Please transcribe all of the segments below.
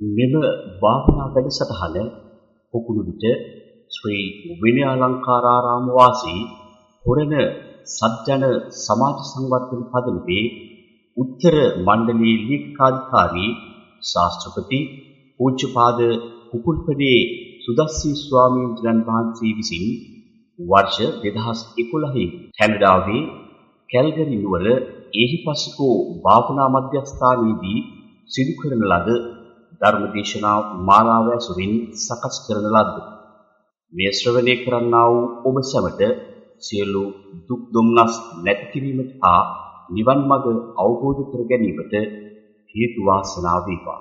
මෙම භාවනා වැඩසටහන පුකුණු විට ශ්‍රී විනයාලංකාරාරාම වාසී හොරණ සත්ජන සමාජ සංවර්ධන පදනමේ උත්තර මණ්ඩලයේ ලේකකාධිකාරී ශාස්ත්‍රපති පූජ්‍යපාද කුකුල්පනේ සුදස්සී ස්වාමීන් වහන්සේ විසින් වර්ෂ 2011 කැනඩාවේ කැල්ගරි නුවර එහිපස්කෝ භාවනා මධ්‍යස්ථානයේදී සිදු කරන ලද ධර්මදේශනා මාලාව ඇසුරින් සකස් කරන ලද්ද. මේ ශ්‍රවණය කරන්නා වූ ඔබ සැමට සියලු දුක් දුම්නස් නැති කිරීමට හා නිවන් මඟ අවබෝධ කර ගැනීමට හේතු වාසනා වේවා.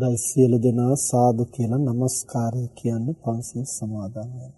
දැන් සියලු දෙනා සාදු කියලා নমස්කාරය කියන්න පන්සිල් සමාදන් වෙන්න.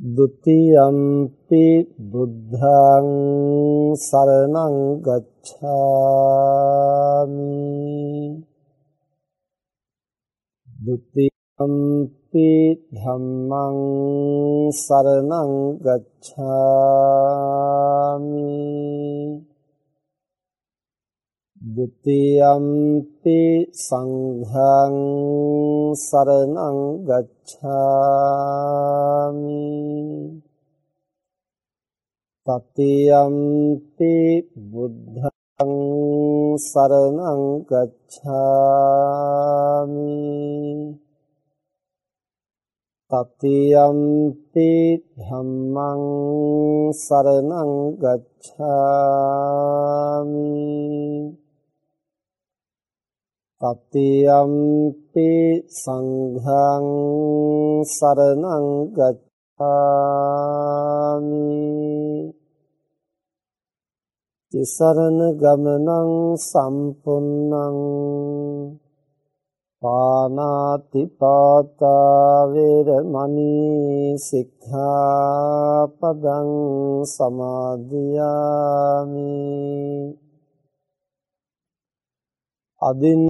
ဒ ුතියම්පි බුද්ධං සරණං ගච්ඡාමි. ဒ ුතියම්පි ධම්මං සරණං ගච්ඡාමි ဒ ුතියම්පි සංඝං සරණං ගච්ඡාමි තතියම්පි බුද්ධං සරණං ගච්ඡාමි තතියම්පි ධම්මං සරණං ගච්ඡාමි තතියම්පි සංඝං සරණං ගච්ඡාමි තිසරණ ගමනං සම්පුන්නං පානාති පාතා වේරමණී සික්ඛාපදං සමාදියාමි අදින්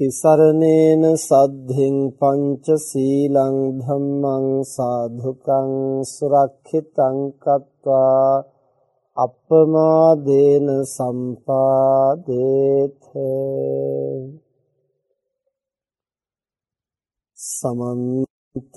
තිසරණේන සද්ධින් පංච සීලං ධම්මං සාධුකං සුරක්ෂිතං කତ୍වා අප්පමාදේන සම්පාදේත සමන්ත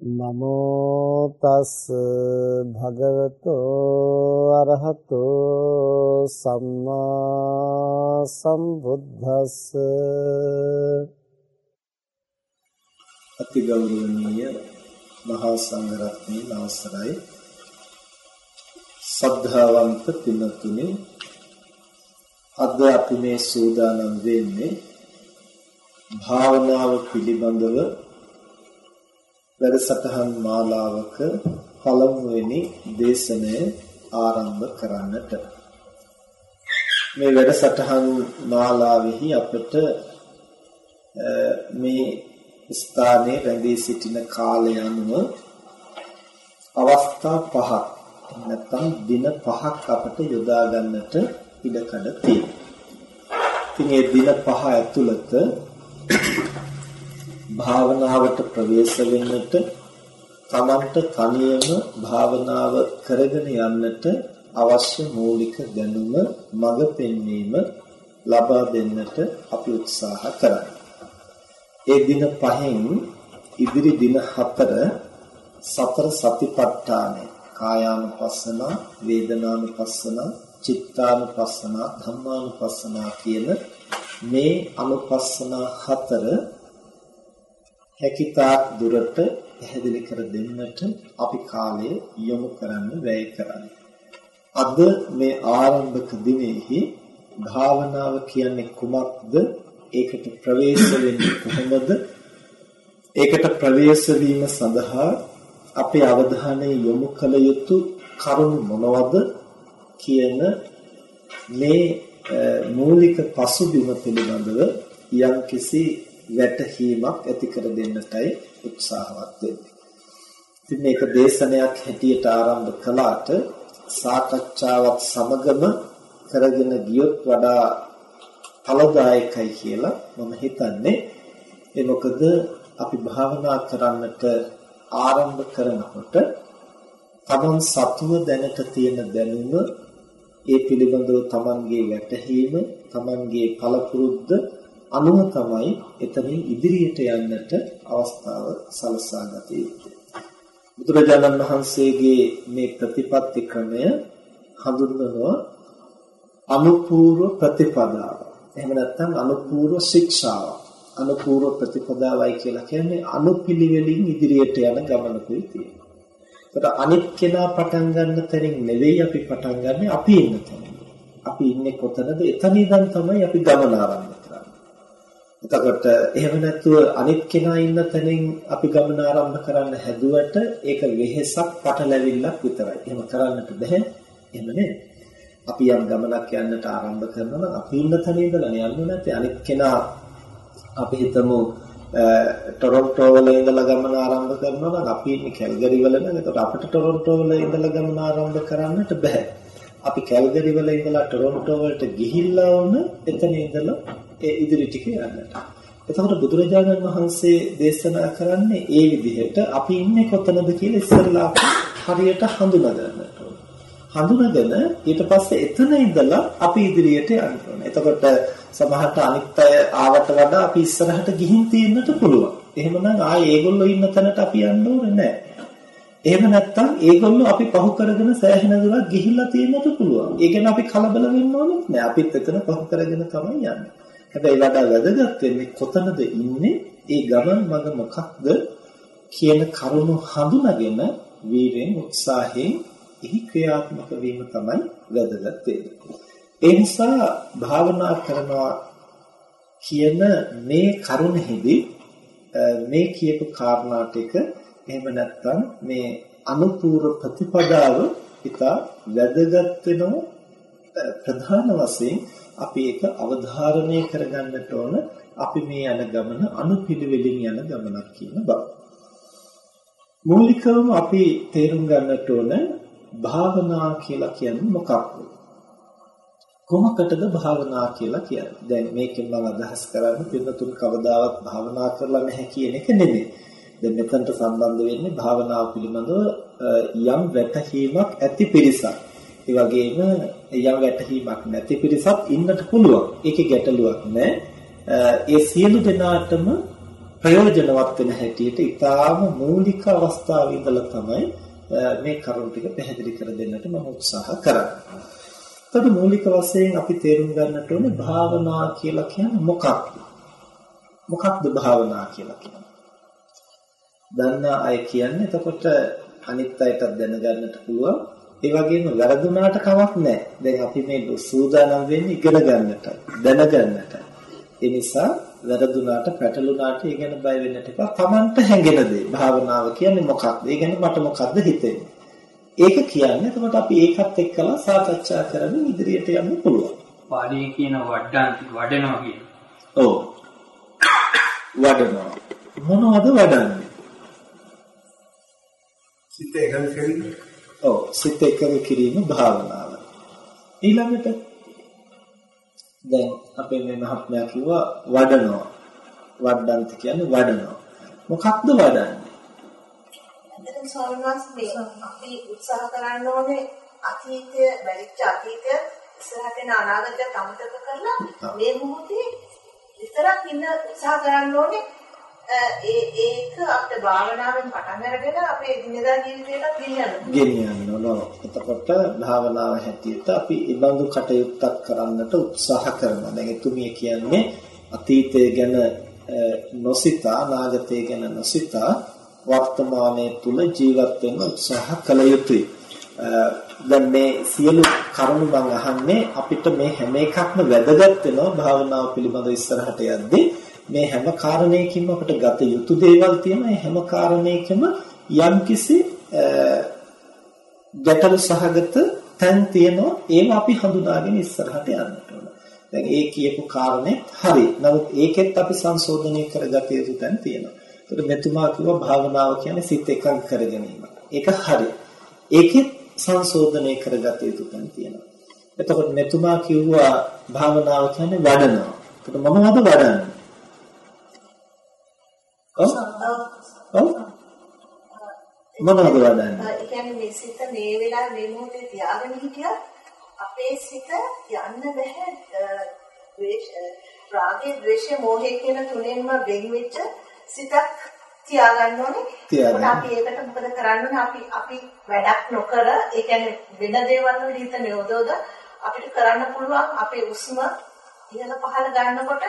නමෝ තස් භගවතෝ අරහතෝ සම්මා සම්බුද්දස්ස අතිගෞරවනීය මහා සංඝරත්නයේ අවසරයි සද්ධාවන්ත පින්තුනි අද අපි මේ සූදානම් වෙන්නේ භාවනාව පිළිබඳව වැඩසටහන් මාලාවක පළමුවෙනි දේශනය ආරම්භ කරන්නට මේ වැඩසටහන් මාලාවෙහි අපට මේ ස්ථානයේ රැඳී සිටින කාලය අනුව අවස්ථා පහක් නැත්නම් දින පහක් අපට යොදා ගන්නට ඉඩකඩ තියෙනවා. ඉතින් මේ දින පහ ඇතුළත භාවනාවට ප්‍රවේශ වෙන්නට තමන්ට තනියම භාවනාව කරගෙන යන්නට අවශ්‍ය මූලික දැනුම මඟ පෙන්වීම ලබා දෙන්නට අපි උත්සාහ කරන්නේ. ඒ දින පහෙන් ඉදිරි දින හතර සතර සතිපට්ඨානය කායානුපස්සන, වේදනානුපස්සන, චිත්තානුපස්සන, ධම්මානුපස්සන කියන මේ අනුපස්සන හතර හැකිතාක් දුරට පැහැදිලි කර දෙන්නට අපි කාලය යොමු කරන්න වැය කරන්නේ. අද මේ ආරම්භක දිනෙහි භාවනාව කියන්නේ කුමක්ද? ඒකට ප්‍රවේශ වෙන්නේ කොහොමද? ඒකට ප්‍රවේශ වීම සඳහා අපේ අවධානය යොමු කළ යුතු කරුණු මොනවද කියන මේ මූලික පසුබිම පිළිබඳව යම්කිසි වැටහීමක් ඇති කර දෙන්නටයි උත්සාහවත් වෙන්නේ. ඉතින් මේක දේශනයක් හැටියට ආරම්භ කළාට සාකච්ඡාවක් සමගම කරගෙන ගියොත් වඩා ඵලදායකයි කියලා මම හිතන්නේ. ඒ මොකද අපි භාවනා කරන්නට ආරම්භ කරනකොට තමන් සතුව දැනට තියෙන දැනුම ඒ පිළිබඳව තමන්ගේ වැටහීම තමන්ගේ පළපුරුද්ද අනුව තමයි එතනින් ඉදිරියට යන්නට අවස්ථාව සලසා ගත යුත්තේ. බුදුරජාණන් වහන්සේගේ මේ ප්‍රතිපත්ති ක්‍රමය හඳුන්වනවා අනුපූර්ව ප්‍රතිපදාව. එහෙම නැත්නම් අනුපූර්ව ශික්ෂාව. අනුපූර්ව ප්‍රතිපදාවයි කියලා කියන්නේ අනුපිළිවෙලින් ඉදිරියට යන ගමනකුයි තියෙනවා. ඒකට අනිත් කෙනා පටන් ගන්න තැනින් නෙවෙයි අපි පටන් ගන්න අපි ඉන්න තැන. අපි ඉන්නේ කොතනද? එතන ඉඳන් තමයි අපි ගමන ආරම්භ එතකොට එහෙම නැතුව අනිත් කෙනා ඉන්න තැනින් අපි ගමන ආරම්භ කරන්න හැදුවට ඒක වෙහෙසක් පටලැවිල්ලක් විතරයි. එහෙම කරන්නට බෑ. එහෙම නේ. අපි යම් ගමනක් යන්නට ආරම්භ කරනවා නම් අපි ඉන්න තැන ඉඳලා යන්න නැත්නම් අනිත් කෙනා අපි හිතමු ටොරොන්ටෝ වල ඉඳලා ගමන ආරම්භ කරනවා නම් අපි ඉන්නේ කැල්ගරි වල නම් එතකොට අපිට ටොරොන්ටෝ වල ඉඳලා ගමන ආරම්භ කරන්නට බෑ. අපි කැල්ගරි වල ඉඳලා ටොරොන්ටෝ වලට ගිහිල්ලා වුණ එතන ඉඳලා ඒ ඉදිරි ටික යන්නට. එතකොට බුදුරජාණන් වහන්සේ දේශනා කරන්නේ ඒ විදිහට අපි ඉන්නේ කොතනද කියලා ඉස්සෙල්ලා හරියට හඳුනා ගන්නට ඕන. හඳුනාගෙන ඊට පස්සේ එතන ඉඳලා අපි ඉදිරියට යන්න ඕන. එතකොට සමහරට අනිත් අය ආවට වඩා අපි ඉස්සරහට ගිහින් තියෙන්නට පුළුවන්. එහෙමනම් ආයේ ඒගොල්ලෝ ඉන්න තැනට අපි යන්න ඕනේ නැහැ. එහෙම නැත්නම් ඒගොල්ලෝ අපි පහු කරගෙන සෑහෙන දුරක් ගිහිල්ලා තියෙන්නට පුළුවන්. ඒ කියන්නේ අපි කලබල වෙන්න ඕනෙත් නෑ. අපිත් එතන පහු කරගෙන තමයි යන්නේ. හැබැයි වඩා වැදගත් වෙන්නේ කොතනද ඉන්නේ? ඒ ගමන් මඟ මොකක්ද? කියන කරුණු හඳුනාගෙන වීරෙන් උත්සාහයෙන් එහි ක්‍රියාත්මක වීම තමයි වැදගත් වෙන්නේ. ඒ නිසා භාවනා කරනවා කියන මේ කරුණෙහිදී මේ කියපු කාරණා ටික එහෙම නැත්නම් මේ අනුපූර්ව ප්‍රතිපදාව ඉතා වැදගත් වෙනවා. ප්‍රධාන වශයෙන් අපි ඒක අවධාරණය කරගන්නට ඕන අපි මේ යන ගමන අනුපිළිවෙලින් යන ගමනක් කියන බව. මූලිකවම අපි තේරුම් ගන්නට ඕන භාවනා කියලා කියන්නේ මොකක්ද? කොමකටද භාවනා කියලා කියන්නේ. දැන් මේකෙන් මම අදහස් කරන්නේ පින්නතුන් කවදාවත් භාවනා කරලා නැහැ කියන එක නෙමෙයි. දැන් මෙතනට සම්බන්ධ වෙන්නේ භාවනාව පිළිබඳව යම් වැටහීමක් ඇති පිරිසක්. ඒ වගේම යම් වැටහීමක් නැති පිරිසක් ඉන්නට පුළුවන්. ඒකේ ගැටලුවක් නැහැ. ඒ සියලු දෙනාටම ප්‍රයෝජනවත් වෙන හැටියට ඊටාම මූලික අවස්ථාවේ ඉඳලා තමයි මේ කරුණු ටික පැහැදිලි කර දෙන්නට මම උත්සාහ කරන්නේ. එතකොට මූලික වශයෙන් අපි තේරුම් ගන්නට ඕනේ භාවනා කියලා කියන්නේ මොකක්ද? මොකක්ද භාවනා කියලා කියන්නේ? දන්න අය කියන්නේ එතකොට අනිත් අයටත් දැනගන්නට පුළුවන්. ඒ වගේම වැරදුනාට කමක් නැහැ. දැන් අපි මේ සූදානම් වෙන්නේ ඉගෙන ගන්නට, දැනගන්නට. ඒ නිසා වැරදුනාට, පැටලුනාට ඒ ගැන බය වෙන්නට එපා. Tamanට හැඟෙන දේ. භාවනාව කියන්නේ මොකක්ද? ඒ ගැන මට මොකක්ද හිතෙන්නේ? ඒක කියන්නේ එතකොට අපි ඒකත් එක්කලා සාකච්ඡා කරමින් ඉදිරියට යන්න පුළුවන්. පාඩියේ කියන වඩන් වඩනවා කියන. ඔව්. වඩනවා. මොනවද වඩන්නේ? සිත එකඟ කිරීම. ඔව් සිත එකඟ කිරීම භාවනාව. ඊළඟට දැන් අපේ මේ මහත්මයා කිව්වා වඩනවා. වඩන්ත කියන්නේ වඩනවා. මොකක්ද වඩන්නේ? ඇත්තටම ස්වාමීන් වහන්සේ අපි උත්සාහ කරන්න ඕනේ අතීතය බැරිච්ච අතීතය ඉස්සරහට යන අනාගතය අමතක කරලා මේ මොහොතේ විතරක් ඉන්න උත්සාහ කරන්න ඕනේ ඒ ඒක අපිට භාවනාවෙන් පටන් අරගෙන අපේ දිනදා ජීවිතේට ගෙනියන්න. ගෙනියන්න ඕන. එතකොට භාවනාව හැටියට අපි ඉබඳු කටයුත්තක් කරන්නට උත්සාහ කරනවා. දැන් එතුමිය කියන්නේ අතීතය ගැන නොසිතා අනාගතය ගැන නොසිතා වර්තමානයේ තුල ජීවත් වෙන්න උත්සාහ කළ යුතුයි. දැන් මේ සියලු කරුණු මම අහන්නේ අපිට මේ හැම එකක්ම වැදගත් වෙනවා භාවනාව පිළිබඳව ඉස්සරහට යද්දී මේ හැම කාරණයකින්ම අපිට ගත යුතු දේවල් තියෙනවා. මේ හැම කාරණයකම යම්කිසි ගැටලු සහගත තැන් තියෙනවා. ඒවා අපි හඳුනාගෙන ඉස්සරහට යන්නට ඕන. දැන් ඒ කියපු කාරණේ හරි. නමුත් ඒකෙත් අපි සංශෝධනය කරගත යුතු තැන් තියෙනවා. ඒකට මෙතුමා කිව්වා භාවනාව කියන්නේ සිත එකඟ කර ගැනීම. ඒක හරි. ඒකෙත් සංශෝධනය කරගත යුතු තැන් තියෙනවා. එතකොට මෙතුමා කිව්වා භාවනාව කියන්නේ වඩනවා. එතකොට මොනවද වඩන්නේ? ඔව් මොනවද වඩන්නේ? ඒ කියන්නේ මේ සිත මේ වෙලාවේ මේ මොහොතේ තියාගෙන හිටියත් අපේ සිත යන්න බෑ ද්වේෂ රාගය ද්වේෂය මෝහය කියන තුනෙන්ම වෙන් වෙච්ච සිතක් තියාගන්න ඕනේ. අපි ඒකට මොකද කරන්න? අපි අපි වැඩක් නොකර ඒ කියන්නේ වෙන දේවල් වල හිත නියොදවද අපිට කරන්න පුළුවන් අපේ උස්ම ඉහළ පහළ ගන්නකොට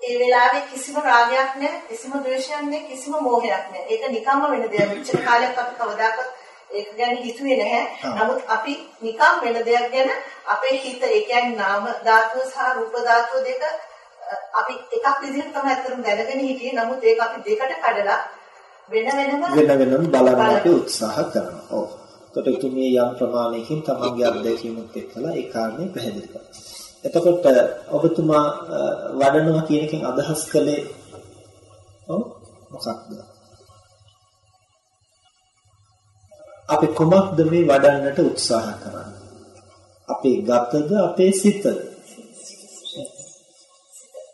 ඒ වෙලාවේ කිසිම රාගයක් නැහැ, කිසිම ද්වේෂයක් නැහැ, කිසිම මෝහයක් නැහැ. ඒක නිකම්ම වෙන දෙයක්. මෙච්චර කාලයක් අපි කවදාකවත් ඒක ගැන හිතුවේ නැහැ. නමුත් අපි නිකම් වෙන දෙයක් ගැන අපේ හිත ඒ කියන්නේ නාම ධාතුව සහ රූප ධාතුව දෙක අපි එකක් විදිහට තමයි අතරින් දැනගෙන හිටියේ. නමුත් ඒක අපි දෙකට කඩලා වෙන වෙනම වෙන වෙනම බලන්න අපි උත්සාහ කරනවා. ඔව්. එතකොට තුමේ යම් ප්‍රමාණයකින් තමන්ගේ අත්දැකීමත් එක්කලා ඒ කාරණේ පැහැදිලි කරනවා. එතකොට ඔබතුමා වඩනවා කියන එකෙන් අදහස් කළේ ඔව් මොකක්ද? අපි කොමක්ද මේ වඩන්නට උත්සාහ කරන්නේ? අපේ ගතද අපේ සිතද?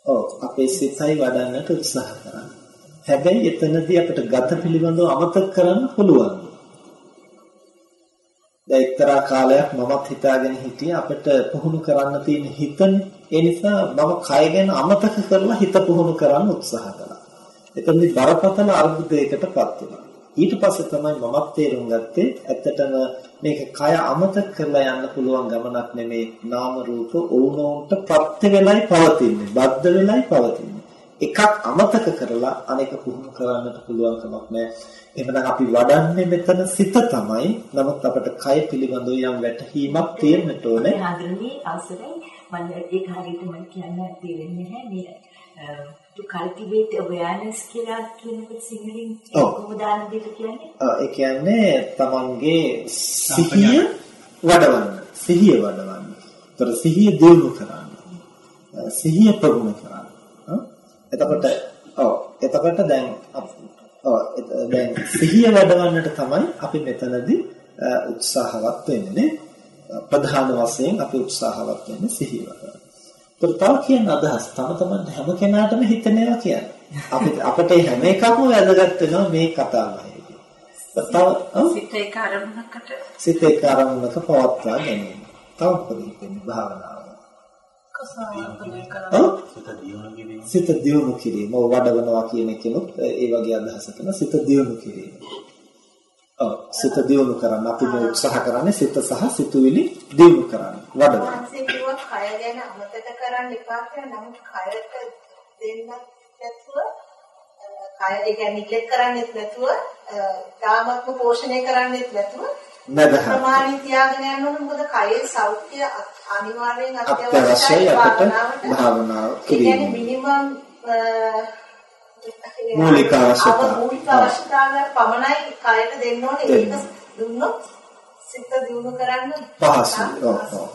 ඔව් අපේ සිතයි වඩන්නට උත්සාහ කරන්නේ. හැබැයි එතනදී අපිට ගත පිළිබඳව අමතක කරන්න පුළුවන්. දැන් එක්තරා කාලයක් මමත් හිතාගෙන හිටියේ අපිට පුහුණු කරන්න තියෙන හිතනේ. ඒ නිසා මම කය ගැන අමතක කරලා හිත පුහුණු කරන්න උත්සාහ කළා. එතනදී බරපතල අර්බුදයකටපත් වුණා. ඊට පස්සේ තමයි මමත් තේරුම් ගත්තේ ඇත්තටම මේක කය අමතක කරලා යන්න පුළුවන් ගමනක් නෙමේ නාම රූප ඕනෝන්ට ප්‍රත්‍ය වෙලයි පවතින්නේ බද්ධ වෙලයි පවතින්නේ එකක් අමතක කරලා අනෙක පුහුණු කරන්නට පුළුවන් කමක් නැහැ එහෙනම් අපි වඩන්නේ මෙතන සිත තමයි නමුත් අපට කය පිළිබඳව යම් වැටහීමක් තියෙන්නට ඕනේ ආදරණීය අවසරයි මම ඒක හරියට මම කියන්න තේරෙන්නේ නැහැ මේ to cultivate awareness කියලා කියනකොට සිංහලෙන් කොහොමද දෙක කියන්නේ? ඒ කියන්නේ තමන්ගේ සිහිය වඩවන්න. සිහිය වඩවන්න. ඒතර සිහිය දියුණු කරන්න. සිහිය ප්‍රගුණ කරන්න. එතකොට ඔව් එතකොට දැන් ඔව් දැන් සිහිය වඩවන්නට තමයි අපි මෙතනදී උත්සාහවත් වෙන්නේ. ප්‍රධාන වශයෙන් අපි උත්සාහවත් වෙන්නේ සිහිය. ඒතර තව කියන අදහස් තම තමන් හැම කෙනාටම හිතනවා කියන්නේ. අපිට අපිට හැම එකක්ම වැදගත් වෙනවා මේ කතාවයි. තව සිත ඒක අරමුණකට සිත අරමුණක පවත්වා ගැනීම. තව මොකද හිතෙන්නේ භාවනාව? සිත දියුණු කිරීම. වඩවනවා කියන එකනොත් ඒ වගේ අදහසක් කරන සිත දියුණු කිරීම. ඔව් සිත දියුණු කරන්න. අපි මේ උත්සාහ කරන්නේ සිත සහ සිතුවිලි දියුණු කරන්න. වඩවන්න. කය ගැන අමතක කරන්න එපා කියලා. නමුත් කයට දෙන්නත් නැතුව කය ඒ කියන්නේ ඉගෙත් කරන්නේත් නැතුව තාමත්ම පෝෂණය කරන්නේත් නැතුව නැදහ ප්‍රමාණී තියාගෙන යන්න ඕන මොකද කයේ සෞඛ්‍ය අනිවාර්යෙන් අත්‍යවශ්‍යයි අපට භාවනාව ඒ කියන්නේ කිරීම. මිනිමම් මූලික අවශ්‍යතා. මූලික අවශ්‍යතාවය පමණයි කයට දෙන්න ඕනේ ඒක දුන්නොත් සිත දියුණු කරන්න පහසුයි. ඔව් ඔව්.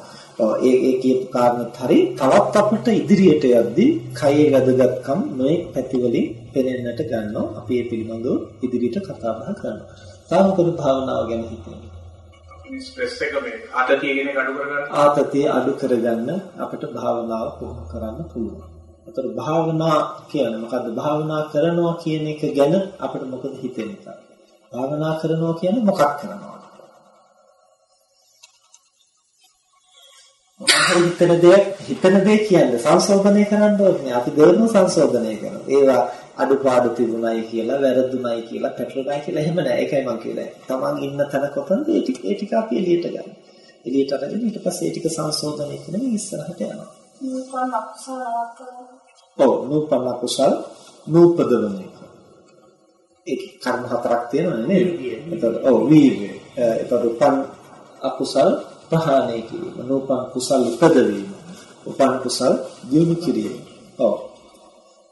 ඒ ඒ කියපු කාරණත් හරි තවත් අපිට ඉදිරියට යද්දී කයේ වැදගත්කම් මේ පැතිවලින් පෙනෙන්නට ගන්නවා. අපි ඒ පිළිබඳව ඉදිරියට කතා බහ කරනවා. තාම මොකද භාවනාව ගැන හිතන්නේ? ස්ට්‍රෙස් එක මේ ආතතිය කියන එක අඩු කරගන්න. ආතතිය අඩු කරගන්න අපිට භාවනාව පුහුණු කරන්න පුළුවන්. අතර භාවනා කියන්නේ මොකද්ද? භාවනා කරනවා කියන එක ගැන අපිට මොකද හිතෙන්නේ? භාවනා කරනවා කියන්නේ මොකක් කරනවද? මොකක්ද හිතන දෙයක් හිතන දේ කියන්නේ සංශෝධනය කරන්න ඕනේ. අපි දෙවනු සංශෝධනය කරනවා. ඒවා අඩුපාඩු තිබුණයි කියලා, වැරදුණයි කියලා, පැටලුණයි කියලා එහෙම නෑ. ඒකයි මම කියන්නේ. Taman ඉන්න තැන කොතනද ඒ ටික ඒ ටික අපි එළියට ගන්න. එළියට අරගෙන ඊට පස්සේ ඒ ටික සංශෝධනය කරමින් ඉස්සරහට යනවා. නූපන් අකුසල ඔව් නූපන්න කුසල් නූපදවන එක. ඒක කර්ම හතරක් තියෙනවනේ නේද? එතකොට ඔව් වීර්යය. එතකොට උපන් අකුසල් ප්‍රහාණය කිරීම, නූපන් කුසල් ඉපදවීම, උපන් කුසල් දියුණු කිරීම. ඔව්.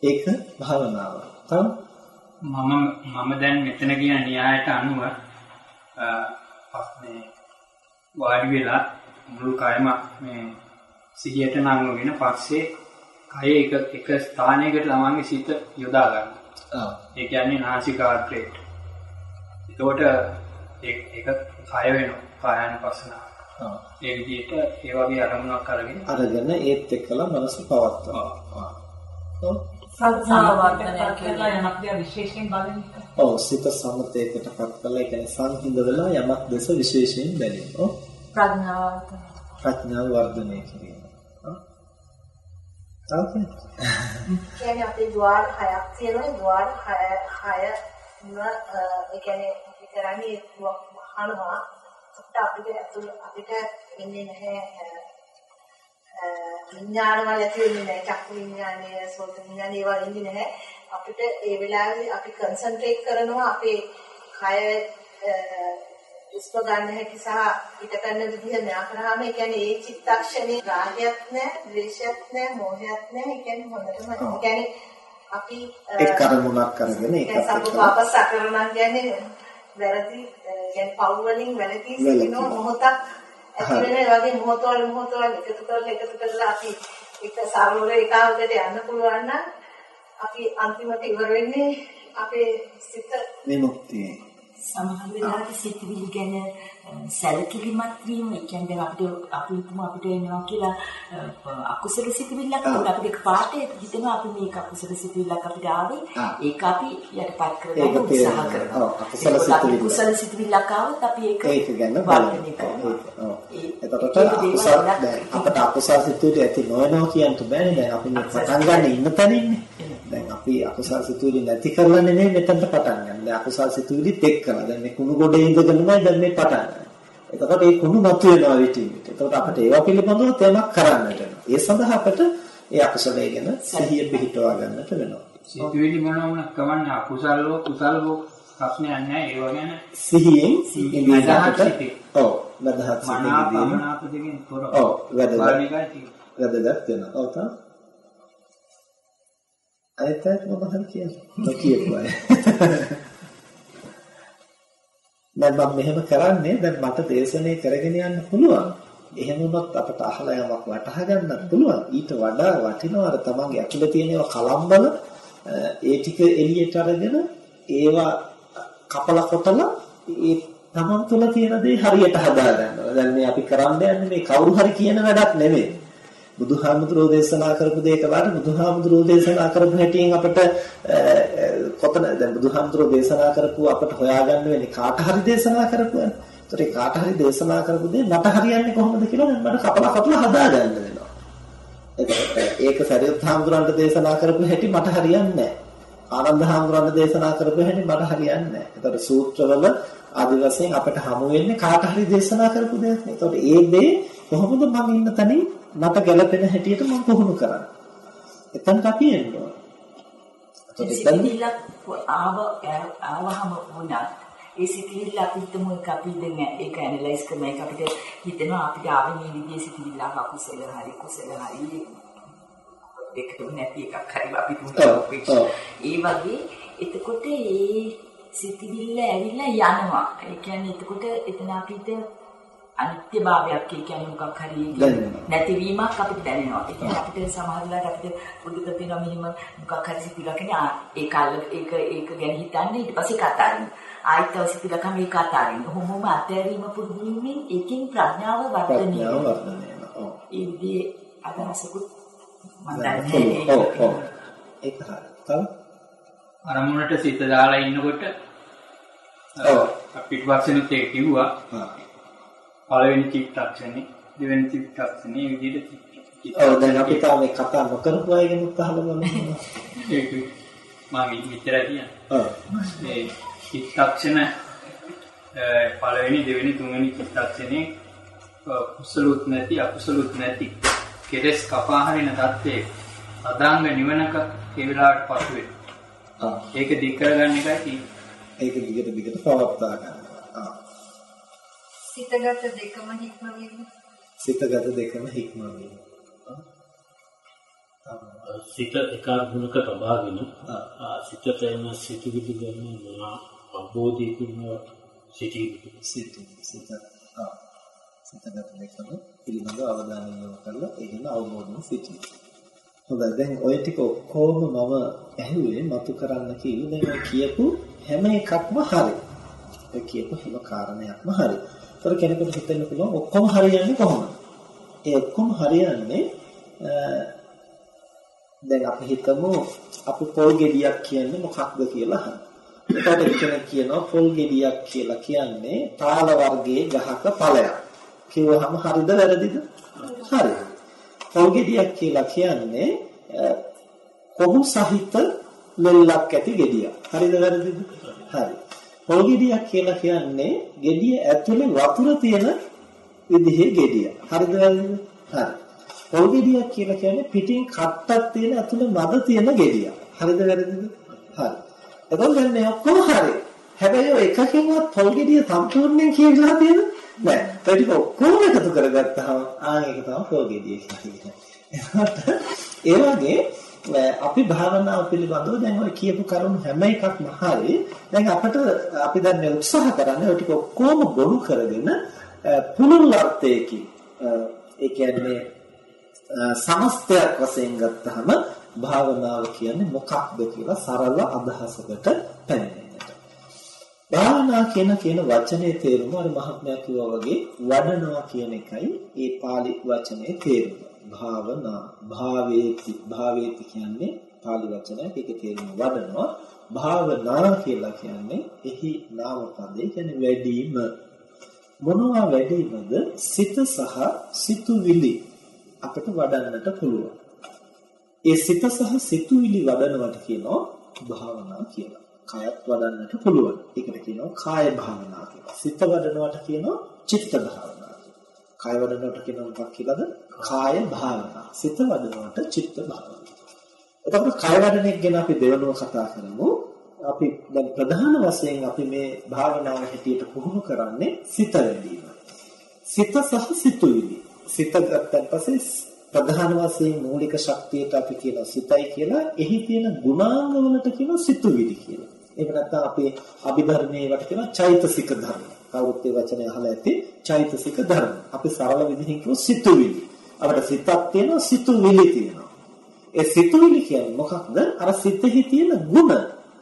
ඒක භාවනාව. තව මම මම දැන් මෙතන කියන න්‍යායට අනුව මේ වාඩි වෙලා මුළු කයම මේ සිහියට නංවගෙන පස්සේ කය එක එක ස්ථානයකට තමන්ගේ සිත යොදා ගන්න. ආ ඒ කියන්නේ නාසිකාග්‍රේට. එතකොට ඒක කය වෙනවා. කායानुපස්සනාව. ආ ඒ විදිහට ඒ වගේ අරමුණක් අරගෙන අරගෙන ඒත් එක්කලා මනස පවත්වා. ආ. සංසාරවර්ධනය කියලා යමක් දිහා විශේෂයෙන් බලන එක. ඔව් සිත සමතේකටපත් කරලා ඒ කියන්නේ සංහිඳවලා යමක් දැස විශේෂයෙන් බැලීම. ඔව්. ප්‍රඥාවර්ධනය. ප්‍රඥාව වර්ධනය කිරීම. ඔව්. කියන්නේ අපේ ద్వාර හයක් තියෙනවා. ద్వාර හය න ඒ කියන්නේ විතරන්නේ හනවා. අපිට අපිට අපිට වෙන්නේ නැහැ විඥාන වල ඇති වෙන්නේ නැහැ. චක්කු විඥානය, සෝත විඥානය ඒවා ඉන්නේ නැහැ. අපිට ඒ වෙලාවේ අපි කන්සන්ට්‍රේට් කරනවා අපේ කය ඉස්ප ගන්න හැටි සහ පිට කරන විදිහ මෙයා කරාම ඒ කියන්නේ ඒ චිත්තක්ෂණේ රාගයක් නැහැ, ද්වේෂයක් නැහැ, මෝහයක් නැහැ. ඒ කියන්නේ හොඳටම ඒ කියන්නේ අපි එක් අරමුණක් කරගෙන ඒකත් සම්පූර්ණ සකරණම් කියන්නේ වැරදි කියන්නේ පව් වලින් වැළකී සිටින මොහොතක් ඇති වෙන ඒ වගේ මොහොතවල මොහොතවල එකතු කරලා එකතු කරලා අපි එක සරල ඒකාවකට යන්න පුළුවන් නම් අපි අන්තිමට ඉවර වෙන්නේ අපේ සිත විමුක්තිය. සමහර වෙලාවට සිතිවිලි ගැන සැලකිලිමත් වීම ඒ කියන්නේ අපිට අපි හිතමු අපිට එනවා කියලා අකුසල සිතිවිල්ලක් උඩ අපිට පාට හිතෙනවා අපි මේක අකුසල සිතිවිල්ලක් අපිට ආවේ ඒක අපි යටපත් කරගන්න උත්සාහ කරනවා. අකුසල සිතිවිල්ල. කුසල සිතිවිල්ලක් ආවොත් අපි ඒක ඒක ගැන වර්ධනය බලන්න. එතකොට අකුසල දැන් අපට අකුසල සිතුවිලි ඇති නොවනවා කියන්න බෑනේ. දැන් අපි පටන් ගන්න ඉන්න තැනින්නේ. දැන් අපි අකුසල සිතුවිලි නැති කරලා නෙමෙයි මෙතනට පටන් ගන්න. දැන් අකුසල සිතුවිලිත් එක්කලා. දැන් මේ කුණු ගොඩේ ඉඳගෙනමයි දැන් මේ පටන් ගන්න. එතකොට මේ කුණු මතු වෙනවා විටින් විට. එතකොට අපිට ඒවා පිළිබඳව යමක් කරන්නට වෙනවා. ඒ සඳහා අපිට ඒ අකුසලයේ ගැන සිහිය පිහිටවා ගන්නට වෙනවා. සිතුවිලි මොනවා වුණත් කවන්නේ අකුසල හෝ කුසල හෝ ප්‍රශ්නයක් නැහැ ඒව ගැන සිහියෙන් සිහියෙන් ඉඳීමකට සිටි. ඔව් වැදගත් මනාප සිහියෙන් මනාප දෙකෙන් තොරව. ඔව් වැදගත්. වැදගත් වෙනවා. ඔව් තා. අයත් අයත් මොකක්ද කියන්නේ? නොකියපු අය. දැන් මම මෙහෙම කරන්නේ දැන් මට දේශනේ කරගෙන යන්න පුළුවන්. එහෙම වුණොත් අපට අහලා යමක් වටහා ගන්නත් පුළුවන්. ඊට වඩා වටිනවා අර තමන්ගේ ඇතුලේ තියෙන ඒවා කලම්බල ඒ ටික එළියට අරගෙන ඒවා කපලා කොටලා ඒ තමන් තුළ තියෙන දේ හරියට හදා ගන්නවා. දැන් මේ අපි කරන්න යන්නේ මේ කවුරු හරි කියන වැඩක් නෙමෙයි. බුදුහාමුදුරෝ දේශනා කරපු දේ එකපාරට බුදුහාමුදුරෝ දේශනා කරපු හැටියෙන් අපිට කොතන දැන් බුදුහාමුදුරෝ දේශනා කරපු අපිට හොයාගන්න වෙන්නේ කාට හරි දේශනා කරපුවානේ. ඒතර ඒ කාට හරි දේශනා කරපු දේ මට හරියන්නේ කොහොමද කියලා දැන් මට කපලා කපලා හදා ගන්න වෙනවා. එතකොට ඒක සරියුත් හාමුදුරන්ට දේශනා කරපු හැටි මට හරියන්නේ නැහැ. ආනන්ද හාමුදුරන්ට දේශනා කරපු හැටි මට හරියන්නේ නැහැ. ඒතකොට සූත්‍රවල ආදි වශයෙන් අපිට හමු වෙන්නේ කාට හරි දේශනා කරපු දෙයක්. ඒතකොට ඒ දේ කොහොමද මම ඉන්න තැනින් මට ගැළපෙන හැටියට මම පුහුණු කරන්නේ. එතනට අපි එන්න ඕන. ආවහම වුණා ඒ සිතිවිල්ල අපි හිතමු එක අපි දැන් ඒක ඇනලයිස් කරන එක අපිට හිතෙනවා අපිට ආවේ මේ විදිහේ සිතිවිල්ල අකුසල හරි කුසල හරි දෙකම නැති එකක් හරි අපි තුන්වෙනි ඒ වගේ එතකොට ඒ සිතිවිල්ල ඇවිල්ලා යනවා ඒ කියන්නේ එතකොට එතන අපිට අනිත්‍යභාවයක් කියන්නේ මොකක් හරි නැතිවීමක් අපිට දැනෙනවා. ඒ කියන්නේ අපිට සමහරවිට අපිට පුදුක තියෙනවා මෙහිම මොකක් හරි සිතිවිල්ලක් කියන්නේ ඒක ඒක ඒක ගැන හිතන්නේ ඊට පස්සේ කතා. ආයෙත් තව සිතිවිල්ලක් මේ කතා කරනවා. කොහොමම අත්හැරීම පුරුදු වීමෙන් ඒකෙන් ප්‍රඥාව වර්ධනය වෙනවා. ඒ විදිහේ අදහසකුත් මම දන්නේ. ඔව් ඔව්. ඒක හරියි. තව අරමුණට සිත දාලා ඉන්නකොට ඔව් පිටවක්සෙනුත් ඒක කිව්වා. පළවෙනි චිත්තක්ෂණේ දෙවෙනි චිත්තක්ෂණේ විදිහට ඔව් දැන් අපි තාම මේ කතා නොකරපු අය ගැන උත්සාහ බලමු. ඒක මම විතරයි කියන්නේ. ඔව්. මේ චිත්තක්ෂණ පළවෙනි දෙවෙනි තුන්වෙනි චිත්තක්ෂණේ කුසලුත් නැති අකුසලුත් නැති කෙලස් කපා හරින தත්ත්වයේ අදාංග නිවනක ඒ වෙලාවට පසු වෙනවා. ආ ඒක දික් කරගන්න එකයි තියෙන්නේ. ඒක දිගට දිගට පවත්වා ගන්න. සිතගත දෙකම හික්මවීම. සිතගත දෙකම හික්මවීම. සිත එකාගුණක තබාගෙන සිතට එන සිතුවිලි ගැන මොනවා අවබෝධයකින් සිටී සිත සිත සිතගත දෙකම පිළිබඳව අවධානය යොමු කරලා ඒ ගැන අවබෝධයෙන් සිටී. හොඳයි දැන් ඔය ටික ඔක්කොම මම ඇහුවේ මතු කරන්න කිව්වේ දැන් කියපු හැම එකක්ම හරි. ඔය කියපු හැම කාරණයක්ම හරි. ඒතර කෙනෙකුට හිතෙන්න පුළුවන් ඔක්කොම හරියන්නේ කොහොමද? ඒ ඔක්කොම හරියන්නේ දැන් අපි හිතමු අපි පොල් ගෙඩියක් කියන්නේ මොකක්ද කියලා අහන්න. එතකොට කෙනෙක් කියනවා පොල් ගෙඩියක් කියලා කියන්නේ තාල වර්ගයේ ගහක ඵලයක්. කිව්වහම හරිද වැරදිද? හරි. පොල් ගෙඩියක් කියලා කියන්නේ කොහු සහිත ලෙල්ලක් ඇති ගෙඩියක්. හරිද වැරදිද? හරි. පොල් ගෙඩියක් කියලා කියන්නේ ගෙඩිය ඇතුලේ වතුර තියෙන විදිහේ ගෙඩිය. හරිද වැරදිද? හරි. පොල් ගෙඩියක් කියලා කියන්නේ පිටින් කට්ටක් තියෙන ඇතුලේ මද තියෙන ගෙඩියක්. හරිද වැරදිද? හරි. එතකොට දැන් මේ ඔක්කොම හරි. හැබැයි ඔය එකකින්වත් පොල් ගෙඩිය සම්පූර්ණයෙන් කියලා තියෙන නෑ. ඒ ටික ඔක්කොම එකතු කරගත්තාම ආ ඒක තමයි පොල් ගෙඩිය කියන්නේ. ඒ වගේ අපි භාවනාව පිළිබඳව දැන් ඔය කියපු කරුණු හැම එකක්ම හරි. දැන් අපිට අපි දැන් මේ උත්සාහ කරන්නේ ඔය ටික ඔක්කොම බොරු කරගෙන පුළුල් අර්ථයකින් ඒ කියන්නේ සමස්තයක් වශයෙන් ගත්තහම භාවනාව කියන්නේ මොකක්ද කියලා සරල අදහසකට පැමිණෙන්නට. භාවනා කියන කියන වචනේ තේරුම අර මහත්මයා කිව්වා වගේ වඩනවා කියන එකයි ඒ pāli වචනේ තේරුම. භාවනා භාවේති භාවේති කියන්නේ pāli වචනයක් ඒකේ තේරුම වඩනවා. භාවනා කියලා කියන්නේ එහි නාම පදේ කියන්නේ වැඩිම. මොනවා වැඩිමද? සිත සහ සිතුවිලි අපිට වඩන්නට පුළුවන්. ඒ සිත සහ සිතුවිලි වඩනවට කියනවා භාවනා කියලා. කයත් වඩන්නට පුළුවන්. ඒකට කියනවා කාය භාවනා කියලා. සිත වඩනවට කියනවා චිත්ත භාවනා කියලා. කය වඩනවට කියනවා මොකක් කියලාද? කාය භාවනා. සිත වඩනවට චිත්ත භාවනා. එතකොට කය වඩන එක ගැන අපි දෙවනුව කතා කරමු. අපි දැන් ප්‍රධාන වශයෙන් අපි මේ භාවනාව හැටියට පුහුණු කරන්නේ සිත වැඩිම. සිත සහ සිතුවිලි. සිත ගත්තන් පස්සේ ප්‍රධාන වශයෙන් මූලික ශක්තියට අපි කියන සිතයි කියලා එහි තියෙන ගුණාංග වලට කියන සිතුවිලි කියලා. ඒක නැත්නම් අපේ අභිධර්මයේ වට කියන චෛතසික ධර්ම. කවුරුත් ඒ වචනේ අහලා ඇති චෛතසික ධර්ම. අපි සරල විදිහින් කියමු සිතුවිලි. අපිට සිතක් තියෙනවා සිතුවිලි තියෙනවා. ඒ සිතුවිලි කියන්නේ මොකක්ද? අර සිතෙහි තියෙන ගුණ.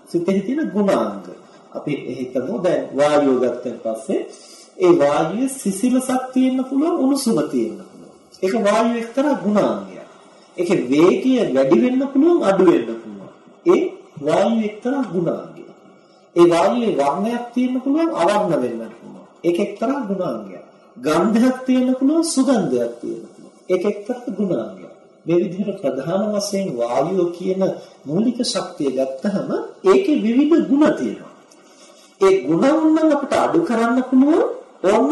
සිතෙහි තියෙන ගුණාංග. අපි හිතමු දැන් වායුව ගත්තන් පස්සේ ඒ වායුවේ සිසිලසක් තියෙන්න පුළුවන් උණුසුම තියෙන්න පුළුවන්. ඒක වායුවේ එක්තරා ගුණාංගයක්. ඒකේ වේගය වැඩි වෙන්න පුළුවන් අඩු වෙන්න පුළුවන්. ඒ වායුවේ එක්තරා ගුණාංගයක්. ඒ වායුවේ වර්ණයක් තියෙන්න පුළුවන් අවර්ණ වෙන්න පුළුවන්. ඒක එක්තරා ගුණාංගයක්. ගන්ධයක් තියෙන්න පුළුවන් සුගන්ධයක් තියෙන්න පුළුවන්. ඒක එක්තරා ගුණාංගයක්. මේ විදිහට ප්‍රධාන වශයෙන් වායුව කියන මූලික ශක්තිය ගත්තහම ඒකේ විවිධ ගුණ තියෙනවා. ඒ ගුණ උනම් අපිට අඩු කරන්න පුළුවන් ඕන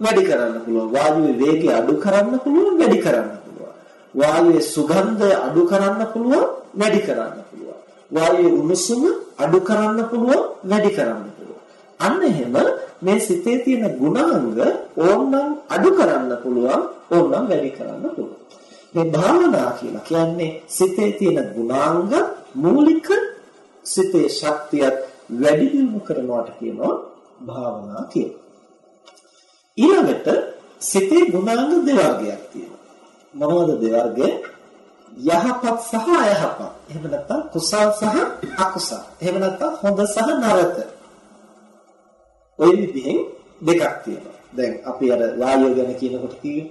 වැඩි කරන්න පුළුවන්. වායුවේ වේගය අඩු කරන්න පුළුවන් වැඩි කරන්න පුළුවන්. වායුවේ සුගන්ධය අඩු කරන්න පුළුවන් වැඩි කරන්න පුළුවන්. වායුවේ උණුසුම අඩු කරන්න පුළුවන් වැඩි කරන්න පුළුවන්. අන්න එහෙම මේ සිතේ තියෙන ගුණාංග ඕනනම් අඩු කරන්න පුළුවන් ඕනනම් වැඩි කරන්න පුළුවන්. මේ භාවනා කියලා කියන්නේ සිතේ තියෙන ගුණාංග මූලික සිතේ ශක්තියත් වැඩි දියුණු කරනවාට කියනවා භාවනා කියලා. ඊළඟට සිතේ ගුණාංග දෙවර්ගයක් තියෙනවා. මොනවද දෙවර්ගය? යහපත් සහ අයහපත්. එහෙම නැත්නම් කුසල් සහ අකුසල්. එහෙම නැත්නම් හොඳ සහ නරක. ওই විදිහෙන් දෙකක් තියෙනවා. දැන් අපි අර වායුව ගැන කියනකොට කිව්වේ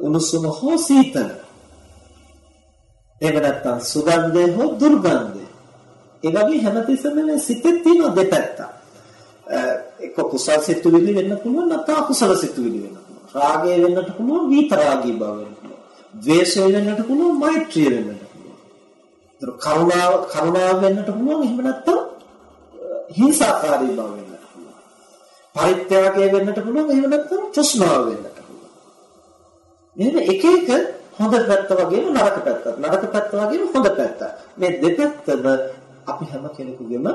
උණුසුම හෝ සීතල. එහෙම නැත්නම් සුගන්ධය හෝ දුර්ගන්ධය. ඒ වගේ හැමතිස්සෙම මේ සිතේ තියෙන දෙපැත්ත. එක්ක කුසල් සිතුවිලි වෙන්න පුළුවන් නැත්නම් අකුසල සිතුවිලි වෙන්න පුළුවන්. රාගය වෙන්නට පුළුවන් විතරාගී බව වෙන්න පුළුවන්. ද්වේෂය වෙන්නට පුළුවන් මෛත්‍රිය වෙන්නට පුළුවන්. ඒතර කරුණාව කරුණාව වෙන්නට පුළුවන් එහෙම නැත්නම් හිංසාකාරී බව වෙන්නට පුළුවන්. පරිත්‍යාගය වෙන්නට පුළුවන් එහෙම නැත්නම් තෘෂ්ණාව වෙන්නට මෙන්න එක එක හොඳ පැත්ත වගේම නරක පැත්තක්. නරක පැත්ත වගේම හොඳ පැත්තක්. මේ දෙපැත්තම අපි හැම කෙනෙකුගේම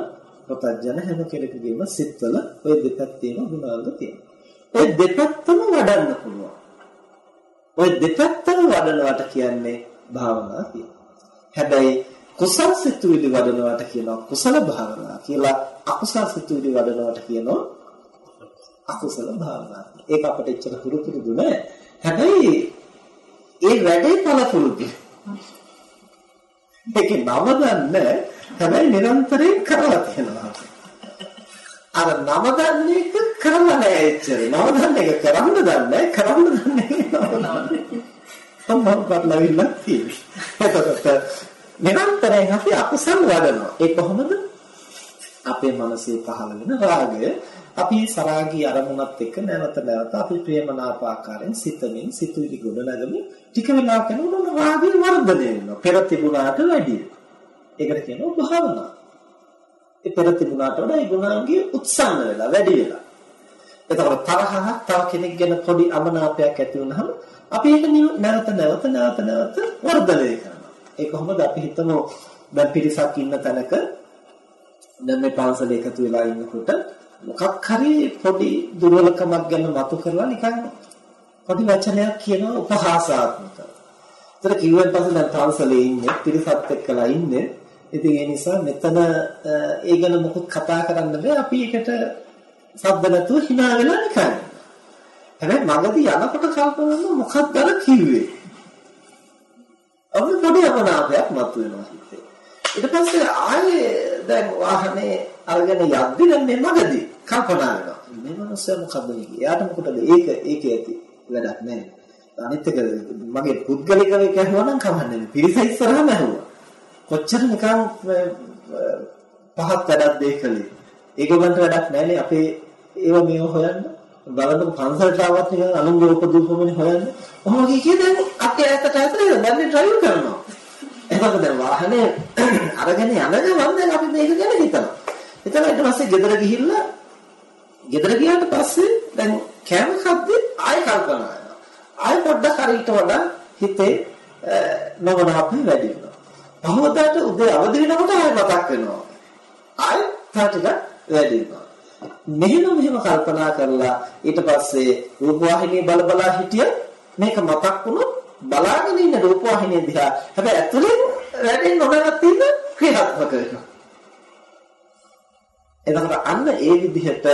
ප්‍රත්‍යජන හැම කෙනෙකුගේම සිත්වල ওই දෙපැත්තේම ගුණාංග තියෙනවා. ওই දෙපැත්තම වඩන්න පුළුවන්. ওই දෙපැත්තම වඩනවට කියන්නේ භාවනා කියලා. හැබැයි කුසල් සිතුවිලි වඩනවට කියනවා කුසල භාවනා කියලා. අකුසල් සිතුවිලි වඩනවට කියනවා අකුසල භාවනා. ඒක අපිට එච්චර පුරුදු නෑ. හැබැයි ඒ වැඩේ පළපුරුදු. ඒකේ නම දන්නේ හැබැයි නිරන්තරයෙන් කරලා තියෙනවා. අර නම දන්නේ එක කරලා නෑ එච්චර. නම දන්නේ එක කරන්න දන්නේ කරන්න දන්නේ නෑ. සම්බන්ධ කරලා තියෙන්නේ. එතකොට නිරන්තරයෙන් අපි අකුසල් වඩනවා. ඒ කොහොමද? අපේ මනසේ පහළ වෙන රාගය අපි සරාගී අරමුණත් එක්ක නැවත නැවත අපි ප්‍රේමනාප ආකාරයෙන් සිතමින් සිතුවිලි ගොඩනගමින් ටික වෙලාවක් යනකොට රාගය වර්ධනය වෙනවා. පෙර තිබුණාට වැඩිය. ඒකට කියනවා භාවනා. ඒ පෙර තිබුණාට වඩා ඒ ගුණාංගයේ උත්සන්න වෙලා වැඩි වෙලා. එතකොට තරහක් තව කෙනෙක් ගැන පොඩි අමනාපයක් ඇති වුනහම අපි ඒක නැවත නැවත නැවත නැවත වර්ධනය කරනවා. ඒ කොහොමද අපි හිතමු දැන් පිරිසක් ඉන්න තැනක දැන් මේ පන්සල එකතු වෙලා ඉන්නකොට මොකක් හරි පොඩි දුර්වලකමක් ගැන මතු කරලා නිකන් පොඩි වචනයක් කියනවා උපහාසාත්මක. ඒතර කිව්වන් පස්සේ දැන් පන්සලේ ඉන්නේ පිරිසත් එක්කලා ඉන්නේ. ඉතින් ඒ නිසා මෙතන ඒ ගැන මොකක් කතා කරන්න බෑ අපි ඒකට සද්ද නැතුව hina වෙලා නිකන්. හැබැයි මගදී යනකොට කල්පනා මොකක්ද අර කිව්වේ? අපි පොඩි අපනාපයක් මතුවෙනවා හිතේ. ඊට පස්සේ ආයේ දැන් වාහනේ අරගෙන යද්දි දැන් මේ මගදී කල්පනා වෙනවා. මේ මනුස්සයා මොකද්ද මේ? එයාට මොකටද ඒක ඒක ඇති වැඩක් නැහැ. අනිත් එක මගේ පුද්ගලිකව ඒක ඇහුවා නම් කමන්නේ නැහැ. පිරිස ඉස්සරහම ඇහුවා. කොච්චර නිකන් පහත් වැඩක් දෙකලේ. ඒගොල්ලන්ට වැඩක් නැහැනේ අපේ ඒව මේව හොයන්න. බලන්න පන්සලට ආවත් නිකන් අනුන්ගේ උපදූපමනේ හොයන්න. ඔහොම කිය දැන් අපේ ඇත්තට ඇත්තට දැන් ඩ්‍රයිව් කරනවා. එතකොට දැන් වාහනේ අරගෙන යන ගමන් දැන් අපි මේක ගැන හිතනවා. එතන ඊට පස්සේ ගෙදර ගිහිල්ලා ගෙදර ගියාට පස්සේ දැන් කෑම කද්දි ආය කල්පනා කරනවා. ආය පොඩ්ඩක් හරි ඊට වඩා හිතේ නොමනාපය වැඩි වෙනවා. පහවදාට උදේ අවදි වෙනකොට ආය මතක් වෙනවා. ආය තාටික වැඩි වෙනවා. මෙහෙම මෙහෙම කල්පනා කරලා ඊට පස්සේ රූපවාහිනිය බල බලා හිටිය මේක මතක් වුණොත් බලාගෙන ඉන්න රූපවාහිනිය දිහා හැබැයි ඇතුලෙන් වැඩෙන් නොනවත් ඉන්න ක්‍රියාත්මක වෙනවා. එතකොට අන්න ඒ විදිහට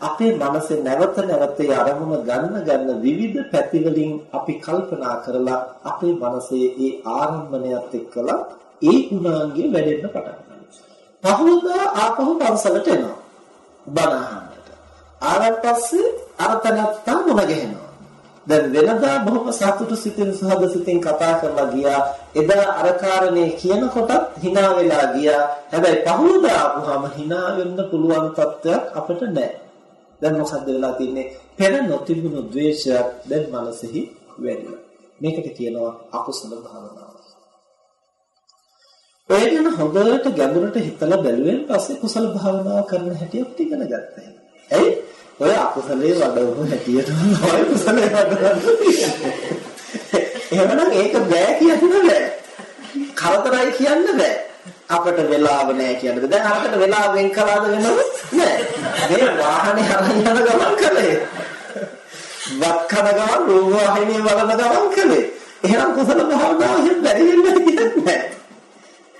අපේ මනසේ නැවත නැවත අරමුණ ගන්න ගන්න විවිධ පැති වලින් අපි කල්පනා කරලා අපේ මනසේ ඒ ආරම්භණයත් එක්කලා ඒ ගුණාංගය වැඩෙන්න පටන් ගන්නවා. පහවදා ආපහු පන්සලට එනවා. බණ අහන්නට. ආවට පස්සේ අර තනත්තා මුණ ගැහෙනවා. දැන් වෙනදා බොහොම සතුටු සිතින් සහද සිතින් කතා කරලා ගියා. එදා අර කාරණේ කියනකොටත් hina වෙලා ගියා. හැබැයි පහුවදා ආපුවාම hina වෙන්න පුළුවන් තත්ත්වයක් අපිට නැහැ. දැන් මොකද්ද වෙලා තින්නේ? පෙර නොතිබුණු ද්වේෂයක් දැන් මනසෙහි වැඩිලා. මේකට කියනවා අකුසල භාවනාව. ඔය ගැන හොඳට ගැඹුරට හිතලා බැලුවෙන් පස්සේ කුසල භාවනාව කරන හැටි අපිට ඉගෙන ගත්තා. ඇයි? ඔය අකුසලයේ වඩවපු හැටියට ඔය කුසලයේ වඩවන්න එහෙමනම් ඒක බෑ කියන්න බෑ. කරදරයි කියන්න බෑ. අපිට වෙලාව නෑ කියන්න බෑ. දැන් අපිට වෙලාව වෙන් කළාද වෙනවද? නෑ. මේ වාහනේ අරන් යන ගමන් කළේ. වත් කන ගමන් රූප වාහිනිය වලන ගමන් කළේ. එහෙනම් කුසල භාවනාව එහෙම බැරි වෙන්නේ නැහැ.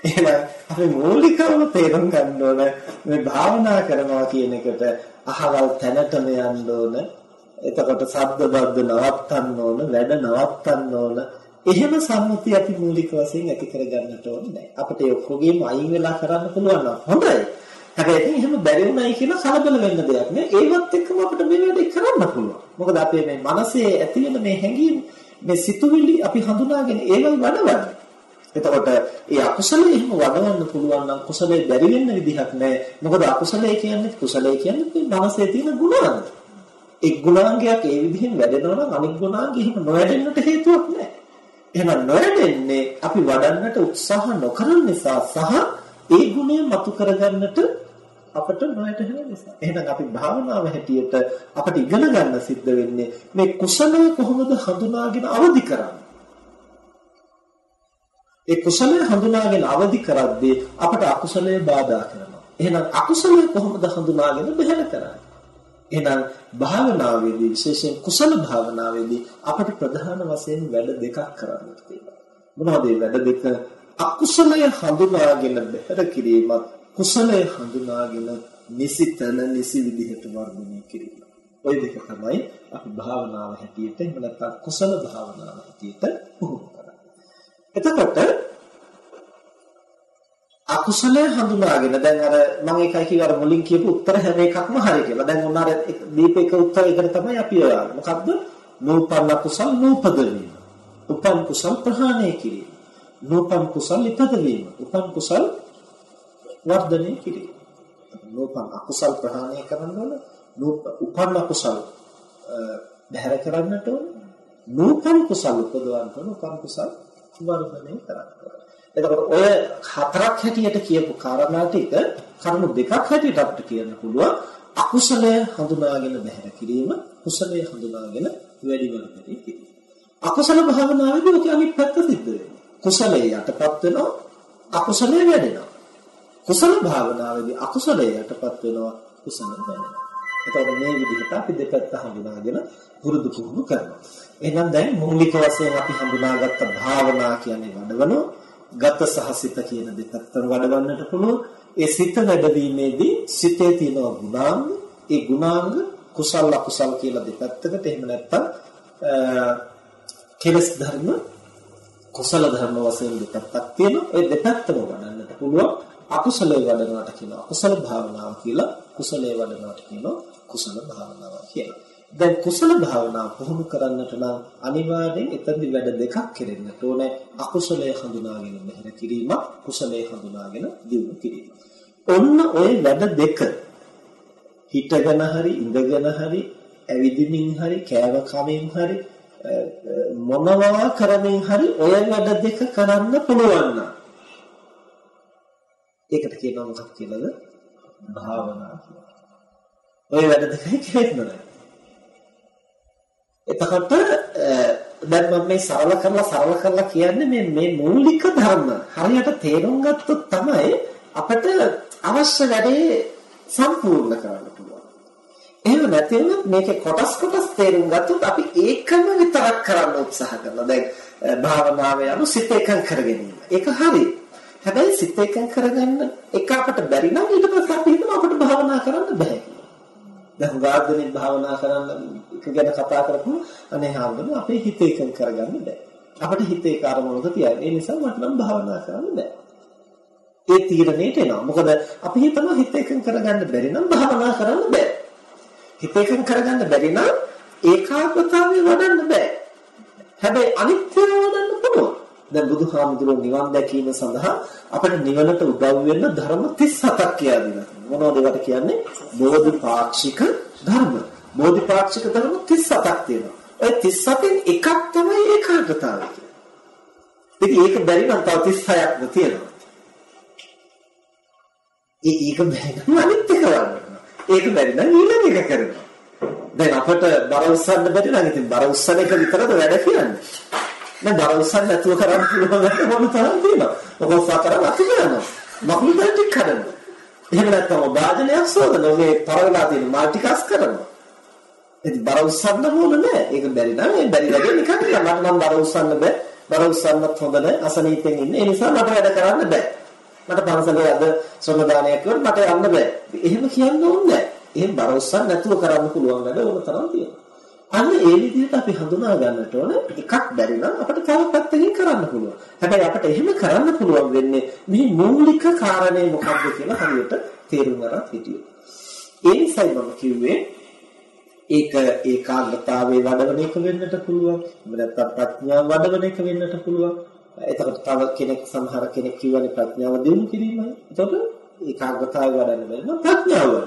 එහෙනම් අපි මූලිකවම තේරුම් ගන්න ඕන මේ භාවනා කරනවා කියන එකට අහවල් තැනටම යන්න ඕන. එතකොට සද්ද බද්ද නවත්තන්න ඕන, වැඩ නවත්තන්න ඕන. එහෙම සම්මුතිය අපි මූලික වශයෙන් ඇති කරගන්නට ඕනේ නැහැ. අපිට ඒ ඔක්කොගේම අයින් වෙලා කරන්න පුළුවන් නම් හොඳයි. හැබැයි එහෙම බැරි වුණයි කියලා කලබල වෙන්න දෙයක් නෑ. ඒවත් එක්කම අපිට මේ වැඩේ කරන්න පුළුවන්. මොකද අපේ මේ මනසේ ඇති වෙන මේ හැඟීම්, මේ සිතුවිලි අපි හඳුනාගෙන ඒවයි වඩවන්නේ. එතකොට ඒ අකුසලයේ එහෙම වඩවන්න පුළුවන් නම් කුසලයේ බැරි වෙන්න විදිහක් නැහැ. මොකද අකුසලයේ කියන්නේ කුසලයේ කියන්නේ මේ මනසේ තියෙන ගුණාංග. එක් ගුණාංගයක් ඒ විදිහෙන් වැඩෙනවා නම් අනිත් ගුණාංග එහෙම නොවැඩෙන්නට හේතුවක් නැහැ. එහෙනම් නොවැඩෙන්නේ අපි වඩන්නට උත්සාහ නොකරන නිසා සහ ඒ ගුණය මතු කරගන්නට අපට නොයටහෙන නිසා. එහෙනම් අපි භාවනාව හැටියට අපට ඉගෙන ගන්න සිද්ධ වෙන්නේ මේ කුසලය කොහොමද හඳුනාගෙන අවදි කරන්නේ. ඒ කුසලය හඳුනාගෙන අවදි කරද්දී අපට අකුසලය බාධා කරනවා. එහෙනම් අකුසලය කොහොමද හඳුනාගෙන බැහැර කරන්නේ? එහෙනම් භාවනාවේදී විශේෂයෙන් කුසල භාවනාවේදී අපට ප්‍රධාන වශයෙන් වැඩ දෙකක් කරන්න තියෙනවා. මොනවද මේ වැඩ දෙක? අකුසලය හඳුනාගෙන බැහැර කිරීමත් කුසලය හඳුනාගෙන නිසිතන නිසි විදිහට වර්ධනය කිරීම. ওই දෙක තමයි අපි භාවනාව හැටියට එහෙම නැත්නම් කුසල භාවනාව හැටියට පුහුණු එතකොට අකුසලය හඳුනාගෙන දැන් අර මම එකයි කිව්ව අර මුලින් කියපු උත්තර හැම එකක්ම හරි කියලා. දැන් ඔන්න අර දීපේක උත්තරයකට තමයි අපි යන්නේ. මොකද්ද? නූපන්න කුසල් නූපද වීම. උපන් කුසල් ප්‍රහාණය කිරීම. නූපන් කුසල් ඉපද වීම. උපන් කුසල් වර්ධනය කිරීම. නූපන් අකුසල් ප්‍රහාණය කරන්න ඕන. උපන් අකුසල් බැහැර කරන්නට ඕන. නූපන් කුසල් උපදවන්න ඕන. උපන් කුසල් වර්ධනය කරන්න. එතකොට ඔය හතරක් හැටියට කියපු කාරණා ටික කරුණු දෙකක් හැටියට අපිට කියන්න පුළුවන්. අකුසලය හඳුනාගෙන බැහැර කිරීම, කුසලය හඳුනාගෙන වැඩි වර්ධනය කිරීම. අකුසල භාවනාවේදී ඔක අනිත් පැත්ත සිද්ධ වෙනවා. කුසලයේ යටපත් වෙනවා, අකුසලයේ වැඩෙනවා. කුසල භාවනාවේදී අකුසලයේ යටපත් වෙනවා, කුසල වැඩෙනවා. එතකොට මේ විදිහට අපි දෙපැත්ත හඳුනාගෙන පුරුදු පුහුණු කරනවා. එහෙනම් දැන් මූලික වශයෙන් අපි හඳුනාගත්ත භාවනා කියන්නේ වඩවන ගත සහසිත කියන දෙපැත්තම වඩවන්නට පුළුවන්. ඒ සිත වැඩවීමේදී සිතේ තියෙන ගුණාංග, ඒ ගුණාංග කුසල අකුසල කියලා දෙපැත්තකට එහෙම නැත්නම් කෙලස් ධර්ම කුසල ධර්ම වශයෙන් දෙපැත්තක් තියෙනවා. ඒ දෙපැත්තම වඩන්නට පුළුවන්. අකුසලයේ වඩනවට කියනවා අකුසල භාවනාව කියලා. කුසලයේ වඩනවට කියනවා කුසල භාවනාව කියලා. දැන් කුසල භාවනා පුහුණු කරන්නට නම් අනිවාර්යෙන් එතනදි වැඩ දෙකක් කෙරෙන්නට ඕනේ අකුසලයේ හඳුනාගෙන මෙහෙර කිරීම කුසලයේ හඳුනාගෙන දියුණු කිරීම. ඔන්න ওই වැඩ දෙක හිටගෙන හරි ඉඳගෙන හරි ඇවිදිමින් හරි කෑම කමින් හරි මොනවා කරමින් හරි ඔය වැඩ දෙක කරන්න පුළුවන් නම් ඒකට කියනවා මොකක්ද කියලාද භාවනා කියලා. ඔය වැඩ දෙකයි කෙරෙන්නේ එතකොට දැන් මම මේ සරල කරලා සරල කරලා කියන්නේ මේ මේ මූලික ධර්ම හරියට තේරුම් ගත්තොත් තමයි අපිට අවශ්‍ය වැඩේ සම්පූර්ණ කරන්න පුළුවන්. එහෙම නැතිනම් මේකේ කොටස් කොටස් තේරුම් ගත්තොත් අපි ඒකම විතරක් කරන්න උත්සාහ කරනවා. දැන් භාවනාවේ අනු සිත එකඟ කරගැනීම. ඒක හරි. හැබැයි සිත එකඟ කරගන්න එක අපට බැරි නම් ඊට පස්සේ අපි හිතනවා අපිට භාවනා කරන්න බෑ කියලා. දැන් ගාද්දෙනින් භාවනා කරන්න එක ගැන කතා කරපුවා අනේ හාමුදුරුවෝ අපේ හිත එකඟ කරගන්න බෑ. අපිට හිතේ කාර්මණක තියන්නේ. ඒ නිසා මට නම් භාවනා කරන්න බෑ. ඒ තීරණයට එනවා. මොකද අපි හිතනවා හිත එකඟ කරගන්න බැරි නම් භාවනා කරන්න බෑ. හිත එකඟ කරගන්න බැරි නම් ඒකාග්‍රතාවය වඩන්න බෑ. හැබැයි අනිත්‍යව වඩන්න පුළුවන්. දැන් බුදුහාමුදුරුවෝ නිවන් දැකීම සඳහා අපිට නිවනට උදව් වෙන ධර්ම 37ක් කියලා දෙනවා. මොනවද ඒවට කියන්නේ? බෝධිපාක්ෂික ධර්ම. බෝධිපාක්ෂික ධර්ම 37ක් තියෙනවා. ඒ 37න් එකක් තමයි ඒකාග්‍රතාවය කියන්නේ. ඉතින් ඒක බැරි නම් තව 36ක්ම තියෙනවා. ඒ ඒක බැරි නම් අනිත් එක වඩනවා. ඒක බැරි නම් ඊළඟ එක කරනවා. දැන් අපට බර උස්සන්න බැරි නම් ඉතින් බර උස්සන එක විතරද වැඩ කියන්නේ. දැන් බර උස්සන්න නැතුව කරන්න පුළුවන් වැඩ මොන තරම් තියෙනවා. ඔක උස්සා කරලා අති කරනවා. මකුළු දැටි කරනවා. එහෙම නැත්නම් වාදනයක් සෝදනවා. මේ පරවලා තියෙන මාල්ටිකාස් කරනවා. ඉතින් බර උස්සන්න ඕන නෑ. ඒක බැරි නම් ඒ බැරි වැඩේ නිකන් මට නම් බර උස්සන්න බෑ. බර උස්සන්නත් හොඳ නෑ. අසනීපෙන් ඉන්නේ. ඒ නිසා මට වැඩ කරන්න බෑ. මට පන්සලේ අද ශ්‍රම දානයක් කරන්න මට යන්න බෑ. එහෙම කියන්න ඕනේ නෑ. එහෙම බර උස්සන්න නැතුව කරන්න පුළුවන් වැඩ ඕන තරම් තියෙනවා. අන්න ඒ විදිහට අපි හඳුනා ගන්නට ඕන එකක් බැරි නම් අපිට තව පැත්තකින් කරන්න පුළුවන්. හැබැයි අපිට එහෙම කරන්න පුළුවන් වෙන්නේ මේ මූලික කාරණේ මොකක්ද කියලා හරියට තේරුම් ගන්න හිටියොත්. ඒ නිසායි මම කිව්වේ ඒක ඒකාග්‍රතාවයේ වඩවන එක වෙන්නට පුළුවන්. එහෙම නැත්නම් ප්‍රඥාව වඩවන එක වෙන්නට පුළුවන්. එතකොට තව කෙනෙක් සමහර කෙනෙක් කියවනේ ප්‍රඥාව දිනු කිරීමයි. එතකොට ඒකාග්‍රතාවය වඩන්න බැරි නම් ප්‍රඥාව වඩනවා.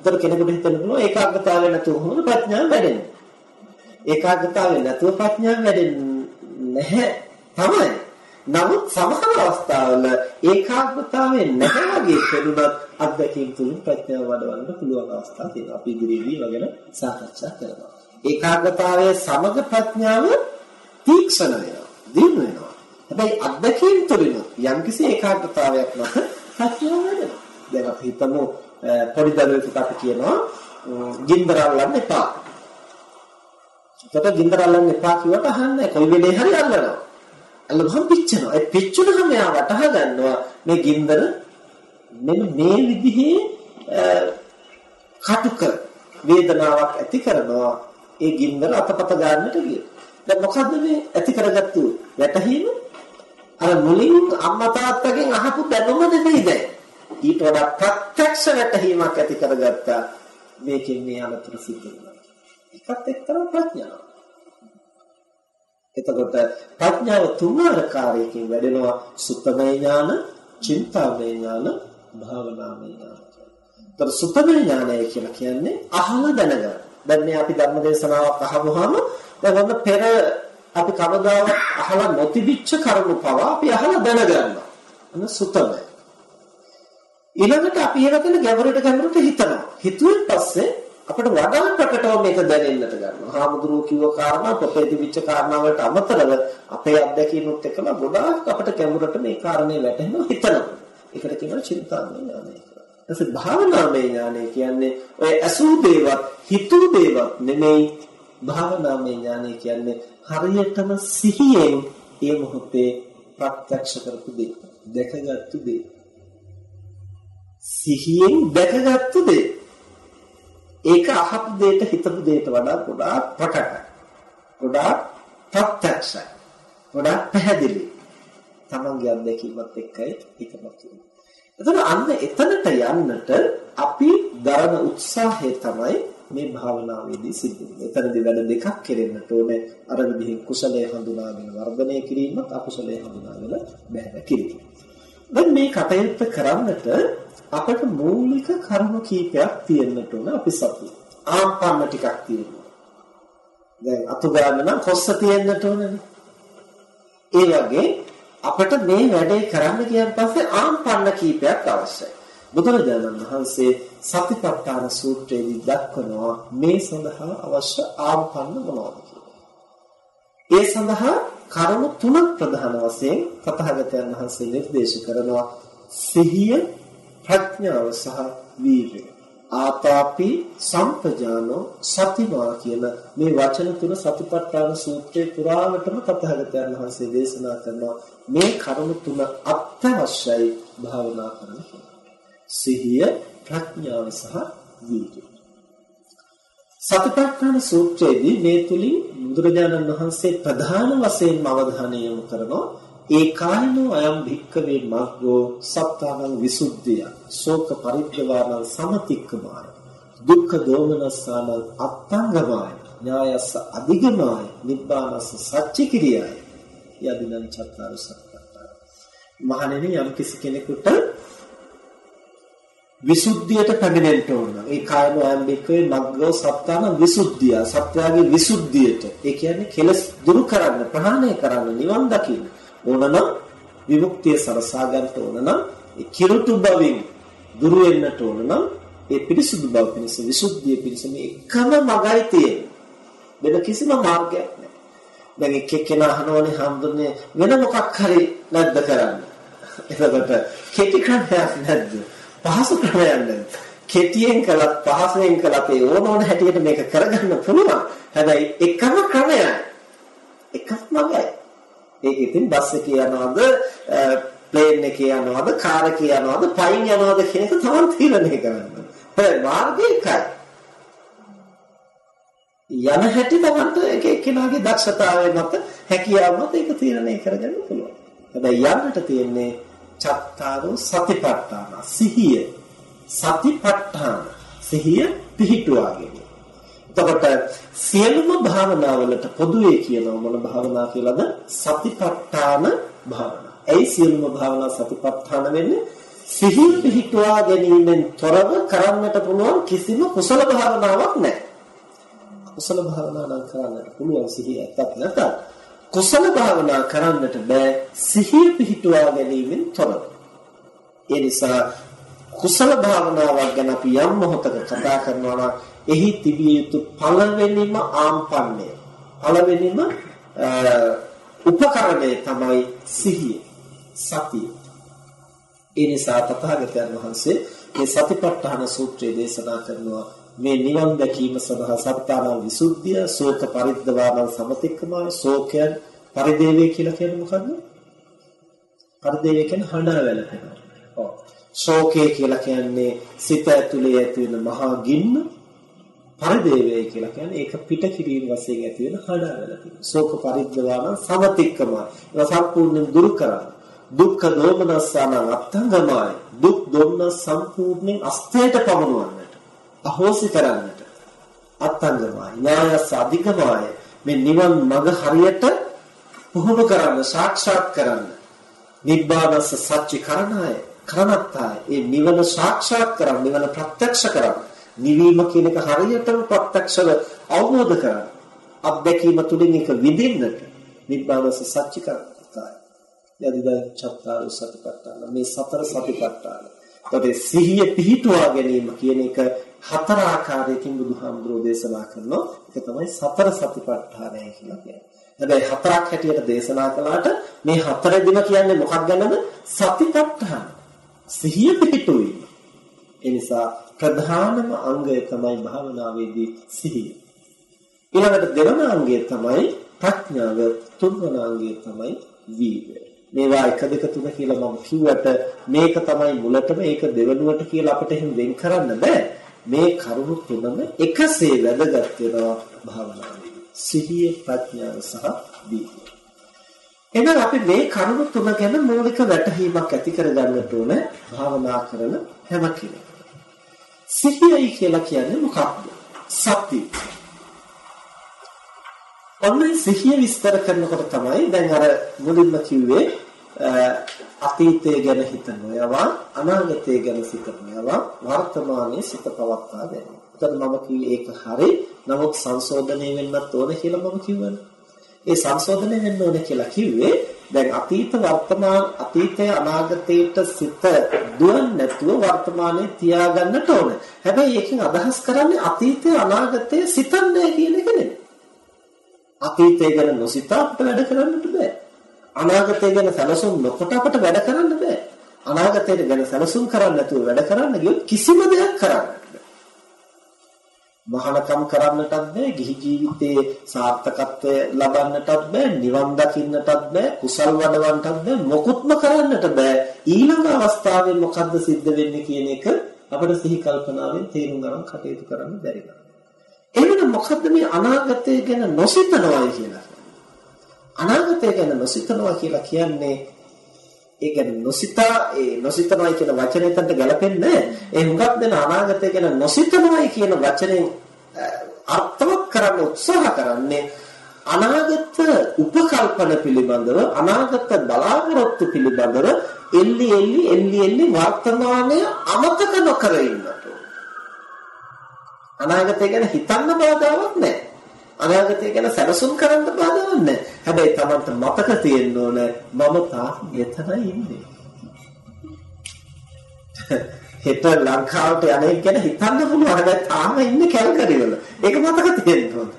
එතකොට කෙනෙකුට හිතන්න පුළුවන් ඒකාග්‍රතාවය නැතුව කොහොමද ප්‍රඥාව වැඩෙන්නේ? ඒකාග්‍රතාවය නැතුව ප්‍රඥාව වැඩෙන්නේ නැහැ තමයි. නමුත් සමහර අවස්ථාවල ඒකාග්‍රතාවය නැහැ වගේ පෙනුනත් අත්දැකීම් තුලින් ප්‍රඥාව වඩවන්න පුළුවන් අවස්ථා තියෙනවා. අපි ඉදිරියේදී වගේන සාකච්ඡා කරනවා. ඒකාග්‍රතාවයේ සමග ප්‍රඥාව තීක්ෂණ වෙනවා. දිනු වෙනවා. හැබැයි අත්දැකීම් තුලින් යම්කිසි ඒකාග්‍රතාවයක් නැත ප්‍රඥාව වැඩෙනවා. දැන් අපි හිතමු පොඩි දරුවෙකුට අපි කියනවා ගින්දර අල්ලන්න එපා. එතකොට ගින්දර අල්ලන්න එපා කිව්වට අහන්නේ කොයි වෙලේ හරි අල්ලනවා. අල්ලගහම පිච්චෙනවා. ඒ පිච්චුනහම එයා වටහා ගන්නවා මේ ගින්දර මෙන්න මේ විදිහේ කටුක වේදනාවක් ඇති කරනවා. ඒ ගින්දර අතපත ගන්නට ගිය. දැන් මොකද්ද මේ ඇති කරගත්තු වැටහීම? අර මුලින් අම්මා තාත්තගෙන් අහපු දැනුම නෙමෙයි දැන්. ඊට වඩා ප්‍රත්‍යක්ෂ වැටහීමක් ඇති කරගත්තා මේකෙන් මේ අලතර සිද්ධ වෙනවා. එකත් එක්තරා ප්‍රඥාවක්. එතකොට ප්‍රඥාව තුන් ආකාරයකින් වැඩෙනවා සුත්තමය ඥාන, චින්තාමය ඥාන, භාවනාමය ඥාන. ඒතර සුත්තමය ඥානය කියලා කියන්නේ අහලා දැනගන්න. දැන් මේ අපි ධර්ම දේශනාවක් අහමුවාම දැන් වන්න පෙර අපි කවදාවත් අහලා නොතිබිච්ච කරුණු පවා අපි අහලා දැනගන්නවා. අන්න සුත්තමය. ඊළඟට අපි ඒකට ගැඹුරට ගැඹුරට හිතනවා. හිතුවෙන් පස්සේ අපිට වඩා ප්‍රකටව මේක දැනෙන්නට ගන්නවා. හාමුදුරුවෝ කිව්ව කාරණා පොතේ තිබිච්ච කාරණා වලට අමතරව අපේ අත්දැකීමුත් එක්කම ගොඩාක් අපිට ගැඹුරට මේ කාරණේ වැටහෙනවා හිතනවා. ඒකට කියනවා චින්තාමය ඥානය කියලා. ඊට භාවනාමය ඥානය කියන්නේ ඔය අසූ දේවත් හිතූ දේවත් නෙමෙයි භාවනාමය ඥානය කියන්නේ හරියටම සිහියෙන් ඒ මොහොතේ ප්‍රත්‍යක්ෂ කරපු දේ, දැකගත්තු දේ. සිහියෙන් දැකගත්තු දේ. ඒක අහපු දෙයට හිතපු දෙයට වඩා ගොඩාක් ප්‍රකටයි. ගොඩාක් ප්‍රත්‍යක්ෂයි. ගොඩාක් පැහැදිලි. තමන්ගේ අත්දැකීමත් එක්කයි එකමත් වෙන්නේ. එතන අන්න එතනට යන්නට අපි දරන උත්සාහය තමයි මේ භාවනාවේදී සිද්ධ වෙන්නේ. එතනදී වැඩ දෙකක් කෙරෙන්නට ඕනේ. අර විදිහින් කුසලයේ හඳුනාගෙන වර්ධනය කිරීමත් අකුසලයේ හඳුනාගෙන බැහැ කිරීම. දැන් මේ කටයුත්ත කරන්නට අපට මූලික කරුණු කීපයක් තියෙන්නට ඕන අපි සතු. ආම්පන්න ටිකක් තියෙනවා. දැන් අතු ගන්න නම් කොස්ස තියෙන්නට ඕනනේ. ඒ වගේ අපට මේ වැඩේ කරන්න කියන පස්සේ ආම්පන්න කීපයක් අවශ්‍යයි. බුදුරජාණන් වහන්සේ සතිපට්ඨාන සූත්‍රයේදී දක්වනවා මේ සඳහා අවශ්‍ය ආම්පන්න මොනවද ඒ සඳහා කරුණු තුනක් ප්‍රධාන වශයෙන් තථාගතයන් වහන්සේ නිර්දේශ කරනවා සිහිය ප්‍රඥාව සහ වීර්යය. ආතාපි සම්පජානෝ සතිමා කියන මේ වචන තුන සතිපට්ඨාන සූත්‍රයේ පුරාවටම තථාගතයන් වහන්සේ දේශනා කරනවා මේ කරුණු තුන අත්‍යවශ්‍යයි භාවනා කරන්න. සිහිය ප්‍රඥාව සහ වීර්යය. සතිපට්ඨාන සූත්‍රයේදී මේ තුලින් බුදුරජාණන් වහන්සේ ප්‍රධාන වශයෙන්ම අවධානය යොමු කරනවා ඒ කායනෝ අයම් භික්කවේ මග්ගෝ සත්තානං විසුද්ධිය ශෝක පරිද්දවානං සමතික්කමාය දුක්ඛ දෝමනස්සානං අත්තංගමාය ඥායස්ස අධිගමාය නිබ්බානස්ස සච්චි කිරියයි යදිනං චත්තාරු සත්‍යත්තා මහණෙනි යම් කිසි කෙනෙකුට විසුද්ධියට පැමිණෙන්න ඕන. ඒ කායම ආම්බිකේ මග්ගෝ සත්තාන විසුද්ධිය. සත්‍යයේ විසුද්ධියට. ඒ කියන්නේ කෙලස් දුරු කරන්න, ප්‍රහාණය කරන්න, නිවන් දකින්න. ඕනනම් විමුක්තිය සරසා ගන්නට ඕන නම් ඒ කිරුතු බවින් දුරු වෙන්නට ඕන නම් ඒ පිරිසුදු බව පිණිස විසුද්ධිය පිණිස මේ එකම මගයි තියෙන්නේ. වෙන කිසිම මාර්ගයක් නැහැ. දැන් එක් එක්කෙනා අහනවනේ හම්දුනේ වෙන මොකක් හරි නැද්ද කරන්න. එතකොට කෙටි ක්‍රමයක් නැද්ද? පහසු ක්‍රමයක් නැද්ද? කෙටියෙන් කළත් පහසුවෙන් කළත් ඒ ඕන ඕන හැටියට මේක කරගන්න පුළුවන්. හැබැයි එකම ක්‍රමයයි. එකක් මගයි. ඒක ඉතින් බස් එකේ යනවද ප්ලේන් එකේ යනවද කාර් එකේ යනවද පයින් යනවද කියන එක තමයි තීරණය කරන්නේ. හැබැයි මාර්ගය එකයි. යන හැටි තමන්ට එක එක්කෙනාගේ දක්ෂතාවය මත හැකියාව මත ඒක තීරණය කරගන්න පුළුවන්. හැබැයි යන්නට තියෙන්නේ චත්තාරෝ සතිපට්ඨාන සිහිය. සතිපට්ඨාන සිහිය පිහිටුවාගෙන. එතකොට සියලුම භාවනාවලට පොදුවේ කියනවා මොන භාවනා කියලාද? සතිපට්ඨාන භාවනා. ඒ සියලුම භාවනා සතිපට්ඨාන වෙන්නේ සිහිය පිහිටුවා ගැනීමෙන් තොරව කරන්නට පුළුවන් කිසිම කුසල භාවනාවක් නැහැ. කුසල භාවනා නම් කරන්නට පුළුවන් සිහිය ඇත්තක් නැතත් කුසල භාවනා කරන්නට බෑ සිහිය පිහිටුවා ගැනීමෙන් තොරව. ඒ නිසා කුසල භාවනාවක් ගැන අපි යම් මොහොතක කතා කරනවා නම් එහි තිබිය යුතු පළවෙනිම ආම්පන්නය පළවෙනිම උපකරණය තමයි සිහිය සතිය ඒ නිසා තථාගතයන් වහන්සේ මේ සතිපට්ඨාන සූත්‍රය දේශනා කරනවා මේ නිවන් දැකීම සඳහා සත්‍යාන විසුද්ධිය ශෝක පරිද්දවාන සමතික්කමයි ශෝකයන් පරිදේවේ කියලා කියන්නේ මොකද්ද? පරිදේවේ කියන්නේ හඬා වැළපෙනවා. ඔව්. ශෝකය කියලා කියන්නේ සිත ඇතුලේ ඇති වෙන මහා ගින්න පරිදේවේ කියලා කියන්නේ ඒක පිට කිරීම වශයෙන් ඇති වෙන හඬා වැළපීම. ශෝක පරිද්දවාන සමතික්කමයි. ඒක සම්පූර්ණයෙන් දුරු කරන්න. දුක්ඛ දෝමනස්සාන අත්තංගමයි. දුක් දුන්න සම්පූර්ණයෙන් අස්තයට පමුණවන්නට. අහෝසි කරන්නට. අත්තංගමයි. ඥායස අධිකමයි. මේ නිවන් මඟ හරියට පුහුණු කරන්න, සාක්ෂාත් කරන්න. නිබ්බානස්ස සත්‍ය කරණාය, කරණත්තාය. ඒ නිවන සාක්ෂාත් කරන්න, නිවන ප්‍රත්‍යක්ෂ කරන්න. නිවීම කියන එක හරියටම ප්‍රත්‍යක්ෂව අවබෝධ කරගන්න. අත්දැකීම තුළින් ඒක විඳින්නට නිබ්බානස සත්‍ය කරගන්නයි. යදිදා චත්තාර සතිපට්ඨාන මේ සතර සතිපට්ඨාන. ඒතකොට සිහිය පිහිටුවා ගැනීම කියන එක හතර ආකාරයකින් බුදුහාමුදුරෝ දේශනා කරනවා. ඒක තමයි සතර සතිපට්ඨානය කියලා කියන්නේ. හැබැයි හතරක් හැටියට දේශනා කළාට මේ හතරෙදිම කියන්නේ මොකක් ගැනද? සතිපට්ඨාන. සිහිය පිහිටුවීම. ඒ නිසා ප්‍රධානම අංගය තමයි භාවනාවේදී සිහිය. ඊළඟට දෙවන අංගය තමයි ප්‍රඥාව, තුන්වන අංගය තමයි වීර්යය. මේවා 1 2 3 කියලා මම කිව්වට මේක තමයි මුලටම ඒක දෙවනුවට කියලා අපිට එහෙම වෙන් කරන්න බෑ. මේ කරුණු තුනම එකසේ වැදගත් වෙනවා භාවනාවේ. සිහිය, ප්‍රඥාව සහ වීර්යය. එහෙනම් අපි මේ කරුණු තුන ගැන මූලික වැටහීමක් ඇති කරගන්නට ඕන භාවනා කරන හැම කෙනෙක්. සිහියයි කියලා කියන්නේ මොකක්ද? සත්‍ය. ඔන්නේ සිහිය විස්තර කරනකොට තමයි දැන් අර මුලින්ම කිව්වේ අතීතය ගැන හිතනවා අනාගතය ගැන සිතනවා වර්තමානයේ සිත පවත්වා ගැනීම. එතන මම කිව්වේ ඒක හරි. නමුත් සංශෝධනය වෙන්නත් ඕන කියලා මම කිව්වනේ. ඒ සංශෝධනය වෙන්න ඕන කියලා කිව්වේ දැන් අතීත වර්තමාන අතීතය අනාගතයට සිත දුවන්නේ නැතුව වර්තමානයේ තියාගන්නට ඕන. හැබැයි ඒකෙන් අදහස් කරන්නේ අතීතය අනාගතය සිතන්නේ කියන එක නෙමෙයි. අතීතය ගැන නොසිතා අපිට වැඩ කරන්නට බෑ. අනාගතය ගැන සැලසුම් නොකොට අපිට වැඩ කරන්න බෑ. අනාගතය ගැන සැලසුම් කරන්නේ නැතුව වැඩ කරන්න ගියොත් කිසිම දෙයක් කරන්න මහානකම් කරන්නටත් බෑ ගිහි ජීවිතයේ සාර්ථකත්වය ලබන්නටත් බෑ නිවන් දකින්නටත් බෑ කුසල් වඩවන්නටත් බෑ මොකුත්ම කරන්නට බෑ. ඊළඟ අවස්ථාවේ මොකද්ද සිද්ධ වෙන්නේ කියන එක අපිට සිහි කල්පනාවෙන් තේරුම් ගන්න කටයුතු කරන්න බැරි වෙනවා. එහෙනම් මොකද්ද මේ අනාගතය ගැන නොසිතනවායි කියලා? අනාගතය ගැන නොසිතනවා කියලා කියන්නේ ඒ කියන්නේ නොසිතා ඒ නොසිතනවායි කියන වචනේ තන්ට ගැලපෙන්නේ ඒ හුඟක් දෙන අනාගතය ගැන නොසිතනවායි කියන වචනේ අර්ථවත් කරන්න උත්සාහ කරන්නේ අනාගත උපකල්පන පිළිබඳව අනාගත බලාපොරොත්තු පිළිබඳව එල්ලි එල්ලි එල්ලි එල්ලි වර්තමානය අමතක නොකර ඉන්නට අනාගතය ගැන හිතන්න බාධාවක් නැහැ. අනාගතය ගැන සැලසුම් කරන්න බාධාවක් නැහැ හැබැයි Tamanට මතක තියෙන්න ඕන මම තාම එතන ඉන්නේ හෙට ලංකාවට යන්නේ ගැන හිතන්න පුළුවන් හැබැයි තාම ඉන්නේ කැල්කරි වල ඒක මතක තියෙන්න ඕන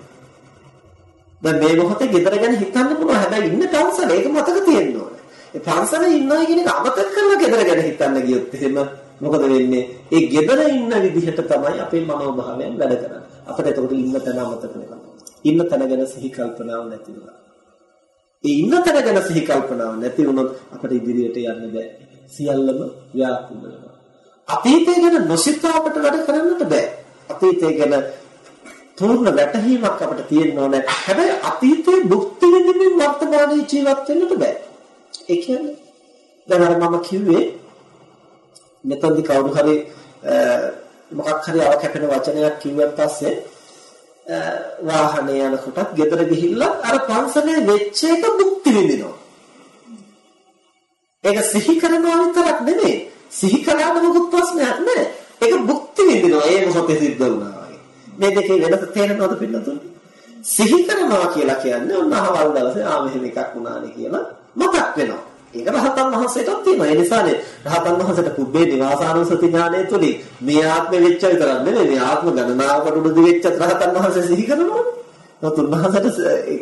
දැන් මේ මොහොතේ ගෙදර ගැන හිතන්න පුළුවන්. හැබැයි ඉන්න පන්සල ඒක මතක තියෙන්න ඕනේ. ඒ පන්සලේ ඉන්නවා කියන එක අමතක කරලා ගෙදර ගැන හිතන්න ගියොත් එහෙම මොකද වෙන්නේ? ඒ ගෙදර ඉන්න විදිහට තමයි අපේ මනෝභාවයන් වැඩ කරන්නේ. අපිට එතකොට ඉන්න තැන අමතක වෙනවා. ඉන්න තැන ගැන සිහි කල්පනාව නැති වෙනවා. ඒ ඉන්න තැන ගැන සිහි කල්පනාව නැති වුණොත් අපිට ඉදිරියට යන්න බෑ. සියල්ලම ව්‍යාකූල වෙනවා. අතීතය ගැන නොසිතා අපිට වැඩ කරන්නට බෑ. අතීතය ගැන පූර්ණ වැටහීමක් අපිට තියෙන්න ඕනේ. හැබැයි අතීතයේ භුක්ති විඳින්න වර්තමානයේ ජීවත් වෙන්නට බෑ. ඒ කියන්නේ දැන් අර මම කිව්වේ මෙතනදි කවුරු හරි මොකක් හරි අව කැපෙන වචනයක් කිව්වන් පස්සේ වාහනේ යනකොටත් ගෙදර ගිහිල්ලා අර පන්සලේ වෙච්ච එක භුක්ති විඳිනවා. ඒක සිහි කරනවා විතරක් නෙමෙයි. සිහි කළාම මොකුත් ප්‍රශ්නයක් නෑ. ඒක භුක්ති විඳිනවා. ඒ මොහොතේ සිද්ධ වුණා. මේ දෙකේ වෙනස තේරෙනවද පින්නතුන්? සිහි කරනවා කියලා කියන්නේ ඔන්න අහවල් දවසේ ආ මෙහෙම එකක් වුණානේ කියලා මතක් වෙනවා. ඒක රහතන් වහන්සේටත් තියෙනවා. ඒ නිසානේ රහතන් වහන්සේට පුබ්බේ නිවාසානුසති ඥානය තුලින් මේ ආත්මෙ වෙච්ච විතරක් නෙමෙයි මේ ආත්ම ගණනාවකට උඩදී වෙච්ච රහතන් වහන්සේ සිහි කරනවා. නමුත් උන්වහන්සේට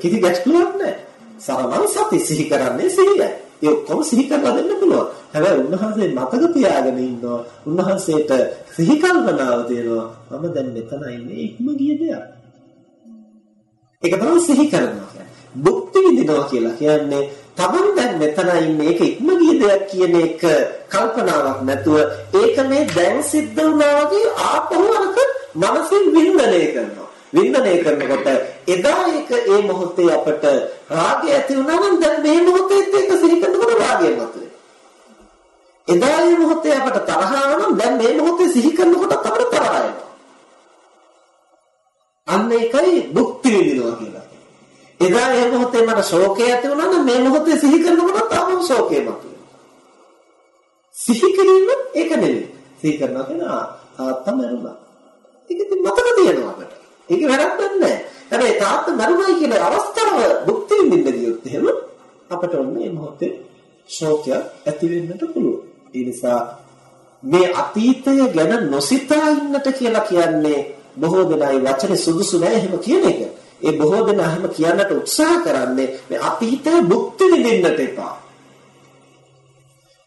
කිසි ගැටලුවක් නැහැ. සරලව සති සිහි කරන්නේ සිහියයි. ඒ ඔක්කොම සිහි කරලා දෙන්න පුළුවන්. හැබැයි උන්වහන්සේ මතක තියාගෙන ඉන්නවා. උන්වහන්සේට සිහි කල්පනාව තියෙනවා. මම දැන් මෙතන ඉන්නේ ඉක්ම ගිය දෙයක්. ඒක තමයි සිහි කරනවා කියන්නේ. භුක්ති විඳිනවා කියලා කියන්නේ තමන් දැන් මෙතන ඉන්නේ ඒක ඉක්ම ගිය දෙයක් කියන එක කල්පනාවක් නැතුව ඒක මේ දැන් සිද්ධ වුණා වගේ ආපහු අරක මනසින් වින්දනය කරනවා. වින්දනය කරනකොට එදා ඒක ඒ මොහොතේ අපට රාගය ඇති වුණා නම් දැන් මේ මොහොතේත් ඒක සිහි කරනකොට රාගය මතුවේ. එදා මේ මොහොතේ අපට තරහ නම් දැන් මේ මොහොතේ සිහි කරනකොට අපට තරහ එනවා. අන්න ඒකයි භුක්ති විඳිනවා කියලා. එදා මේ මොහොතේ මට ශෝකය ඇති වුණා නම් මේ මොහොතේ සිහි කරනකොට තාම ශෝකය මතුවේ. සිහි කිරීම ඒක නෙවෙයි. සිහි කරනවා කියන තාත්තා මරුණා. ඒක ඉතින් මතක තියෙනවා අපට. ඒක වැරද්දක් නැහැ. හැබැයි තාත්තා මරුණයි කියන අවස්ථාව භුක්ති විඳින්න ගියොත් එහෙම අපට ඔන්න මේ මොහොතේ ශෝකය ඇති වෙන්නට පුළුවන්. ඒ නිසා මේ අතීතය ගැන නොසිතා ඉන්නට කියලා කියන්නේ බොහෝ දෙනායි වචනේ සුදුසු නැහැ එහෙම කියන එක. ඒ බොහෝ දෙනා එහෙම කියන්නට උත්සාහ කරන්නේ මේ අතීතය භුක්ති විඳින්නට එපා.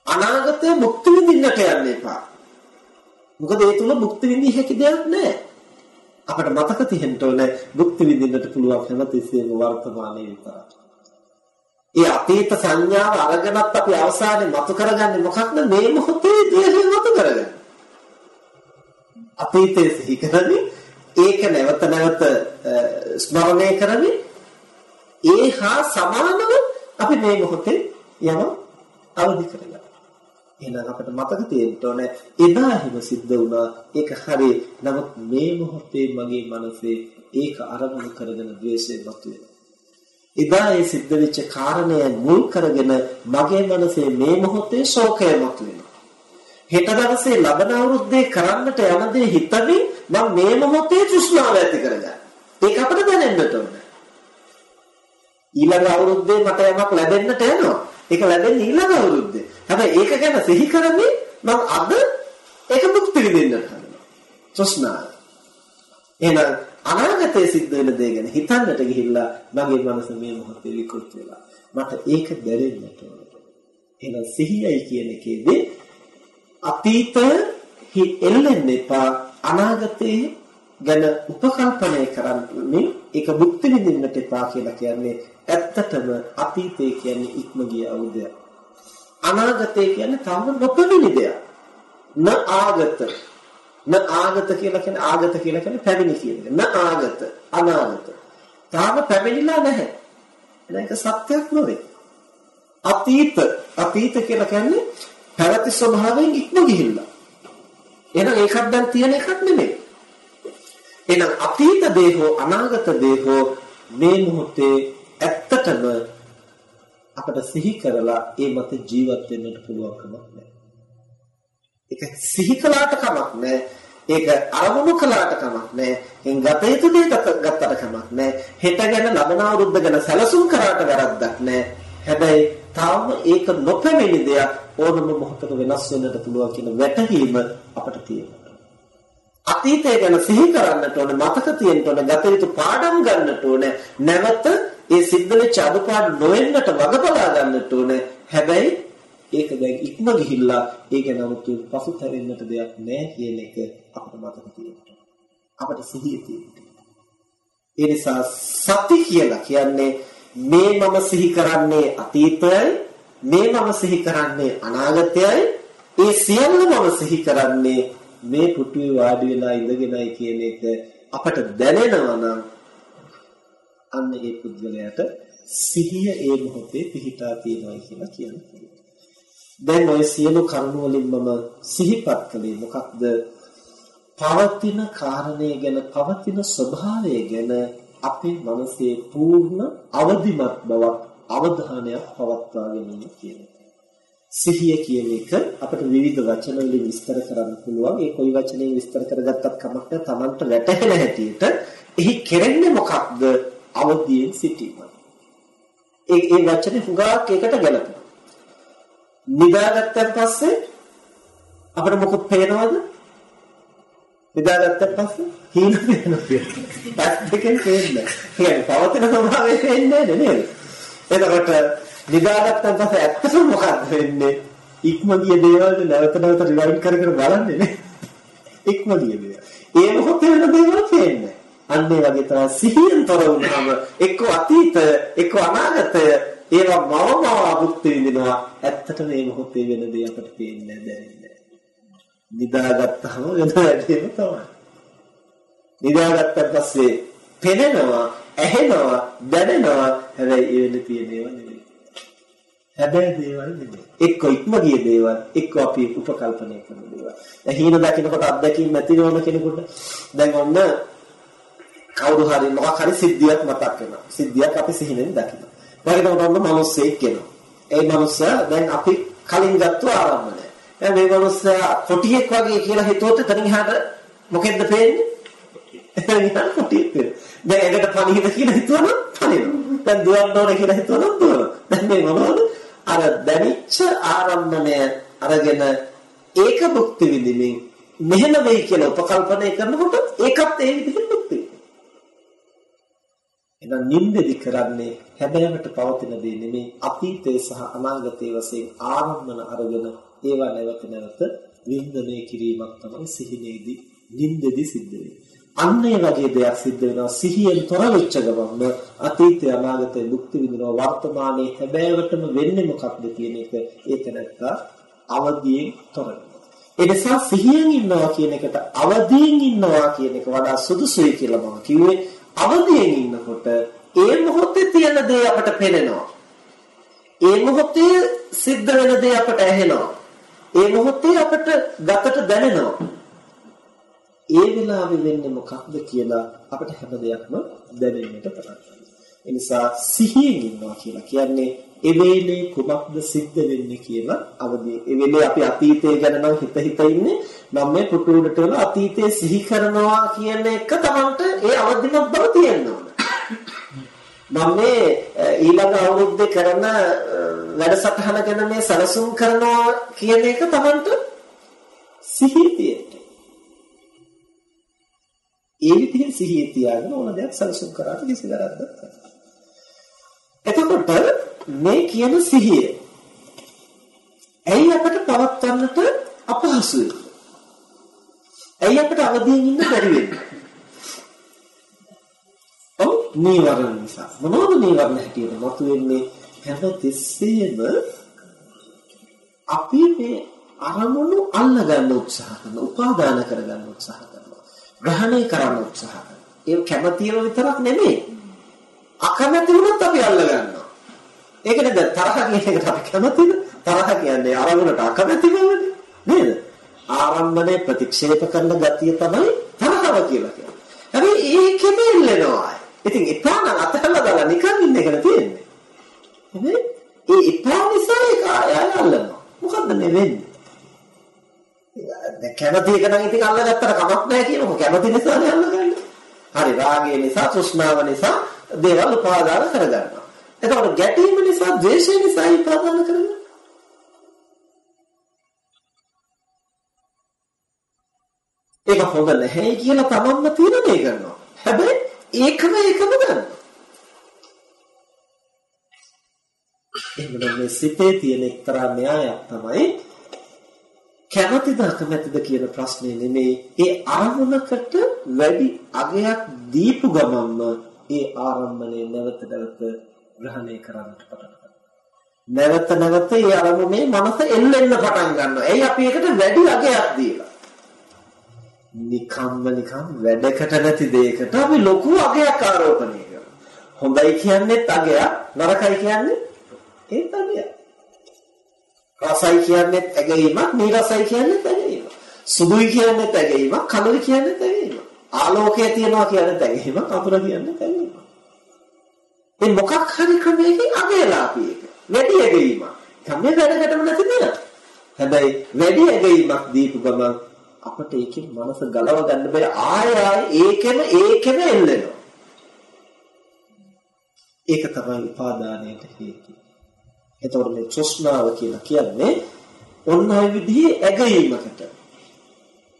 අනාගතය භුක්ති විඳින්නට යන්න එපා. මොකද ඒ තුල භුක්ති විඳින්න හැකි දෙයක් නැහැ. අපිට මතක තියෙන්න ඕනේ භුක්ති විඳින්නට පුළුවන් හැමතිස්සෙම වර්තමානයේ විතරයි. ඒ අතීත සංඥාව අරගෙනත් අපි අවසානයේ මතු කරගන්නේ මොකක්ද මේ මොහොතේ දේහය මතු කරගන්න. අතීතයේ සිහි කරන්නේ ඒක නැවත නැවත ස්මරණය කරන්නේ ඒ හා සමානව අපි මේ මොහොතේ යම අවදි කරගන්න. එහෙනම් අපිට මතක තියෙන්න ඕනේ එදා හිම සිද්ධ වුණා ඒක හරි. නමුත් මේ මොහොතේ මගේ මනසේ ඒක අරමුණු කරගෙන ද්වේෂය මතුවේ. එදා ඒ සිද්ධ වෙච්ච කාරණය මුල් කරගෙන මගේ මනසේ මේ මොහොතේ ශෝකය මතුවෙනවා. හෙට දවසේ ලබන අවුරුද්දේ කරන්නට යන දේ හිතමින් මම මේ මොහොතේ තෘෂ්ණාව ඇති කරගන්නවා. ඒක අපිට දැනෙන්නට ඕනේ. ඊළඟ අවුරුද්දේ මට යමක් ලැබෙන්නට යනවා. ඒක ලැබෙන්නේ ඊළඟ අවුරුද්දේ. හැබැයි ඒක ගැන සිහි කරමින් මම අද ඒක මුක්ති විඳින්නට හදනවා. තෘෂ්ණාව. එහෙනම් අනාගතයේ සිද්ධ වෙන දේ ගැන හිතන්නට ගිහිල්ලා මගේ මනස මේ මොහොතේ විකෘති වෙලා. මට ඒක දැනෙන්නට ඕන. එහෙනම් සිහියයි කියන එකේදී අතීතය එල්ලෙන්න එපා අනාගතයේ ගැන උපකල්පනය කරන්නේ ඒක භුක්ති විඳින්නට එපා කියලා කියන්නේ ඇත්තටම අතීතය කියන්නේ ඉක්ම ගිය අවුදයක්. අනාගතය කියන්නේ තව නොපෙනෙන දෙයක්. න ආගත න ආගත කියලා කියන්නේ ආගත කියලා කියන්නේ පැමිණි කියන එක. න ආගත අනාගත. තාම පැමිණිලා නැහැ. එහෙනම් ඒක සත්‍යයක් නෙවෙයි. අතීත අතීත කියලා කියන්නේ පැවති ස්වභාවයෙන් ඉක්ම ගිහිල්ලා. එහෙනම් ඒකක් දැන් තියෙන එකක් නෙමෙයි. එහෙනම් අතීත දේ හෝ අනාගත දේ හෝ මේ මොහොතේ ඇත්තටම අපට සිහි කරලා ඒ මත ජීවත් වෙන්නට පුළුවන් කමක් නැහැ. ඒක සිහි කළාට කමක් නැහැ. ඒක අරමුණු කළාට කමක් නැහැ. එන් ගත යුතු දේ ගත්තට කමක් නැහැ. හෙට ගැන ලබන අවුරුද්ද ගැන සැලසුම් කරාට වැරද්දක් නැහැ. හැබැයි තාම ඒක නොපැමිණි දෙයක් ඕනම මොහොතක වෙනස් වෙන්නට පුළුවන් කියන වැටහීම අපට තියෙනවා. අතීතය ගැන සිහි කරන්නට ඕන මතක තියෙන්න ඕන ගත යුතු පාඩම් ගන්නට ඕන නැවත ඒ සිද්ධ වෙච්ච අඩුපාඩු නොවෙන්නට වග බලා ගන්නට ඕන. හැබැයි ඒක දැන් ඉක්ම ගිහිල්ලා ඒක නමුත් පසුතැවෙන්නට දෙයක් නැහැ කියන එක අපිට මතක තියෙන්න අපිට සිහිය තියෙන්න ඒ නිසා සති කියලා කියන්නේ මේ මම සිහි කරන්නේ අතීතයයි මේ මම සිහි කරන්නේ අනාගතයයි ඒ සියල්ල මම සිහි කරන්නේ මේ පුටුවේ වාඩි වෙලා ඉඳගෙනයි කියන එක අපට දැනෙනවා නම් අන්න ඒ පුද්ගලයාට සිහිය ඒ මොහොතේ පිහිටා තියෙනවා කියලා කියනවා. දැන් ওই සියලු කරුණු වලින් මම සිහිපත් කළේ මොකක්ද? පවතින කාරණේ ගැන පවතින ස්වභාවය ගැන අපේ මනසේ පූර්ණ අවදිමත් බවක් අවධානයක් පවත්වා ගැනීම කියන එක. සිහිය කියන එක අපිට විවිධ වචන වලින් විස්තර කරන්න පුළුවන්. ඒ කොයි වචනෙන් විස්තර කරගත්තත් කමක් නැහැ. Tamanට වැටහෙන හැටියට එහි කෙරෙන්නේ මොකක්ද? අවදියෙන් සිටීම. ඒ ඒ වචනේ හුඟක් ඒකට ගැලපෙනවා. නිදාගත්තන් පස්සේ අපිට මොකක් පේනවද? නිදාගත්තන් පස්සේ හීන පේනවා. පැස් දෙකෙන් පේන්නේ. කියන්නේ පවතින ස්වභාවය පේන්නේ නේද? එතකොට නිදාගත්තන් පස්සේ ඇත්තටම මොකක්ද වෙන්නේ? ඉක්ම ගිය දේවල් නැවත නැවත රිවයින්ඩ් කර කර බලන්නේ නේ. ඉක්ම ගිය දේවල්. ඒ මොහොතේ වෙන දේවල් පේන්නේ. අන්න ඒ වගේ තමයි සිහියෙන් තොර වුණාම එක්ක අතීත එක්ක අනාගතය ඒවා මව මව භුක්ති විඳිනවා. ඇත්තටම මේ මොහොතේ වෙන දේ අපට පේන්නේ දැනෙන්නේ නිදාගත්තාම වෙන වැඩේම තමයි. නිදාගත්තට පස්සේ පෙනෙනවා, ඇහෙනවා, දැනෙනවා. හැබැයි ඒ වෙන තියෙන ඒවා නෙමෙයි. හැබැයි දේවල් නෙමෙයි. එක්ක ඉක්ම ගිය දේවල්, එක්ක අපි උපකල්පනය කරන දේවල්. දැන් හීන දකින්නකොට අත්දැකීම් නැති වෙන කෙනෙකුට දැන් ඔන්න කවුරු හරි මොකක් හරි සිද්ධියක් මතක් වෙනවා. සිද්ධියක් අපි සිහිනෙන් දකිනවා. වගේම ඔන්න මිනිස්සෙක් කෙනා. ඒ මිනිස්සයා දැන් අපි කලින් ගත්ත ආරම්භණය. දැන් මේ මිනිස්සයා කොටියෙක් වගේ කියලා හිතුවොත් එතනින් එහාට මොකෙද්ද පේන්නේ? එතනින් එහාට කොටියෙක් පේනවා. දැන් එකට පණිහිද කියලා හිතුවනම් පණිනවා. දැන් දුවන්න ඕනේ කියලා හිතුවනම් දුවනවා. දැන් මේ මොනවද? අර දැනිච්ච ආරම්භණය අරගෙන ඒක භුක්ති විඳින්මින් මෙහෙම වෙයි කියලා උපකල්පනය කරනකොට ඒකත් ඒ විදිහට භුක්ති එහෙනම් නින්දෙදි කරන්නේ හැබෑමට පවතින දේ නෙමේ අතීතයේ සහ අනාගතයේ වශයෙන් ආරම්භන අරගෙන ඒවා නැවත නැවත වින්දනය කිරීමක් තමයි සිහිනේදී නින්දෙදි සිද්ධ වෙන්නේ. අන්න ඒ වගේ දෙයක් සිද්ධ වෙනවා සිහියෙන් තොර වෙච්ච ගමන්ම අතීතය අනාගතය භුක්ති විඳිනවා වර්තමානයේ හැබෑවටම වෙන්නේ මොකක්ද කියන එක ඒක නැත්තා අවදියෙන් තොර ඒ නිසා සිහියෙන් ඉන්නවා කියන එකට අවදියෙන් ඉන්නවා කියන එක වඩා සුදුසුයි කියලා මම කිව්වේ අවදියෙන් ඉන්නකොට ඒ මොහොතේ තියෙන දේ අපට පේනවා. ඒ මොහොතේ සිද්ධ වෙන දේ අපට ඇහෙනවා. ඒ මොහොතේ අපට ගතට දැනෙනවා. ඒ වෙලාවේ වෙන්නේ මොකක්ද කියලා අපිට හැම දෙයක්ම දැනෙන්නට පටන් ඒ නිසා සිහියෙන් ඉන්නවා කියලා කියන්නේ ඒ වෙලේ කුමක්ද සිද්ධ වෙන්නේ කියලා අවදි. ඒ වෙලේ අපි අතීතය ගැන නම් හිත හිත ඉන්නේ. මම මේ පුටු උඩට වල අතීතය සිහි කරනවා කියන එක තමන්ට ඒ අවදිමත් බව තියෙන්න ඕන. මම මේ ඊළඟ අවුරුද්දේ කරන වැඩසටහන ගැන මේ සැලසුම් කරනවා කියන එක තමන්ට සිහි තියෙන්න. ඒ විදිහේ සිහිය තියාගෙන ඕන දෙයක් සැලසුම් කරාට කිසි වැරද්දක් නැහැ. එතකොට මේ කියන සිහිය ඇයි අපට පවත්වන්නට අපහසුයි? ඇයි අපට අවදියෙන් ඉන්න බැරි වෙන්නේ? ඔව් නීවරණ නිසා. මොනවද නීවරණ හැටියට මතුවෙන්නේ? හැම තිස්සෙම අපි මේ අරමුණු අල්ල ගන්න උත්සාහ කරනවා, උපාදාන කර ගන්න උත්සාහ කරනවා, ග්‍රහණය කරන්න උත්සාහ කරනවා. ඒ කැමැතිව විතරක් නෙමෙයි. අකමැති වුණොත් අපි අල්ල ගන්නවා. ඒකනේ දැන් තරහ කියන එකට අපි කැමතිද? තරහ කියන්නේ අරමුණට අකමැති බවනේ. නේද? ආරම්භනේ ප්‍රතික්ෂේප කරන ගතිය තමයි තරහව කියලා කියන්නේ. හැබැයි ඒකෙම ඉල්ලනවා. ඉතින් එපා නම් අතහැරලා දාලා නිකන් ඉන්න එකද තියෙන්නේ. නේ? ඒ එපා නිසා ඒක ආය අල්ලනවා. මොකද්ද මේ වෙන්නේ? දැන් කැමති එක නම් ඉතින් අල්ලගත්තට කමක් නැහැ කියනකො කැමති නිසානේ අල්ලගන්නේ. හරි රාගය නිසා, තෘෂ්ණාව නිසා දේවල් උපාදාන කරගන්නවා. එතකොට ගැටීම නිසා, ද්වේෂය නිසා උපාදාන කරගන්නවා. ඒක හොඳ නැහැ කියලා තමන්ම තීරණය කරනවා. හැබැයි ඒකම ඒකම ගන්නවා. එහෙනම් මේ සිතේ තියෙන එක්තරා න්‍යායක් තමයි කැමැතිද අකමැතිද කියන ප්‍රශ්නේ නෙමෙයි ඒ අරමුණකට වැඩි අගයක් දීපු ගමන්ම ඒ ආරම්භනේ නැවත නැවත ග්‍රහණය කරන්නට පටන් ගන්නවා. නැවත නැවත ඒ අරමුණේ මනස එල්ලෙන්න පටන් ගන්නවා. එයි අපි ඒකට වැඩි අගයක් දීලා. නිකම්ම නිකම් වැඩකට නැති දෙයකට අපි ලොකු අගයක් ආරෝපණය කරනවා. හොඳයි කියන්නේත් අගයක්, නරකයි කියන්නේ ඒත් අගයක්. රසයි කියන්නේත් ඇගීමක්, නීරසයි කියන්නේත් ඇගීමක්. සුදුයි කියන්නේත් ඇගීමක්, කළුයි කියන්නේත් ඇගීමක්. ආලෝකය තියනවා කියන්නේත් ඇගීමක්, අතුර කියන්නේත් ඇගීමක්. මේ මොකක් හරි ක්‍රමයකින් අගයලා අපි ඒක. වැඩි ඇගීමක්. කන්නේ වැඩකටම නැති දෙයක්. හැබැයි වැඩි ඇගීමක් දීපු ගමන් අපිට ඒකෙන් මනස ගලව ගන්න බෑ ආය ආය ඒකෙම ඒකෙම එල්ලෙනවා. ඒක තමයි උපාදානයට හේතුව. එතකොට මේ තෘෂ්ණාව කියලා කියන්නේ ඔන්න ඔය විදිහේ ඇගීමකට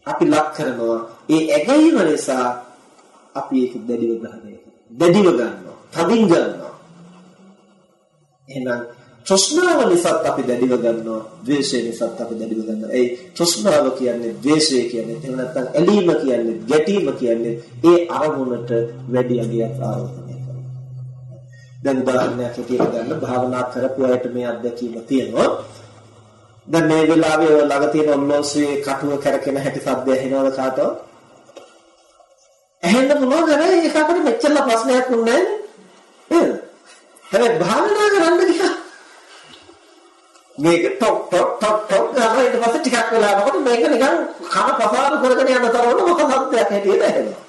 අපි ලක් කරනවා. ඒ ඇගීම නිසා අපි ඒක දැඩිව ගන්නවා. දැඩිව ගන්නවා. තදින් ගන්නවා. එහෙනම් තෘෂ්ණාව නිසාත් අපි දැඩිව ගන්නවා. ද්වේෂය නිසාත් අපි දැඩිව ගන්නවා. ඒ තෘෂ්ණාව කියන්නේ ද්වේෂය කියන්නේ එහෙම නැත්නම් ඇලීම කියන්නේ ගැටීම කියන්නේ ඒ අරමුණට වැඩි අගයක් ආරෝපණය කරනවා. දැන් උදාහරණයක් විදිහට ගන්න භාවනා කරපු අයට මේ අත්දැකීම තියෙනවා. දැන් මේ වෙලාවේ ඔය ළඟ තියෙන ඔන්නෝසේ කටුව කරකින හැටි සද්ද ඇහෙනවද කාටවත්? ඇහෙන්න පුළුවන් නේද ඒක අපිට මෙච්චර ප්‍රශ්නයක් නුන්නේ නේද හැබැයි භාවනා කරන්න ගියා. මේක ටොක් ටොක් ටොක් ටොක් ගාලා ඊට පස්සේ ටිකක් වෙලා යනකොට මේක නිකන් කන පසාරු කරගෙන යන තරමට මොකද සත්‍යයක් හැටියට ඇහෙනවා.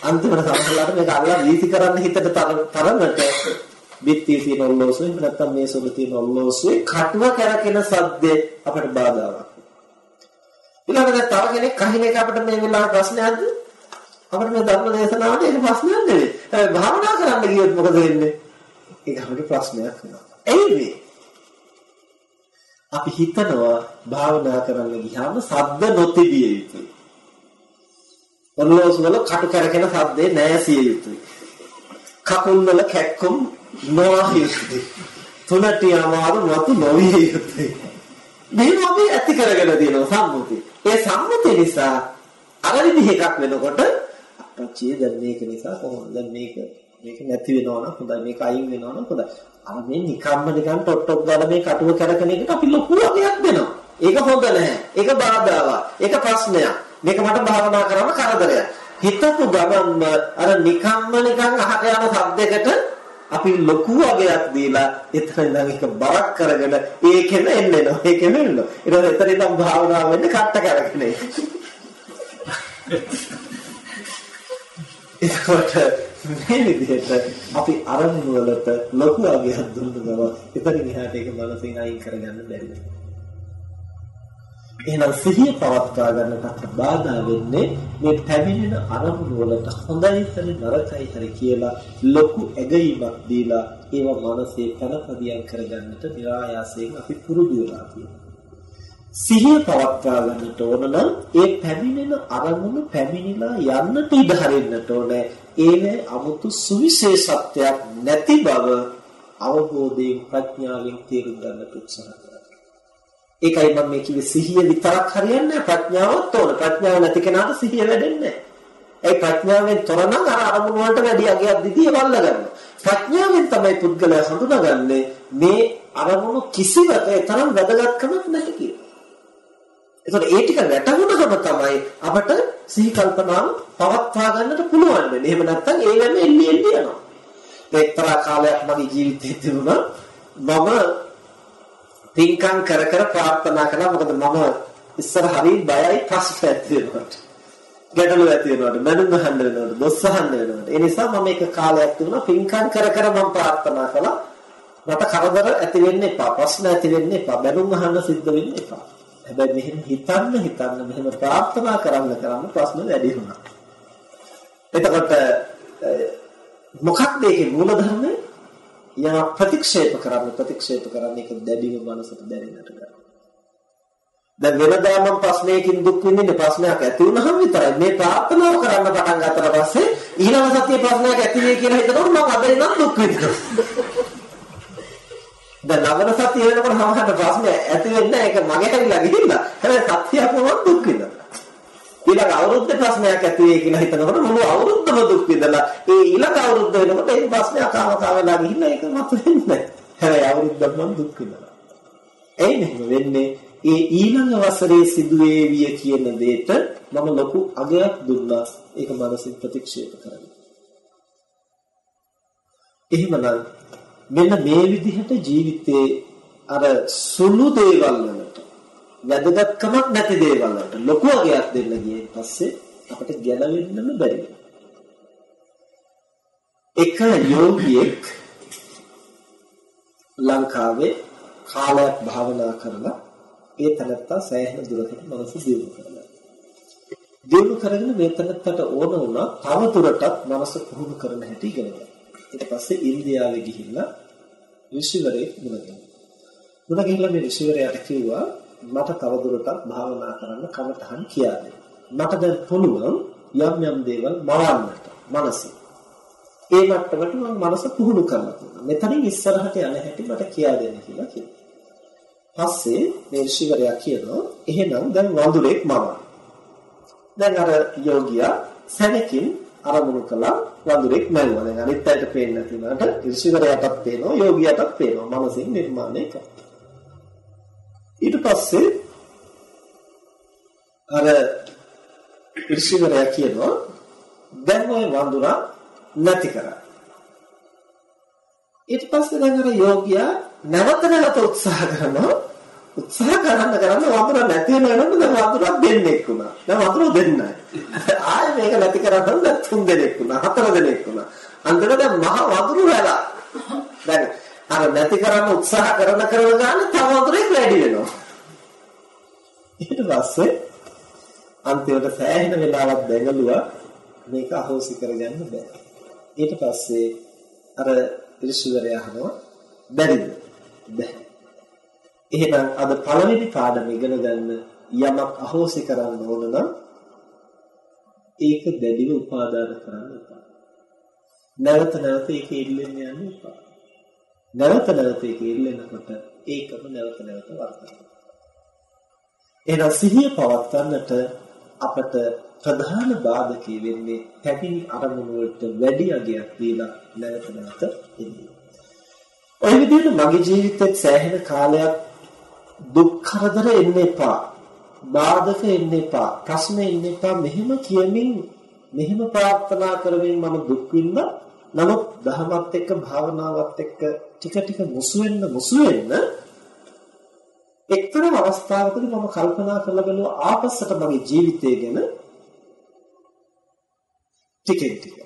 අන්තිමට සමහරවිට මේක අල්ලලා වීසි කරන්න හිතට තරමට බිත්තියේ තියෙන ඔල්ලෝසුවේ නැත්තම් මේ සොබ තියෙන ඔල්ලෝසුවේ කටුව කරකින සද්දේ අපට බාධාවක්. ඊළඟට තව කෙනෙක් කහින එක අපිට මේ වෙලාවේ ප්‍රශ්නයක්ද? අපිට මේ ධර්ම දේශනාවට ඒක ප්‍රශ්නයක් නෙවෙයි. භාවනා කරන්න ගියොත් මොකද වෙන්නේ? ඒක අපිට ප්‍රශ්නයක් වෙනවා. එයි මේ අපි හිතනවා භාවනා කරන්න ගියාම සද්ද නොතිබිය යුතුයි. ඔන්නෝස් වල කටු කරගෙන සද්දේ නැසිය යුතුයි. කකුල් වල කැක්කුම් නොවිය යුතුයි. තුනටි අමාරු නතු නොවිය යුතුයි. මේව අපි ඇති කරගෙන තියෙනවා සම්මුතිය. ඒ සම්මුතිය නිසා අර විදිහ එකක් වෙනකොට අපච්චිය දැන් මේක නිසා කොහොමද දැන් මේක මේක නැති වෙනවා නම් හොඳයි. මේක අයින් වෙනවා නම් හොඳයි. අර මේ නිකම්ම නිකන් ටොට් ටොට් ගාලා මේ කටුව කරකන එකට අපි ලොකු වගයක් දෙනවා. ඒක හොඳ නැහැ. ඒක බාධාවක්. ඒක ප්‍රශ්නයක්. මේක මට භාවනා කරන්න කරදරයක්. හිතපු ගමන්ම අර නිකම්ම නිකන් අහක යන සද්දයකට අපි ලොකු වගයක් දීලා එතන ඉඳන් ඒක බරක් කරගෙන ඒකෙම එන්නෙනවා. ඒකෙම එන්නවා ඊට පස්සේ එතන ඉඳන් භාවනාව වෙන්නේ කට්ට කරගෙන. ඒකට මේ විදිහට අපි අරමුණු වලට ලොකු අගයක් දුන්න ගම එතනින් එහාට ඒක මනසින් අයින් කරගන්න බැරි වෙනවා. එහෙනම් සිහිය පවත්වා ගන්නට බාධා වෙන්නේ මේ පැමිණෙන අරමුණු වලට හොඳයි හරි නරකයි හරි කියලා ලොකු ඇගීමක් දීලා ඒව මනසේ කලපදියම් කරගන්නට નિરાයාසයෙන් අපි පුරුදු වෙලා තියෙනවා. සිහිය පවත්වා ගන්නට ඕන නම් ඒ පැමිණෙන අරමුණු පැමිණිලා යන්නට ඉඩ හරින්නට ඕනේ. ඒනේ 아무තු සුවිශේෂත්වයක් නැති බව අවබෝධයෙන් ප්‍රඥාවෙන් තේරුම් ගන්නට උත්සාහ කරනවා. ඒකයි මම මේ කිව්වේ සිහිය විතරක් හරියන්නේ ප්‍රඥාවත් ඕන. ප්‍රඥාව නැති කෙනාට සිහිය වැඩෙන්නේ නැහැ. ඒ ප්‍රඥාවෙන් තොර නම් අර අරමුණු වලට වැඩි අගයක් දිදී වල්ල ගන්නවා. ප්‍රඥාවෙන් තමයි පුද්ගලයා හඳුනාගන්නේ මේ අරමුණු කිසිවක තරම් වැදගත්කමක් නැහැ කියලා. ඒතකොට ඒ ටික වැටහුණාම තමයි අපට සිහි කල්පනාව පවත්වා ගන්නට පුළුවන් වෙන්නේ. එහෙම නැත්නම් ඒ වෙන්නේ එල්ලි එල්ලි යනවා. එක්තරා කාලයක් මගේ ජීවිතේ තිබුණා. මම පින්කම් කර කර ප්‍රාර්ථනා කළා. මොකද මම ඉස්සර හරි බයයි ප්‍රශ්න ඇති වෙනකොට. ගැටලු ඇති වෙනකොට මනුන් අහන්න වෙනකොට දොස් අහන්න වෙනකොට. ඒ නිසා මම එක කාලයක් තිබුණා පින්කම් කර කර මම ප්‍රාර්ථනා කළා. මට කරදර ඇති වෙන්න එපා ප්‍රශ්න ඇති වෙන්න එපා මනුන් අහන්න සිද්ධ වෙන්න එපා. හැබැයි මෙහෙම හිතන්න හිතන්න මෙහෙම ප්‍රාර්ථනා කරන්න කරන්න ප්‍රශ්න වැඩි වුණා එතකොට මොකක්ද ඒකේ මූලධර්මය? යම ප්‍රතික්ෂේප කරන්න ප්‍රතික්ෂේප කරන්න ඒක දැඩිව මනසට දැනෙන්නට ගන්න. දැන් වෙනදා මම ප්‍රශ්නයකින් දුක් විඳින්න ප්‍රශ්නයක් ඇති වුණාම විතරයි මේ ප්‍රාර්ථනාව කරන්න පටන් ගත්තට පස්සේ ඊළඟ සතියේ ප්‍රශ්නයක් ඇති වෙයි කියලා හිතනකොට මම අද ඉඳන් දුක් විඳිනවා. දැන් නවන සතිය වෙනකොට සමහරට ප්‍රශ්න ඇති වෙන්නේ ඒක මගේ හැරිලා ගිහිල්ලා. හැබැයි සතියක් වුණොත් දුක් විඳිනවා. ඊළඟ අවුරුද්ද ප්‍රශ්නයක් ඇති වෙයි කියලා හිතනකොට මුළු අවුරුද්දම දුක් විඳලා ඒ ඊළඟ අවුරුද්ද වෙනකොට ඒ ප්‍රශ්නයක් ආවකා වෙලා ගිහිල්ලා ඒක මත වෙන්නේ නැහැ. හැබැයි අවුරුද්දක් මම දුක් විඳලා. ඒ නෙමෙයි වෙන්නේ ඒ ඊළඟ වසරේ සිදුවේවිය කියන දෙයට මම ලොකු අගයක් දුන්නා ඒක මානසික ප්‍රතික්ෂේප කරන්න. එහෙමනම් මෙන්න මේ විදිහට ජීවිතේ අර සුළු දේවල් වලට වැදගත්කමක් නැති දේවල් වලට ලොකු අගයක් දෙන්න ගියන් පස්සේ අපිට ගැලවෙන්නම බැරි එක යෝගියෙක් ලංකාවේ කාලයක් භාවනා කරලා ඒ තනත්තා සෑහෙන දුරකට මනස දියුණු කරලා. දියුණු කරගෙන මේ තනත්තට ඕන වුණා තව දුරටත් මනස පුහුණු කරන හැටි ඉගෙන ගන්න. ඊට පස්සේ ඉන්දියාවේ ගිහිල්ලා ඍෂිවරයෙක් මුණ ගැහුවා. මුණ ගැහිලා මේ ඍෂිවරයාට කිව්වා මට තවදුරටත් භාවනා කරන්න කමටහන් කියා දෙන්න. මට දැන් පුළුවන් යම් යම් දේවල් මවන්නට මනසේ. ඒ මට්ටමට මම මනස පුහුණු කරලා තියෙනවා. මෙතනින් ඉස්සරහට යන හැටි මට කියා දෙන්න කියලා කිව්වා. පස්සේ මේ ඍෂිවරයා කියනවා එහෙනම් දැන් වඳුරෙක් මවන්න. දැන් අර යෝගියා සැනකින් අරමුණු කළා වඳුරෙක් මැවුවා. දැන් අනිත් අයට පේන්නේ නැති වුණාට ඍෂිවරයාටත් පේනවා යෝගියාටත් පේනවා මනසින් නිර්මාණය කරා. ඊට පස්සේ අර ඍෂිවරයා කියනවා දැන් ওই වඳුරා නැති කරා. ඊට පස්සේ දැන් අර යෝගියා නැවත නැවත උත්සාහ කරනවා උත්සාහ කරන්න කරන්න වඳුර නැති වෙනකොට දැන් වඳුරක් දෙන්නෙක් වුණා. දැන් වඳුර දෙන්නයි. ආයෙ මේක නැති කරන්න දැන් තුන් දෙනෙක් වුණා. හතර දෙනෙක් වුණා. අන්තිමට දැන් මහ වඳුරු වෙලා. දැන් අර නැති කරන්න උත්සාහ කරන කරන ගානේ තව වතුරෙක් වැඩි වෙනවා. ඊට පස්සේ අන්තිමට සෑහෙන වෙලාවක් දැඟලුවා මේක අහෝසි කරගන්න බෑ. ඊට පස්සේ අර ඍෂිවරයා අහනවා බැරිද? බෑ. එහෙනම් අද පළවෙනි පාඩම ඉගෙන ගන්න යමක් අහෝසි කරන්න ඕන නම් ඒක දැඩිව උපාදාන කරන්න එපා. නැවත නැවත ඒක ඉල්ලෙන්න යන්න එපා. නැවත නැවත ඒක ඉල්ලෙනකොට ඒකම නැවත නැවත වර්ධනය එහෙනම් සිහිය පවත්වන්නට අපට ප්‍රධාන බාධකයේ වෙන්නේ පැමිණි අරමුණු වලට වැඩි අගයක් දීලා නැවත නැවත ඉන්නේ. ඔය විදිහට මගේ ජීවිතෙත් සෑහෙන කාලයක් දුක් කරදර එන්න එපා. බාධක එන්න එපා. ප්‍රශ්න එන්න එපා. මෙහෙම කියමින් මෙහෙම ප්‍රාර්ථනා කරමින් මම දුක් විඳා නමුත් දහමත් එක්ක භාවනාවත් එක්ක ටික ටික මුසු වෙන්න මුසු වෙන්න එක්තරා අවස්ථාවකදී මම කල්පනා කරලා බලුවා ආපස්සට මගේ ජීවිතය ගැන ටිකෙන් ටික.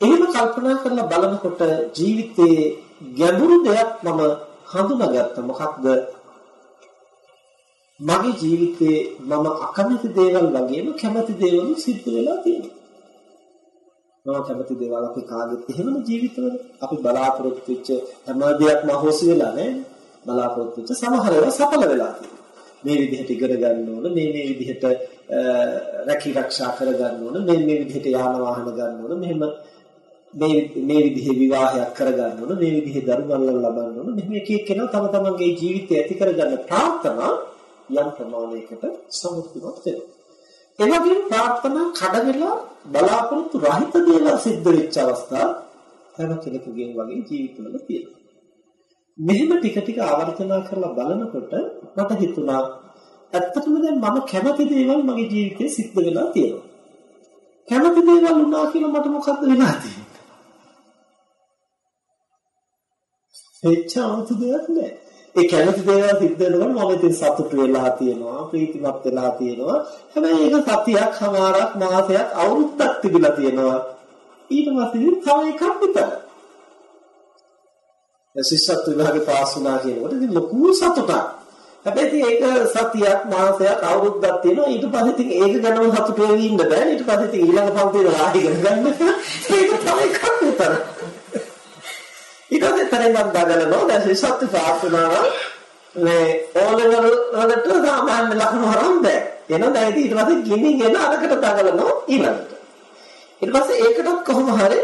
එහෙම කල්පනා කරලා බලනකොට ජීවිතයේ ගැඹුරු දෙයක් මම හඳුනාගත්තා. මොකක්ද? මගේ ජීවිතේ මම අකමැති දේවල් වගේම කැමති දේවල් සිද්ධ වෙලා තියෙනවා. මම කැමති දේවල් අපි කාගෙත් එහෙමනේ ජීවිතවල අපි බලාපොරොත්තු වෙච්ච හැම දෙයක්ම අහෝසි වෙලා නැහැ බලාපොරොත්තු වෙච්ච සමහර ඒවා සඵල වෙලා මේ විදිහට ඉගෙන ගන්න ඕන මේ මේ විදිහට රැකී ආරක්ෂා කර ගන්න ඕන මේ මේ විදිහට යාන වාහන ගන්න ඕන මෙහෙම මේ මේ විදිහේ විවාහයක් කර ගන්න ඕන මේ විදිහේ දරුවල් ලබන්න ඕන මෙහෙම එක එක්කෙනා තම තමන්ගේ ජීවිතය ඇති කර ගන්න ප්‍රාර්ථනා යම් ප්‍රමාණයකට සමුදුවත් වෙනවා එවැගේම ප්‍රාර්ථනා කඩ වෙලා බලාපොරොත්තු රහිත දේවල් සිද්ධ වෙච්ච අවස්ථා හැම කෙනෙකුගේම වගේ ජීවිතවල තියෙනවා. මෙහෙම ටික ටික ආවර්තනා කරලා බලනකොට මට හිතුණා ඇත්තටම දැන් මම කැමති දේවල් මගේ ජීවිතේ සිද්ධ වෙලා තියෙනවා. කැමති දේවල් වුණා කියලා මට මොකද්ද වෙලා තියෙන්නේ? ස්වේච්ඡා 아무තු දෙයක් නෑ. ඒ කැමති දේවල් සිද්ධ වෙනකොට මම ඉතින් සතුටු වෙලා තියෙනවා, ප්‍රීතිමත් වෙලා තියෙනවා. හැබැයි ඒක සතියක්, හමාරක්, මාසයක්, අවුරුද්දක් තිබිලා තියෙනවා. ඊට පස්සේ තව එකක් විතර. ශිෂ්‍යත්ව විභාගේ පාස් වුණා කියනකොට ඉතින් ලොකු සතුටක්. හැබැයි ඉතින් ඒක සතියක් මාසයක් අවුරුද්දක් තියෙනවා ඊට පස්සේ ඉතින් ඒක ගැනම සතුට වෙවි ඉන්න බෑ ඊට පස්සේ ඉතින් ඊළඟ පන්තියේ රාහි ඉගෙන ගන්න ඒක තමයි එකක් විතර ඊට පස්සේ තරෙන් මම දාගන්නවා දැන් ශිෂ්‍යත්ව පාස් වුණා මේ ඕලෙවල් වලට සාමාන්‍ය ලකුණු හරම් බෑ එහෙනම් දැන් ඉතින් ඊට පස්සේ ගිනිගෙන අරකට දාගන්නවා ඊළඟට ඊට පස්සේ ඒකටත් කොහොම හරි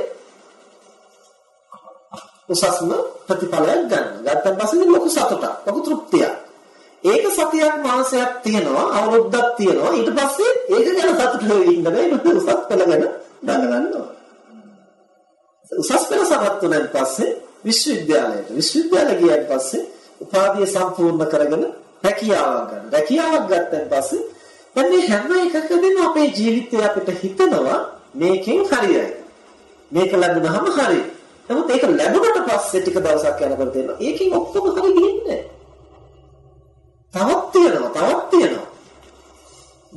උසස්ම ප්‍රතිඵලයක් ගන්න. ගත්තන් පස්සේ ලොකු සතුටක්, ලොකු තෘප්තියක්. ඒක සතියක් මාසයක් තියෙනවා, අවුරුද්දක් තියෙනවා. ඊට පස්සේ ඒක ගැන සතුට වෙවි ඉන්න බෑ. ඒක උසස් පෙළ ගැන දැනගන්නවා. උසස් පෙළ සමත් වුණාන් පස්සේ විශ්වවිද්‍යාලයට. විශ්වවිද්‍යාලය ගියන් පස්සේ උපාධිය සම්පූර්ණ කරගෙන රැකියාවක් ගන්න. රැකියාවක් ගත්තන් පස්සේ දැන් මේ හැම එකකදීම අපේ ජීවිතය අපිට හිතනවා මේකෙන් හරියයි. මේක ලැබුණාම හරියි. නමුත් ඒක ලැබුණට පස්සේ ටික දවසක් යනකොට තේරෙනවා ඒකෙන් ඔක්කොම හරි ගිහින්නේ තවත් තියෙනවා තවත් තියෙනවා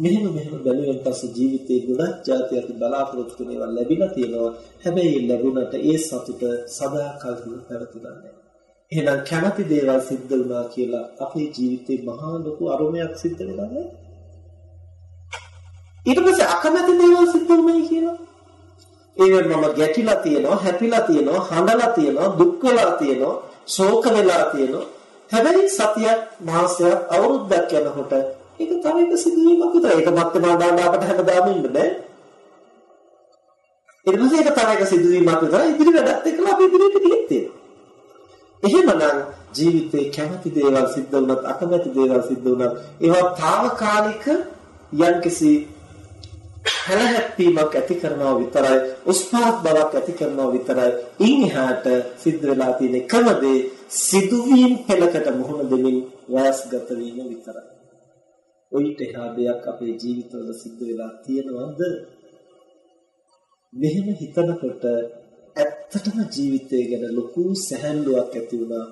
මෙහෙම මෙහෙම බැලුවෙන් පස්සේ ජීවිතේ ගොඩක් જાති අපි බලාපොරොත්තු වෙන ඒවා ලැබිලා තියෙනවා. හැබැයි ලැබුණට ඒ සතුට සදාකල් පැවතුණා නැහැ එහෙනම් කැමති දේවල් සිද්ධ වුණා කියලා අපේ ජීවිතේ මහා ලොකු අරුමයක් සිද්ධ වෙලා නැහැ ඊට පස්සේ අකමැති දේවල් සිද්ධ වුණයි කියලා. ඒවෙන් මම ගැටිලා තියෙනවා, හැපිලා තියෙනවා, හඬලා තියෙනවා, දුක් වෙලා තියෙනවා, ශෝක වෙලා තියෙනවා. හැබැයි සතියක්, මාසයක්, අවුරුද්දක් යනකොට ඒක තව එක සිදුවීමක් විතරයි. ඒක මත්තමා දාන්න අපට හැමදාම ඉන්න බෑ. ඊට පස්සේ ඒක තව එක සිදුවීමක් විතරයි. ඉදිරි වැඩත් එක්කලා අපි ඉදිරියට ගිහින් තියෙනවා. එහෙමනම් ජීවිතේ කැමති දේවල් සිද්ධ වුණත් අකමැති දේවල් සිද්ධ වුණත් ඒවා తాවකාලික යම්කිසි හැලහැප්පීමක් ඇති කරනවා විතරයි උස්පාත් බවක් ඇති කරනවා විතරයි ඉන් එහාට සිද්ධ වෙලා තියෙන එකම දේ සිදුවීම් පෙළකට මුහුණ දෙමින් වයස්ගත වීම විතරයි. ඔයිට එහා දෙයක් අපේ ජීවිතවල සිද්ධ වෙලා තියෙනවද? මෙහෙම හිතනකොට ඇත්තටම ජීවිතය ගැන ලොකු සැහැල්ලුවක් ඇති වුණා.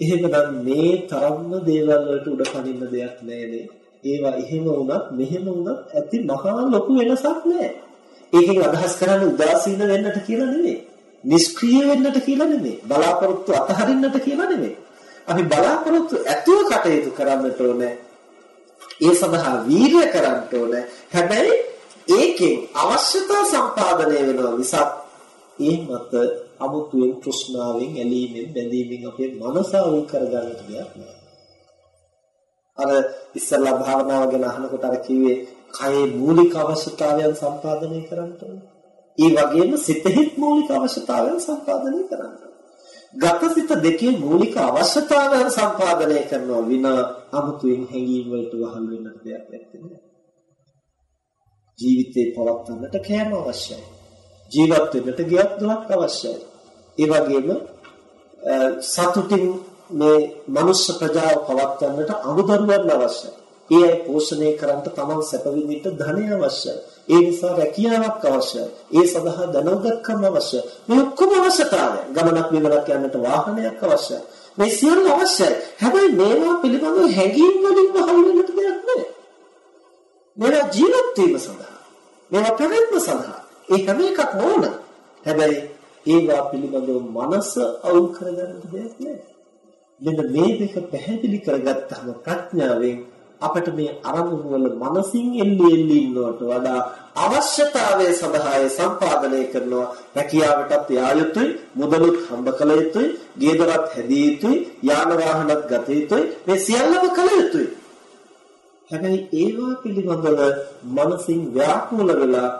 එහෙමනම් මේ තරම්ම දේවල් වලට උඩ පනින්න දෙයක් නැහැ ඒවා එහෙම වුණත් මෙහෙම වුණත් ඇති මහා ලොකු වෙනසක් නැහැ. ඒකෙන් අදහස් කරන්නේ උදාසීන වෙන්නට කියලා නෙමෙයි. නිෂ්ක්‍රීය වෙන්නට කියලා නෙමෙයි. බලාපොරොත්තු අතහරින්නට කියලා නෙමෙයි. අපි බලාපොරොත්තු ඇතුව කටයුතු කරන්නට ඕනේ. ඒ සඳහා වීර්ය කරන්න ඕනේ. හැබැයි ඒකෙන් අවශ්‍යතා සම්පාදනය වෙනවා මිසක් ඒ මත අමුතුවෙන් තෘෂ්ණාවෙන් ඇලීමෙන් බැඳීමෙන් අපේ මනස අවුල් කරගන්නට දෙයක් නෑ. අර ඉස්සල්ලා භාවනාව ගැන අහනකොට අර කිව්වේ කයේ මූලික අවශ්‍යතාවයන් සම්පාදනය කරන්න ඕනේ. ඒ වගේම සිතෙහිත් මූලික අවශ්‍යතාවයන් සම්පාදනය කරන්න ගතසිත දෙකේ මූලික අවශ්‍යතාවයන් සම්පාදනය කරනවා විනා අමුතුවෙන් හැඟීම් වලට වහල් වෙන්නට දෙයක් නැත්තේ. ජීවිතේ පවත්වන්නට කෑම අවශ්‍යයි. ජීවත් වෙන්නට ගියක් දුක් අවශ්‍යයි. ඒ වගේම සතුටින් මේ මනුෂ්‍ය ප්‍රජාව පවත්වන්නට අමුදරුවන් අවශ්‍යයි. ඒ අය පෝෂණය කරන්නට තමන් සැප විඳින්න ධනය අවශ්‍යයි. ඒ නිසා රැකියාවක් අවශ්‍යයි. ඒ සඳහා දැනුගත්කම අවශ්‍යයි. මේ ඔක්කොම අවශ්‍යතාවය. ගමනක් විවරක් යන්නට වාහනයක් අවශ්‍යයි. මේ සියල්ල අවශ්‍යයි. හැබැයි මේවා පිළිබඳව හැඟීම් වලින් වහල් වෙන්නට දෙයක් නැහැ. මේවා ජීවත් වීම සඳහා. මේවා පැවැත්ම සඳහා. ඒ හැම එකක්ම ඕන. හැබැයි ඒවා පිළිබඳව මනස අවුල් කරගන්න දෙයක් නැහැ. මෙන්න මේ දෙක පැහැදිලි කරගත්තාම ප්‍රඥාවෙන් අපිට මේ අරමුණු වල මනසින් එල්ලි එල්ලි ඉන්නවට වඩා අවශ්‍යතාවය සඳහා ඒ සම්පාදනය කරනවා. රැකියාවටත් යා යුතුයි මුදලුත් හම්බ කළ යුතුයි ගේදරත් හැදිය යුතුයි යාන වාහනත් ගත යුතුයි මේ සියල්ලම කළ යුතුයි. හැබැයි ඒවා පිළිබඳව මනසින් ව්‍යාකූල වෙලා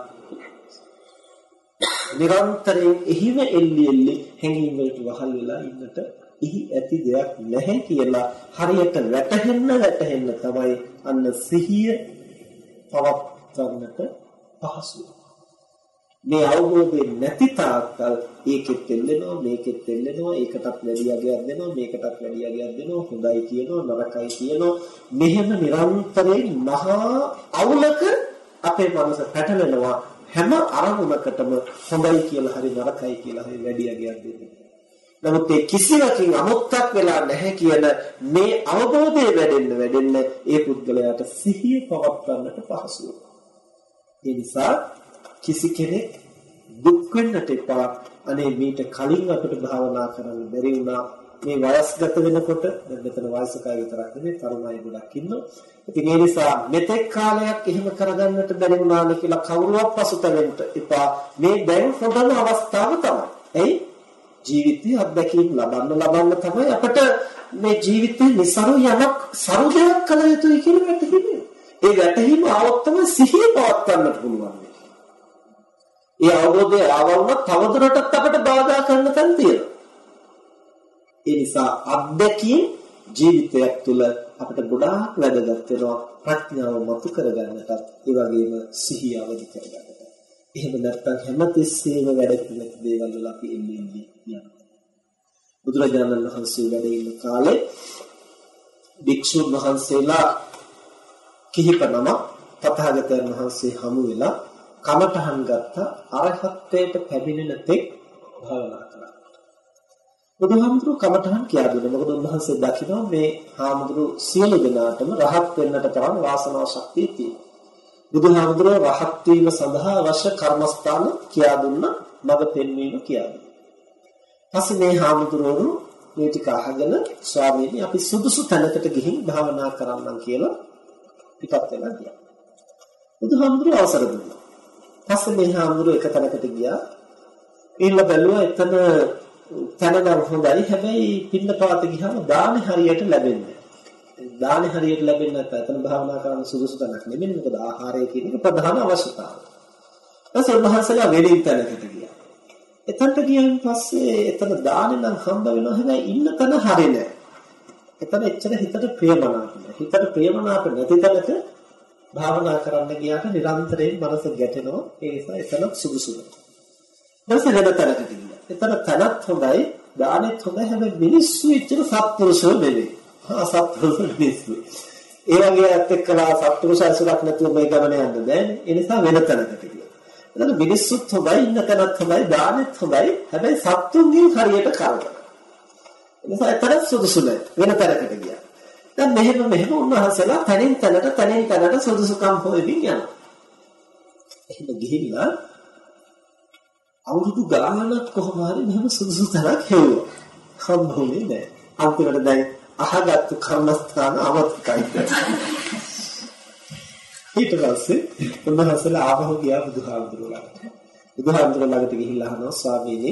නිරන්තරයෙන් එහිම එල්ලි එල්ලි හැඟීම් වලට වහල් වෙලා ඉන්නට එහි ඇති දෙයක් නැහැ කියලා හරියට වැටහෙන්න වැටහෙන්න තමයි අන්න සිහිය පවත්වන්නට පහසු මේ අවබෝධය නැති තාක්කල් ඒකෙත් දෙල්ලෙනවා මේකෙත් දෙල්ලෙනවා ඒකටත් වැඩි යගයක් දෙනවා මේකටත් වැඩි යගයක් දෙනවා හොඳයි කියනවා නරකයි කියනවා. මෙහෙම නිරන්තරයෙන් මහා අවුලක අපේ මනස පැටලෙනවා. හැම අරමුණකටම හොඳයි කියලා හරි නරකයි කියලා හරි වැඩි යගයක් දෙන්නේ. නමුත් ඒ කිසිවකින් අමුත්තක් වෙලා නැහැ කියන මේ අවබෝධය වැඩෙන්න වැඩෙන්න ඒ පුද්ගලයාට සිහිය පවත්වන්නට පහසු ඒ නිසා කිසි කෙනෙක් දුක් වෙන්නට එපා. අනේ මීට කලින් අපිට භාවනා කරන්න බැරි වුණා. මේ වයස්ගත වෙනකොට දැන් මෙතන වයසක අය විතරක් නෙමෙයි තරුණ අය ගොඩක් ඉන්නවා. ඉතින් ඒ නිසා මෙතෙක් කාලයක් එහෙම කරගන්නට බැරි වුණානේ කියලා කවුරුවත් පසුතැවෙන්න එපා. මේ දැන් හොඳම අවස්ථාව තමයි. එයි ජීවිතයේ අත්දැකීම් ලබන්න ලබන්න තමයි අපිට මේ ජීවිතේ નિසරු යමක් සරු දෙයක් කළ යුතුයි කියන වැටහීම. ඒ වැටහීම ආවොත් තමයි සිහිය පවත්වන්නට පුළුවන්. ඒ අවබෝධය ආවවුනත් තවදුරටත් අපිට බාධා කරන්න තැන් තියෙනවා. ඒ නිසා අත්දැකීම් ජීවිතයක් තුළ අපිට ගොඩාක් වැදගත් වෙනවා ප්‍රඥාව මතු කරගන්නටත් ඒ වගේම සිහිය අවදි කරගන්නට. එහෙම නැත්නම් හැමතිස්සෙම වැඩ පිළිවෙල දේවල් වල අපි එන්නේ යනවා. බුදුරජාණන් වහන්සේ වැඩ ඉන්න කාලේ භික්ෂුන් වහන්සේලා කිහිප නම තථාගතයන් වහන්සේ හමු වෙලා කමඨහන් ගත්ත අරහත්ත්වයට පැමිණෙන තෙක් භාවනා කරා. බුදුහාමුදුරු කමඨහන් කියා දුන්නා. මොකද උන්වහන්සේ දකිනවා මේ හාමුදුරු සියලු දෙනාටම රහත් වෙන්නට තරම් වාසනාව ශක්තිය තියෙනවා. බුදුහාමුදුරුව රහත් වීම සඳහා අවශ්‍ය කර්මස්ථාන කියා දුන්නා. මඟ පෙන්වීම කියා දුන්නා. පස්සේ මේ හාමුදුරුවෝ මේ ටික අහගෙන ස්වාමීනි අපි සුදුසු තැනකට ගිහින් භාවනා කරන්නම් කියලා පිටත් වෙලා ගියා. බුදුහාමුදුරුව අවසර දුන්නා. පස්සේ මේ හාමුදුරුව එක තැනකට ගියා. ඊළ බැලුවා එතන තැන නම් හොඳයි. හැබැයි පින්නපාත ගියාම දානේ හරියට ලැබෙන්නේ දානේ හරියට ලැබෙන්නේ නැත්නම් එතන භාවනා කරන්න සුදුසු තැනක් නෙමෙයි. මොකද ආහාරය කියන එක ප්‍රධාන අවශ්‍යතාවය. ඊපස්සේ උන්වහන්සේලා වෙලින් තැනකට ගියා. එතනට ගියන් පස්සේ එතන දානේ නම් හම්බ වෙනවා. හැබැයි ඉන්න තැන හරියන්නේ එතන එච්චර හිතට ප්‍රියමනාප නෑ. හිතට ප්‍රියමනාප නැති තැනක භාවනා කරන්න ගියාට නිරන්තරයෙන් මනස ගැටෙනවා. ඒ නිසා එතන සුදුසු නෑ. ඊට වෙන තැනකට ගියා. එතන තනත් හොඳයි, දානෙත් හොඳයි. හැබැයි මිනිස්සු එච්චර සත්පුරුෂෝ නෙවෙයි. හා සත්පුරුෂ මිනිස්සු. ඒ වගේ ඇත්ත එක්කලා සත්පුරුෂ අසුරක් නැතුව මේ ගමන යන්න බෑනේ. ඒ නිසා වෙන තැනකට ගියා. එතන මිනිස්සුත් හොඳයි, ඉන්න තැනත් හොඳයි, දානෙත් හොඳයි. හැබැයි සත්තුන්ගෙන් හරියට කරදර. ඒ නිසා එතන සුදුසු නෑ. වෙන තැනකට ගියා. දැන් මෙහෙම මෙහෙම උන්වහන්සේලා තනින් තැනට තනින් තැනට සුදුසුකම් හොයමින් යනවා. එහෙම ගිහිල්ලා අවුරුදු ගානක් කොහොම හරි මෙහෙම සුදුසු තැනක් හෙව්වා. හම්බුනේ නැහැ. අන්තිමට දැන් අහගත්තු කර්මස්ථාන අමතකයි. ඊට පස්සේ උන්වහන්සේලා ආපහු ගියා බුදුහාමුදුරුවෝ ළඟට. බුදුහාමුදුරුවෝ ළඟට ගිහිල්ලා අහනවා ස්වාමීනි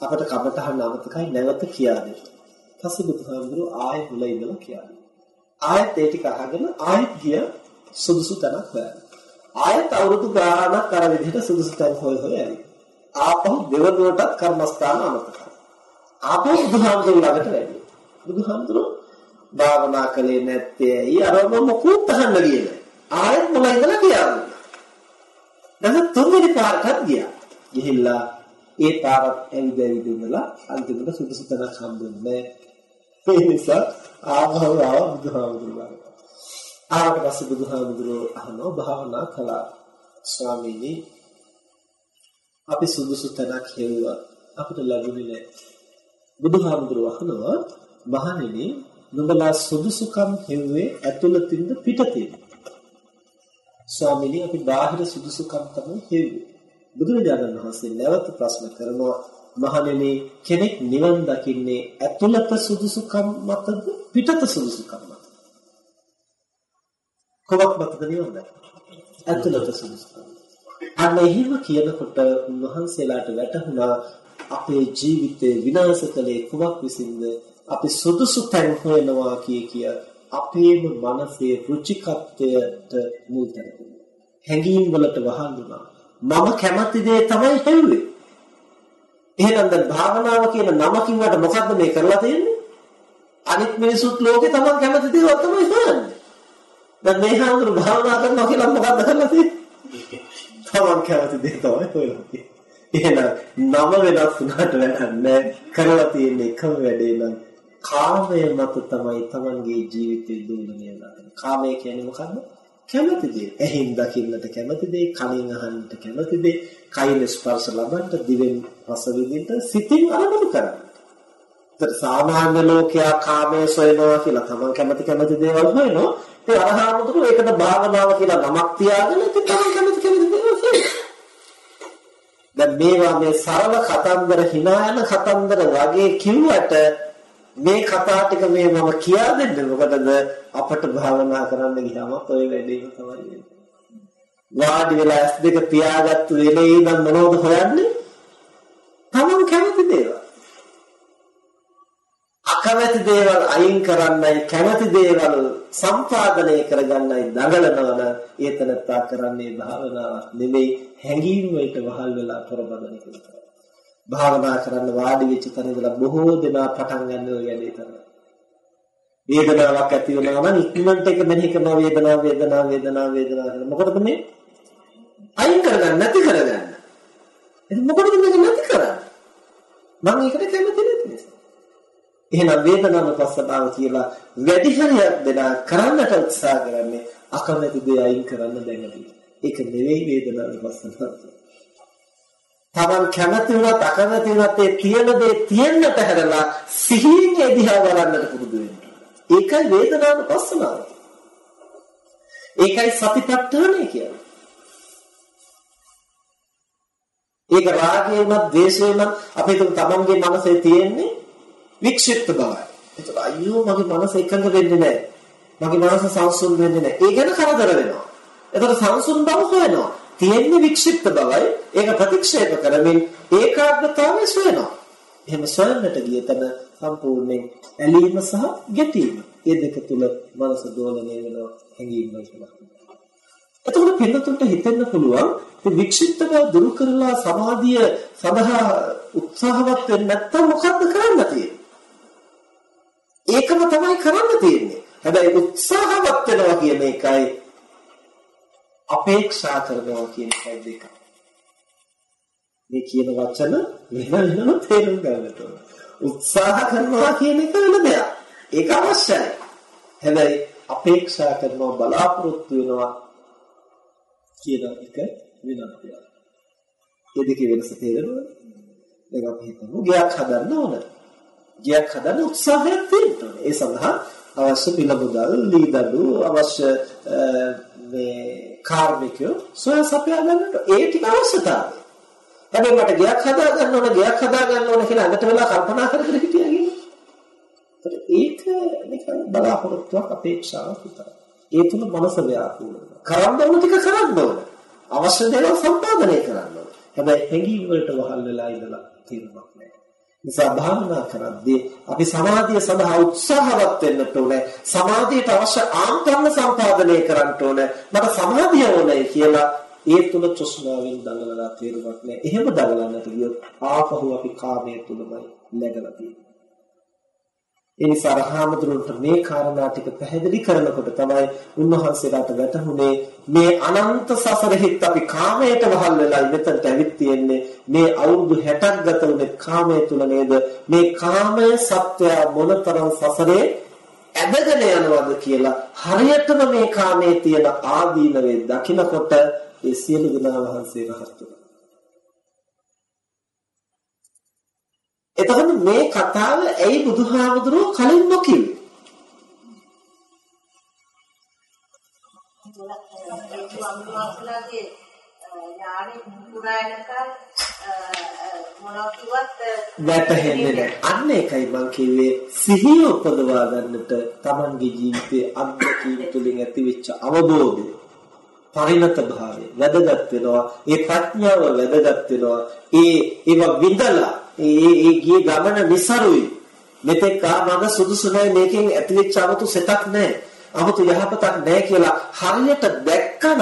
අපට කමටහන් අමතකයි නැවත කියා දෙන්න. පස්සේ බුදුහාමුදුරුවෝ ආයෙ මුල ඉඳලා කියා ආයෙත් ඒ ටික අහගෙන ආයෙත් ගිය සුදුසු තැනක් හොයන්න. ආයෙත් අවුරුදු ගාණක් අර විදිහට සුදුසු තැන් හොය හොය යන්නේ. ආපහු දෙවනුවටත් කර්මස්ථාන අමතකයි. ආපහු බුදුහාමුදුරුවෝ ළඟට වැඩි. බුදුහාමුදුරුවෝ භාවනා කළේ නැත්තේ ඇයි අරම මොකුත් අහන්න ගියේ නැහැ. ආයෙත් මුල ඉඳලා ගියා. දැන් තුන්වෙනි පාරටත් ගියා. ගිහිල්ලා ඒ පාරත් ඇවිද ඇවිද ඉඳලා අන්තිමට සුදුසු තැනක් හම්බුනේ ඒ නිසා ආවව ආව බුදුහාමුදුරුවෝ. ආවට පස්සේ බුදුහාමුදුරුවෝ අහනවා භාවනා කළා. ස්වාමීනි අපි සුදුසු තැනක් හෙව්වා අපිට ලැබුණේ නැහැ. බුදුහාමුදුරුවෝ අහනවා මහණෙනි නුඹලා සුදුසුකම් හෙව්වේ ඇතුළතින්ද පිටතින්ද? ස්වාමීනි අපි බාහිර සුදුසුකම් තමයි හෙව්වේ. බුදුරජාණන් වහන්සේ නැවත ප්‍රශ්න කරනවා මහණෙනි කෙනෙක් නිවන් දකින්නේ ඇතුළත සුදුසුකම් මතද පිටත සුදුසුකම් මතද? කොහොමද මතද නිවන් දකින්නේ ඇතුළත සුදුසුකම් අන්න එහෙම කියනකොට උන්වහන්සේලාට වැටහුණා අපේ ජීවිතේ විනාශ කළේ කුමක් විසින්ද? අපි සුදුසු තැන් හොයනවා කිය කිය අපේම මනසේ රුචිකත්වයට මුල් තැන හැඟීම් වලට වහඳුනා මම කැමති දේ තමයි හෙව්වේ එහෙනම් දැන් භාවනාව කියන නමකින් වට මොකද්ද මේ කරලා තියෙන්නේ? අනිත් මිනිසුත් ලෝකේ තමන් කැමති දේවල් තමයි හොයන්නේ. දැන් මේ හඳුරු භාවනා කරනවා කියලා මොකද්ද කරලා තියෙන්නේ? තමන් කැමති දේ තමයි හොයලා තියෙන්නේ. එහෙනම් නම වෙනස් වුණාට වැඩන්නේ කරලා තියෙන එකම වැඩේ නම් කාමය මත තමයි තමන්ගේ ජීවිතේ දුන්නේ නේද? කාමය කියන්නේ මොකද්ද? කැමති දේ. ඇහෙන් දකින්නට කැමති දේ, කනින් අහන්නට කැමති දේ, කයින් ස්පර්ශ ලබන්නට, දිවෙන් රස විඳින්නට, සිතින් අරමුණු කරන්න. ඒතර සාමාන්‍ය ලෝකයා කාමයේ සොයනවා කියලා තමන් කැමති කැමති දේවල් හොයනවා. ඉතින් අරහාමුදුරු ඒකට භාවනාව කියලා නමක් තියාගෙන ඉතින් තමන් කැමති කැමති දේවල් හොයනවා. දැන් මේවා මේ සරල කතන්දර hina යන කතන්දර වගේ කිව්වට මේ කතා ටික මේ මම කියා දෙන්නේ මොකටද අපට භාවනා කරන්න ගියාම ඔය වැඩේම තමයි වෙන්නේ. වාඩි වෙලා S2 පියාගත්තු වෙලේ ඉඳන් මොනවද හොයන්නේ? තමන් කැමති දේවල්. අකමැති දේවල් අයින් කරන්නයි කැමති දේවල් සම්පාදනය කරගන්නයි දඟලනවන ඒතනත්තා කරන්නේ භාවනාවක් නෙමෙයි හැඟීම් වලට වහල් වෙලා පොරබදන කියලා. භාවනා කරන්න වාඩි වෙච්ච තැන ඉඳලා බොහෝ දෙනා පටන් ගන්න ඔය වැඩේ තමයි. වේදනාවක් ඇති වෙනවා නම් ඉක්මනට එක මෙනෙහි කරන වේදනාව වේදනාව වේදනාව වේදනාව කියලා. මොකටද මේ? අයින් කරගන්න නැති කරගන්න. එහෙනම් මොකටද මේක නැති කරන්නේ? මම ඒකට කැමති නැති නිසා. එහෙනම් වේදනානුපස්සනාව කියලා වැඩි හරියක් දෙනා කරන්නට උත්සාහ කරන්නේ අකමැති දේ අයින් කරන්න දැනගන්න. ඒක නෙවෙයි වේදනානුපස්සනාව. තමන් කැමති වුණත් අකමැති වුණත් ඒ තියෙන දේ තියෙන්නට හැරලා සිහියෙන් ඒ දිහා බලන්නට පුරුදු වෙන්න. ඒකයි වේදනානුපස්සනාව. ඒකයි සතිපට්ඨානය කියන්නේ. ඒක රාගය වුණත් ද්වේෂය වුණත් අපේ තමන්ගේ මනසේ තියෙන්නේ වික්ෂිප්ත බවයි. ඒතර අයියෝ මගේ මනස එකඟ වෙන්නේ නැහැ. මගේ මනස සංසුන් වෙන්නේ නැහැ. ඒ ගැන කරදර වෙනවා. ඒතර සංසුන් බව හොයනවා. තියෙන්නේ වික්ෂිප්ත බවයි. ඒක ප්‍රතික්ෂේප කරමින් ඒකාග්‍රතාවය සොයනවා. එහෙම සොයන්නට ගිය තැන සම්පූර්ණයෙන් ඇලීම සහ ගැටීම. මේ දෙක තුල මනස දෝලණය වෙනවා හැඟීම් වලට. එතකොට පින්නතුන්ට හිතෙන්න පුළුවන් මේ වික්ෂිප්ත බව දුරු කරලා සමාධිය සඳහා උත්සාහවත් වෙන්නේ නැත්නම් මොකද්ද කරන්න තියෙන්නේ? ඒකම තමයි කරන්න තියෙන්නේ. හැබැයි උත්සාහවත් වෙනවා කියන එකයි අපේක්ෂා කරනවා කියන එකයි දෙක. මේ කියන වචන වෙන වෙනම තේරුම් ගන්නට ඕන. උත්සාහ කරනවා කියන එක වෙන දෙයක්. ඒක අවශ්‍යයි. හැබැයි අපේක්ෂා කරනවා බලාපොරොත්තු වෙනවා කියන එක වෙනත් දෙයක්. මේ දෙකේ වෙනස තේරෙනවද? දැන් අපි හිතමු ගයක් හදන්න ඕන. ගයක් හදන්න උත්සාහයක් තියෙන්න ඕනේ. ඒ සඳහා අවශ්‍ය පිළ මුදල්, ලීදඩු, අවශ්‍ය මේ කාර්මිකයෝ සොය සපයා ගන්නට ඒ ටික අවශ්‍යතාවය. හැබැයි මට ගයක් හදා ගන්න ඕන, ගයක් හදා ගන්න ඕන කියලා අඟට වෙලා කල්පනා කර කර හිටියා කියන්නේ. ඒක නිකන් බලාපොරොත්තුවක් අපේක්ෂාවක් විතරයි. ඒ තුන මනස ව්‍යාකූල. කරන්න ඕන ටික කරන්න ඕන. අවශ්‍ය දේවල් සම්පාදනය කරන්න ඕන. හැබැයි හැඟීම් වලට වහල් වෙලා ඉඳලා තීරණයක් නැහැ. නිසා භාවනා කරද්දී අපි සමාධිය සඳහා උත්සාහවත් වෙන්න ඕනේ. සමාධියට අවශ්‍ය ආන්තරණ සම්පාදනය කරන්න ඕනේ. මට සමාධිය ඕනේ කියලා ඒ තුල තෘෂ්ණාවෙන් දඟලලා තේරුමක් නැහැ. එහෙම දඟලන්නට ගියොත් ආපහු අපි කාමයේ තුලමයි නැගලා තියෙන්නේ. ඒ නිසා රහමතුරුන්ට මේ කාරණා ටික පැහැදිලි කරනකොට තමයි උන්වහන්සේලාට වැටහුනේ. මේ අනන්ත සසරෙහිත් අපි කාමයට වහල් වෙලා මෙතනට ඇවිත් තියෙන්නේ. මේ අවුරුදු 60ක් ගත වුනේ කාමයේ තුල නේද? මේ කාමය සත්‍ය මොනතරම් සසරේ ඇදගෙන යනවද කියලා හරියටම මේ කාමයේ තියෙන ආදීනවේ දකිනකොට ඒ සියලු දෙනා වහන්සේ රහත් වුණා. එතකොට මේ කතාව ඇයි බුදුහාමුදුරුවෝ කලින් නොකිව්වේ? වැටහෙන්නේ නැහැ. අන්න ඒකයි මම කිව්වේ සිහිය උපදවා ගන්නට Tamange ජීවිතයේ අත්දැකීම් තුළින් ඇතිවෙච්ච අවබෝධය පරිණත භාවය වැදගත් වෙනවා. ඒ ප්‍රඥාව වැදගත් වෙනවා. ඒ ඒව විඳලා ඒ ඒ ගිය ගමන નિસරුයි. මෙතෙක් ආවම සුදුසු නැහැ මේකෙන් ඇතිවෙච්ච 아무තු සෙතක් නැහැ. 아무තු යහපතක් නැහැ කියලා හරියට දැක්කම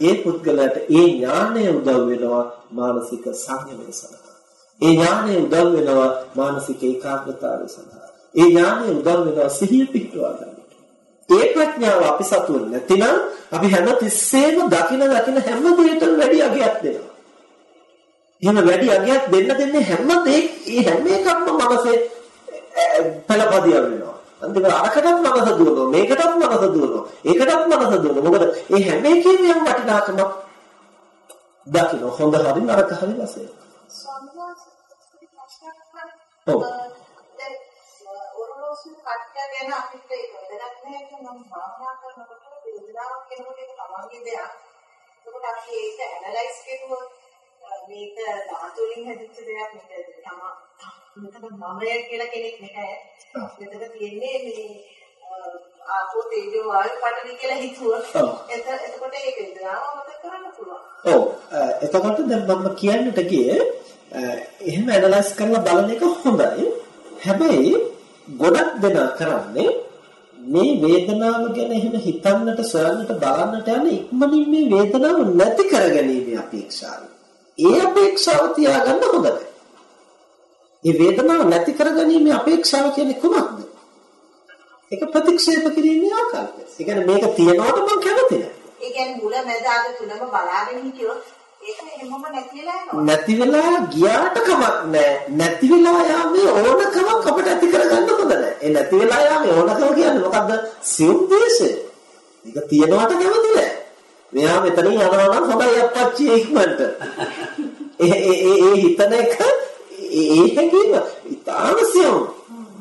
ඒ පුද්ගලයාට ඒ ඥාණය උදව් වෙනවා මානසික සංයමය සඳහා. ඒ ඥාණය උදව් වෙනවා මානසික ඒකාග්‍රතාවය සඳහා. ඒ ඥාණය උදව් වෙනවා සිහිය පිටවා ගන්නට. ඒ ප්‍රඥාව අපි සතුව නැතිනම් අපි හැම තිස්සෙම දකින දකින හැම දෙයකටම වැඩි අගයක් දෙනවා. එහෙම වැඩි අගයක් දෙන්න දෙන්නේ හැම දෙයක් ඒ හැම එකක්ම මනසේ පළපදිය වෙනවා. අන්තිමට අරකටත් මනස දුවනවා මේකටත් මනස දුවනවා ඒකටත් මනස දුවනවා මොකද මේ හැම එකේම යම් වටිනාකමක් දකින්න හොඳ හරි නරක හරි වශයෙන්. ඔව්. ගැන අපිට ඒක වැදගත් නැහැ කියලා මම භාවනා කරනකොට වේදනාවක් කෙනෙකුට ඒක තමන්ගේ දෙයක්. එතකොට අපි ඒක ඇනලයිස් කරුවොත් මේක ධාතු වලින් හැදිච්ච දෙයක් මේක තම මෙතන මමය කියලා කෙනෙක් නැහැ. මෙතන තියෙන්නේ මේ ආපෝ තේජෝ වායු පඨවි කියලා හිතුවොත් එතකොට ඒක වේදනාව මතක කරන්න පුළුවන්. ඔව් එතකොට දැන් මම කියන්නට ගියේ එහෙම ඇනලයිස් කරලා බලන එක හොඳයි. හැබැයි ගොඩක් දෙනා කරන්නේ මේ වේදනාව ගැන එහෙම හිතන්නට සොයන්නට බලන්නට යන ඉක්මනින් මේ වේදනාව නැති කරගැනීමේ අපේක්ෂාව. ඒ අපේක්ෂාව තියාගන්න හොඳ නැහැ. මේ වේදනාව නැති කරගැනීමේ අපේක්ෂාව කියන්නේ කුමක්ද? ඒක ප්‍රතික්ෂේප කිරීමේ ආකල්පය. ඒ කියන්නේ මේක තියනවට මම කැමති නැහැ. ඒ කියන්නේ මුල මැද අග තුනම බලාගෙන හිටියොත් ඒක එහෙමම නැති වෙලා යනවා. නැති වෙලා ගියාට කමක් නැහැ. නැති වෙලා යාමේ ඕනකමක් අපිට ඇති කරගන්න හොඳ නැහැ. ඒ නැති වෙලා යාමේ ඕනකම කියන්නේ මොකද්ද? සියුම් දේශය. මේක තියනවට කැමති නැහැ. මෙයා මෙතනින් යනවා නම් හොඳයි අප්පච්චි ඉක්මනට. ඒ ඒ ඒ හිතන එක ඒ හැඟීම ඉතාම සියුම්.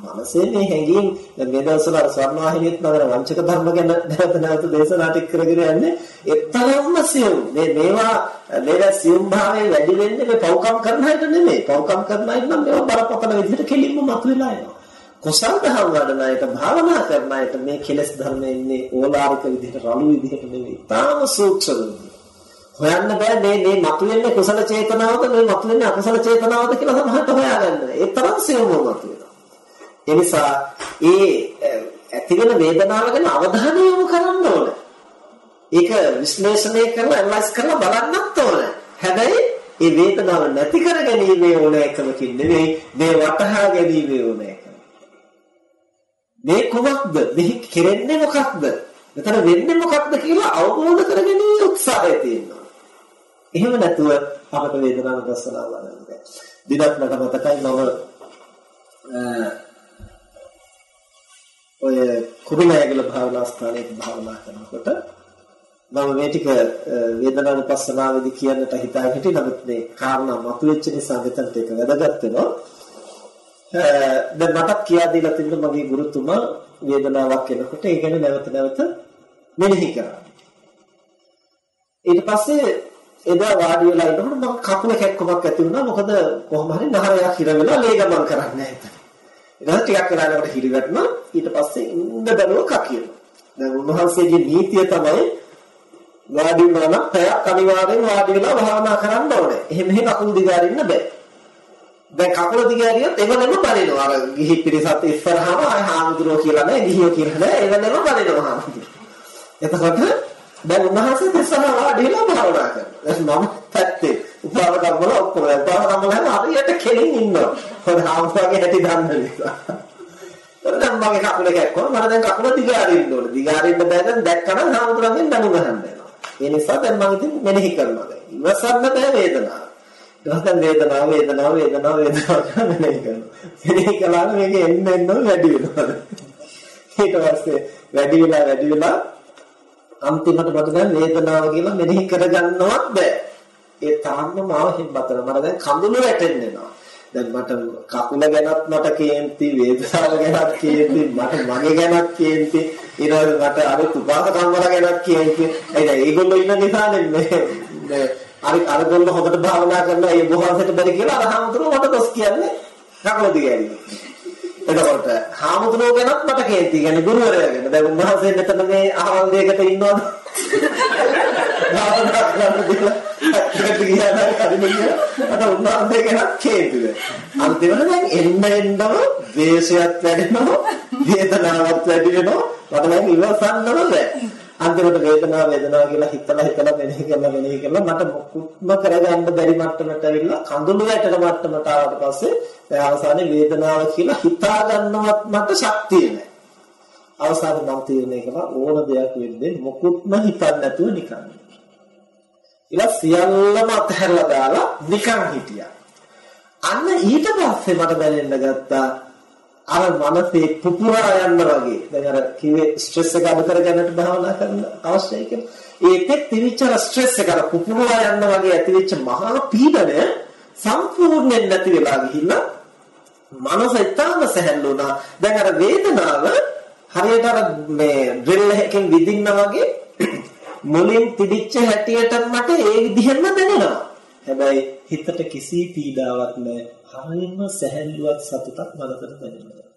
මනසේ මේ හැඟීම් මේ දවස්වල අර ස්වර්ණවාහිනියත් නගර වංචක ධර්ම ගැන නැවත නැවත දේශනා ටික කරගෙන යන්නේ එතරම්ම සියුම් මේ මේවා මේවා සියුම් භාවයෙන් වැඩි වෙන්නේ මේ පව්කම් කරන අයට නෙමෙයි පව්කම් කරන අයට නම් මේවා බරපතල විදිහට කෙලින්ම මතුවලා එනවා කුසල් දහම් වඩන අයට භාවනා කරන අයට මේ කෙලෙස් ධර්ම එන්නේ ඕලාරික විදිහට රළු විදිහට නෙමෙයි තාම සූක්ෂම හොයන්න බෑ මේ මේ මතුවෙන්නේ කුසල චේතනාවද මේ මතුවෙන්නේ අකුසල චේතනාවද කියලා සමහරට හොයාගන්න. ඒ තරම් සියුම්ව මතුවෙනවා. ඒ නිසා ඒ ඇතිවෙන වේදනාව ගැන අවධානය යොමු කරන්න ඕන. ඒක විශ්ලේෂණය කරලා ඇනලයිස් කරලා බලන්නත් ඕන. හැබැයි ඒ වේදනාව නැති කර ගැනීමේ ඕනෑකමකින් නෙවෙයි මේ වටහා ගැනීමේ ඕනෑකම. මේ කුමක්ද? මෙහි කෙරෙන්නේ මොකක්ද? මෙතන වෙන්නේ මොකක්ද කියලා අවබෝධ කරගැනීමේ උත්සාහය තියෙනවා. එහෙම නැතුව අපට වේදනාව දස්සනාව ගන්න බෑ. දිනක් මට මතකයි මම ඔය කුරුණෑගල භාවනා ස්ථානයේ භාවනා කරනකොට මම මේ ටික වේදනානුපස්සනාවේදී කියන්නට හිතාගෙන හිටියේ නමුත් මේ කාරණා මතුවෙච්ච නිසා මෙතනට ඒක වැදගත් වෙනවා. දැන් මටත් කියා දීලා තිබුණ මගේ ගුරුතුමා වේදනාවක් එනකොට ඒ ගැන නැවත නැවත මෙනෙහි කරා. ඊට පස්සේ එදා වාඩි වෙලා ඉන්නකොට මම කකුල කැක්කමක් ඇති වුණා. මොකද කොහොම හරි නහරයක් හිර වෙලා ලේ ගමන් කරන්නේ නැහැ. ඊට ටිකක් වෙලාවකට හිරි වැටුණා ඊට පස්සේ ඉන්න බැලුව කකියන දැන් උන්වහන්සේගේ නීතිය තමයි වාඩි වුණා නම් පැයක් අනිවාර්යෙන් වාඩි වෙලා භාවනා කරන්න ඕනේ එහෙම එහෙ කකුල් දිගාරින්න බෑ දැන් කකුල දිගාරියොත් එවනෙම බලනවා අර ගිහි පිරිසත් ඉස්සරහම ආය හාමුදුරුවෝ කියලා නෑ ගිහියෝ කියලා නෑ එවනෙම බලනවා හාමුදුරුවෝ එතකොට දැන් උන්වහන්සේ ඉස්සරහ වාඩි වෙලා භාවනා කරනවා දැන් මම පැත්තේ උපාවකම් වල ඔක්කොම උපාවකම් වල හැම හරියට කෙලින් ඉන්නවා. හොඳ හාමුදුරගේ හැටි දන්න නිසා. දැන් මගේ කකුල කැක්කුවා මම දැන් කකුල දිගාරින්න ඕනේ. දිගාරින්න බෑ දැන් දැක්කම හාමුදුරගෙන් දනු ගහන්න වෙනවා. ඒ නිසා දැන් මම ඉතින් මෙනෙහි කරනවා දැන්. ඉවසන්න බෑ වේදනාව. ඊට වේදනාව වේදනාව වේදනාව වේදනාව මෙනෙහි කරනවා. මෙනෙහි කළාම මේක එන්න එන්න වැඩි වෙනවා. ඊට පස්සේ වැඩි වෙලා වැඩි වෙලා අන්තිමට මට දැන් වේදනාව කියලා මෙනෙහි කරගන්නවත් බෑ. ඒ තාන්න මාව හිම්බතන මට දැන් කඳුළු වැටෙන්නවා. දැන් මට කකුල ගැනත් මට කේන්ති වේදනාව ගැනත් කේන්ති මට මගේ ගැනත් කේන්ති ඊළඟ මට අර උපාස කම්මල ගැනත් කේන්ති එයි ඒගොල්ලෝ ඉන්න නිසානේ මේ අර අරගොල්ලෝ හොඳට භාවනා කරනවා ඒ බොහොමකට බැරි කියලා අර හාමුදුරුවෝ මට දොස් කියන්නේ කකුල දිගෑරි එතකොට හාමුදුරුවෝ ගැනත් මට කේන්ති කියන්නේ ගුරුවරයා ගැන. දැන් උන්වහන්සේ මෙතන මේ අහවල් දෙයකට ඉන්නවද? භාවනා කරන්න දෙලා ඒකට ගියාම කරිමිය අර උන්වහන්සේ ගැන කේතුද අන්තිමට දැන් එන්න එන්නම ද්වේෂයත් වැඩෙනවා වේදනාවක් වැඩි වෙනවා මට දැන් ඉවසන්නම බෑ අන්තිමට වේදනාව වේදනාව කියලා හිතලා හිතලා මෙනෙහි කරලා මෙනෙහි කරලා මට මුකුත්ම කරගන්න බැරි මට්ටමට ඇවිල්ලා කඳුළු වැටෙන මට්ටමට ආවට පස්සේ දැන් අවසානයේ වේදනාව කියලා හිතා ගන්නවත් මට ශක්තිය නැහැ අවසානයේ මම තීරණය කළා ඕන දෙයක් වෙන්නේ මොකුත්ම හිතන්න නැතුව නිකන්. ඊළඟ සියල්ලම අතහැරලා දාලා නිකන් හිටියා. අන්න ඊට පස්සේ මට දැනෙන්න ගත්තා අර මනසේ පුපුරා යන්න වගේ. දැන් අර කිව්වේ ස්ට්‍රෙස් එක අඩු කරගන්නට භාවනා කරන්න අවශ්‍යයි කියලා. ඒකෙත් තිරිච්ච ස්ට්‍රෙස් එක අර පුපුරා යන්න වගේ ඇතිවෙච්ච මහා පීඩනය සම්පූර්ණයෙන් නැති වෙලා ගිහිල්ලා මනස ඉතාම සැහැල්ලු වුණා. දැන් අර වේදනාව හරියට අර මේ ඩ්‍රිල් එකකින් විදින්න වගේ මුලින් තිබිච්ච හැටියට මට ඒ විදිහෙන්ම දැනෙනවා. හැබැයි හිතට කිසි පීඩාවක් නැහැ. හරියම සැහැල්ලුවක් සතුටක් මනසට දැනෙනවා.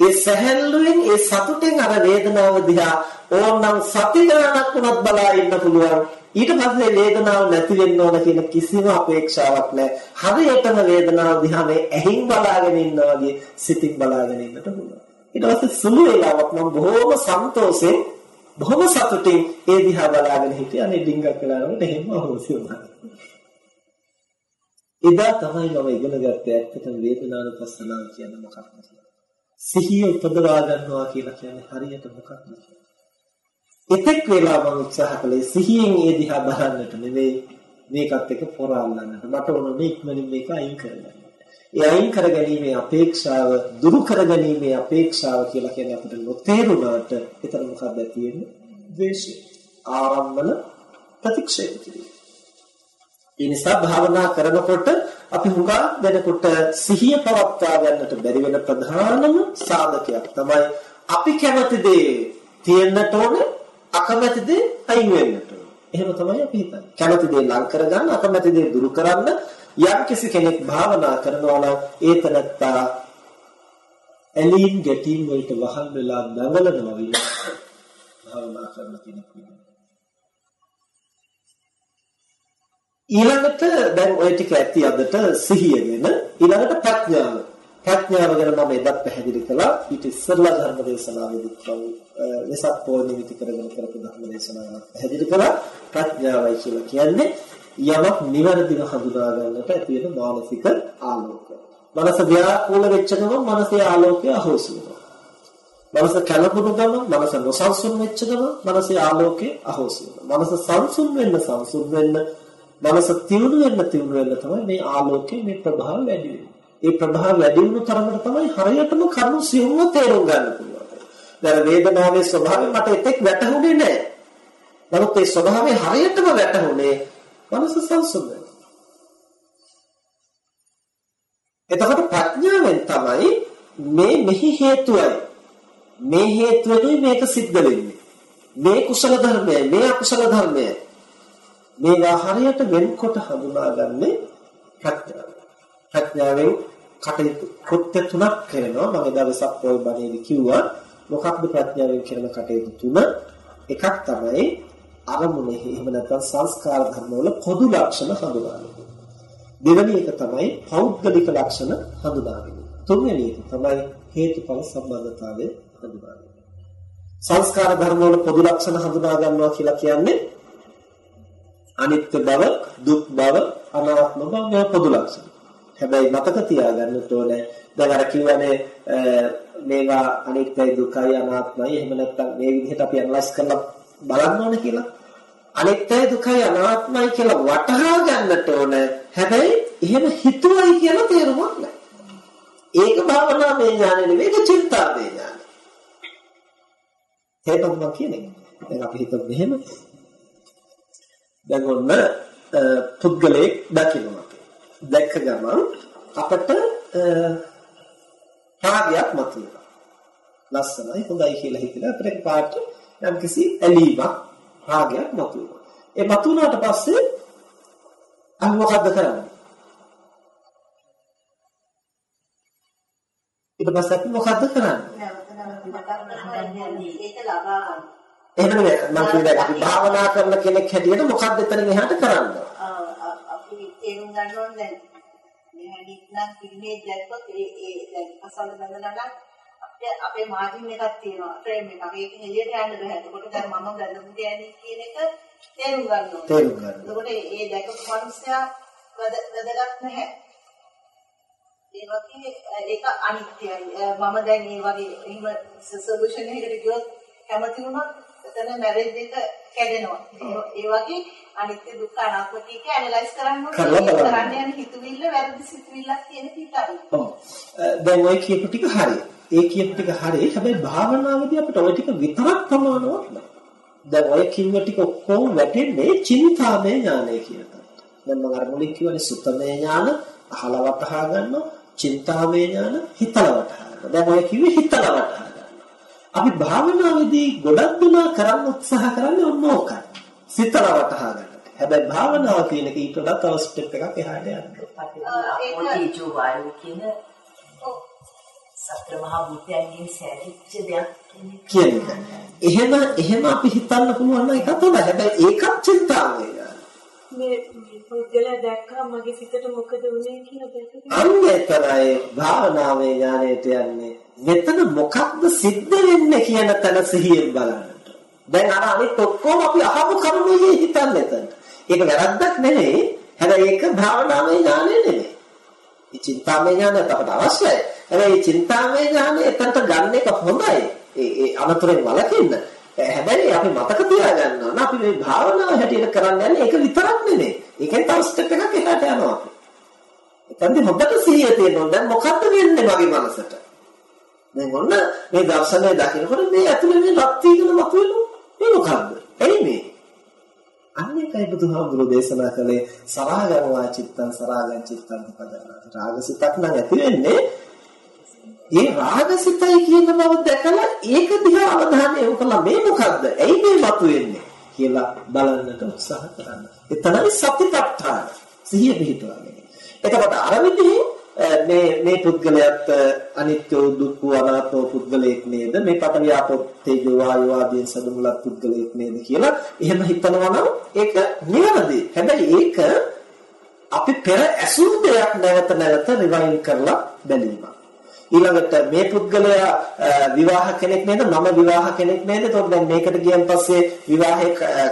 ඒ සැහැල්ලුවෙන් ඒ සතුටෙන් අර වේදනාව දිහා ඕනනම් සති ගණනක් වුණත් බලා ඉන්න පුළුවන්. ඊට පස්සේ වේදනාව නැති වෙන්න ඕන කියන කිසිම අපේක්ෂාවක් නැහැ. හරියටම වේදනාව දිහා මේ ඇහින් බලාගෙන ඉන්නා වගේ සිතින් බලාගෙන ඉන්නට පුළුවන්. ඊට පස්සේ සුළු වේලාවක් මම බොහොම සන්තෝෂෙන් බොහොම සතුටින් ඒ දිහා බලාගෙන හිටියා. අනේ ඩිංගක් වෙලාවට එහෙම අහෝසි වුණා. එදා තමයි මම ඉගෙන ගත්තේ ඇත්තටම වේදනානුපස්සනාව කියන්නේ මොකක්ද කියලා. සිහිය උපදවා ගන්නවා කියලා කියන්නේ හරියට මොකක්ද එතෙක් වෙලා මම උත්සාහ කළේ සිහියෙන් ඒ දිහා බලන්නට නෙවෙයි මේකත් එක්ක පොරාලන්නට. මට ඕන මේ ඉක්මනින් මේක අයින් කරගන්න. ඒ අයින් කරගැනීමේ අපේක්ෂාව දුරු කරගැනීමේ අපේක්ෂාව කියලා කියන්නේ අපිට නොතේරුණාට එතන මොකක්ද තියෙන්නේ? ද්වේෂය. ආරම්භන ප්‍රතික්ෂේප කිරීම. ඒ නිසා භාවනා කරනකොට අපි හුඟා වෙනකොට සිහිය පවත්වා ගන්නට බැරි වෙන ප්‍රධානම සාධකයක් තමයි අපි කැමති දේ තියෙන්නට ඕනේ අකමැති දේ අයින් වෙන්නට ඕනේ. එහෙම තමයි අපි හිතන්නේ. කැමති දේ ලං කරගන්න අකමැති දේ දුරු කරන්න යම් කිසි කෙනෙක් භාවනා කරනවා නම් ඒ තනත්තා ඇලීම් ගැටීම් වලට වහල් වෙලා දඟලනවා විදිහ භාවනා කරන කෙනෙක් වෙනවා. ඊළඟට දැන් ওই ටික ඇති අදට සිහිය ගැන ඊළඟට ප්‍රඥාව. ප්‍රඥාව ගැන මම එදත් පැහැදිලි කළා. ඊට ඉස්සෙල්ලා ධර්ම දේශනාවේදී වෙසක් පොල් නිමිති කරගෙන කරපු ධර්ම දේශනාවක් පැහැදිලි කළා. ප්‍රඥාවයි කියලා කියන්නේ යමක් නිවැරදිව හඳුනා ගන්නට ඇති වෙන මානසික ආලෝකය. මනස ව්‍යාකූල වෙච්ච ගමන් මනසේ ආලෝකය අහෝසි වෙනවා. මනස කලබුණු ගමන් මනස නොසන්සුන් වෙච්ච ගමන් මනසේ ආලෝකය අහෝසි වෙනවා. මනස සංසුන් වෙන්න සංසුන් වෙන්න මනස තියුණු වෙන්න තියුණු වෙන්න තමයි මේ ආලෝකයේ මේ ප්‍රභාව වැඩි වෙන්නේ. ඒ ප්‍රභාව වැඩි වුණු තරමට තමයි හරියටම කරුණු සියුම්ව තේරුම් ගන්න පුළුවන්. දැන් වේදනාවේ ස්වභාවය මට එතෙක් වැටහුනේ නැහැ. නමුත් ඒ ස්වභාවය හරියටම වැටහුනේ මනස සංසුන් වෙනවා. එතකොට ප්‍රඥාවෙන් තමයි මේ මෙහි හේතුවයි. මේ හේතුවෙන් මේක සිද්ධ වෙන්නේ. මේ කුසල ධර්මයයි මේ අකුසල ධර්මයයි. මේවා හරියට වෙන්කොට හඳුනාගන්නේ ප්‍රඥාව. ප්‍රඥාවෙන් කටයුතු කෘත්‍ය තුනක් කරනවා. මම එදා වෙසක් පොල් බණේදී කිව්වා මොකක්ද ප්‍රඥාවෙන් කරන කටයුතු තුන? එකක් තමයි අරමුණෙහි එහෙම නැත්නම් සංස්කාර ධර්මවල පොදු ලක්ෂණ හඳුනාගන්න. දෙවෙනි එක තමයි පෞද්ගලික ලක්ෂණ හඳුනාගන්න. තුන්වෙනි එක තමයි හේතුඵල සම්බන්ධතාවය හඳුනාගන්න. සංස්කාර ධර්මවල පොදු ලක්ෂණ හඳුනා ගන්නවා කියලා කියන්නේ අනිත්‍ය බව, දුක් බව, අනාත්ම බව මේ පොදු ලක්ෂණ. හැබැයි මතක තියාගන්න ඕනේ දැන් අර කියවනේ මේවා අනිත්‍යයි දුකයි අනාත්මයි එහෙම නැත්නම් මේ විදිහට අපි ඇනලයිස් කරලා බලන්න ඕනේ කියලා. අනිත්‍යයි දුකයි අනාත්මයි කියලා වටහා ගන්නට ඕනේ. හැබැයි එහෙම හිතුවයි කියලා තේරුමක් නැහැ. ඒක භාවනා මේ ඥානෙ නෙවෙයි ඒක චින්තා මේ ඥානෙ. තේරුම් කියන්නේ. දැන් අපි හිතමු මෙහෙම දැන් ඔන්න පුද්ගලයෙක් දකිනවා. දැක්ක ගමන් අපට රාගයක් මතුවෙනවා. ලස්සනයි හොඳයි කියලා හිතලා අපිට පාට යම් කිසි ඇලීමක් රාගයක් මතුවෙනවා. ඒ මතුවනාට පස්සේ අපි මොකද්ද කරන්නේ? ඊට පස්සේ අපි මොකද්ද කරන්නේ? ඒක ලබා ගන්න. එහෙම නෙවෙයි මම කියන්නේ අපි භාවනා කරන කෙනෙක් හැටියට මොකක්ද එතනින් එහාට කරන්න? අපි තේරුම් ගන්න ඕනේ දැන් මෙහෙණි නම් පිළිමේ දැක්කොත් ඒ ඒ දැන් අසල බඳලා නම් අපේ අපේ මාර්ජින් එකක් තියෙනවා. ෆ්‍රේම් එකක්. ඒක එළියට යන්න බෑ. එතකොට දැන් මම බඳපු ගෑණි කියන එක තේරුම් ගන්න ඕනේ. තේරුම් ගන්න එතකොට ඒ දැකපු මිනිස්සයා වැදගත් නැහැ. ඒ වගේ ඒක අනිත්‍යයි. මම දැන් මේ වගේ එහෙම සොලියුෂන් එකකට ගියොත් කැමති වුණොත් එතන මැරෙජ් එක කැඩෙනවා. ඒ වගේ අනිත්‍ය දුක්ඛ අනාත්ම කීක ඇනලයිස් කරන්න ඕනේ. කරන්න යන හිතුවිල්ල වැරදි සිතුවිල්ලක් කියන පිටයි. ඔව්. දැන් ඔය කියපු ටික හරි. ඒ කියපු ටික හරි. හැබැයි භාවනාවේදී අපිට ඔය ටික විතරක් ප්‍රමාණවත් නෑ. දැන් ඔය කිව්ව ටික ඔක්කොම වැටෙන්නේ චින්තාමය ඥානය කියන එක. දැන් මම අර මුලින් කියවනේ සුත්තමය ඥාන අහලා වටහා ගන්නවා. චින්තාමය ඥාන හිතලා වටහා ගන්නවා. දැන් ඔය කිව්වේ හිතලා වටහා අපි භාවනාවේදී ගොඩක් දුනා කරන්න උත්සාහ කරන්නේ ඔන්න ඕකයි. සිතල වටහා ගන්නට. හැබැයි භාවනාව කියන එක ඊට වඩා තව ස්ටෙප් එකක් එහාට යන්න. ඕටීජෝ වායු කියන සතර මහා භූතයන්ගෙන් සැරිච්ච දෙයක් කියන එක. එහෙම එහෙම අපි හිතන්න පුළුවන් නම් එකක් හොඳයි. හැබැයි ඒකත් චින්තාවය. මේ පුද්ගලයා දැක්කා මගේ සිතට මොකද වුනේ කියලා දැක්කද? අන්න එතරයි භාවනාවේ ඥාණයට යන්නේ. මෙතන මොකක්ද සිද්ධ වෙන්නේ කියන තැන සිහියෙන් බලන්නට. දැන් අර අනිත් ඔක්කොම අපි අහපු කරුණේ හිතන්නේ එතන. ඒක වැරද්දක් නෙමෙයි. හැබැයි ඒක භාවනාවේ ඥාණය නෙමෙයි. මේ චින්තාමය ඥානය අපට අවශ්‍යයි. හැබැයි චින්තාමය ඥානය එතනට ගන්න එක හොඳයි. ඒ ඒ අනතුරෙන් වළකින්න. හැබැයි අපි මතක තියාගන්න ඕන අපි මේ භාවනාව හැටියට කරන්න යන්නේ ඒක විතරක් නෙමෙයි. ඒකෙන් තව ස්ටෙප් එකක් එහාට යනවා අපි. එතනදී හොඳට සිහිය තියෙනවා. දැන් මොකද්ද වෙන්නේ මගේ මනසට? දැන් ඔන්න මේ දර්ශනය දකිනකොට මේ ඇතුලේ මේ රත් වීගෙන මතුවෙන මේ මොකද්ද? එයි මේ. අන්නේකයි බුදුහාමුදුරෝ දේශනා කළේ සරාගං වාචිත්තං සරාගං චිත්තං පදන්නාති. රාගසිතක් නම් ඇති වෙන්නේ ඒ රාගසිතයි කියන බව දැකලා ඒක දිහා අවධානය යොමු කළා මේ මොකද්ද? ඇයි මේ මතුවෙන්නේ කියලා බලන්නට උත්සාහ කරන්න. ඒ තමයි සතිපට්ඨාන. සිහිය පිහිටවන්නේ. එතකොට අර විදිහේ මේ මේ පුද්ගලයාත් අනිත්‍ය දුක්ඛ අනාත්ම පුද්ගලයෙක් නේද මේ පඨවි ආපෝ තේජෝ වායෝ ආදී සමුලත් පුද්ගලයෙක් නේද කියලා එහෙම හිතනවා නම් ඒක නිවැරදි. හැබැයි ඒක අපි පෙර ඇසූ දෙයක් නැවත නැවත රිවයින් කරලා බැලීමක්. ඊළඟට මේ පුද්ගලයා විවාහ කෙනෙක් නේද? මම විවාහ කෙනෙක් නේද? එතකොට දැන් මේකට ගියන් පස්සේ විවාහේ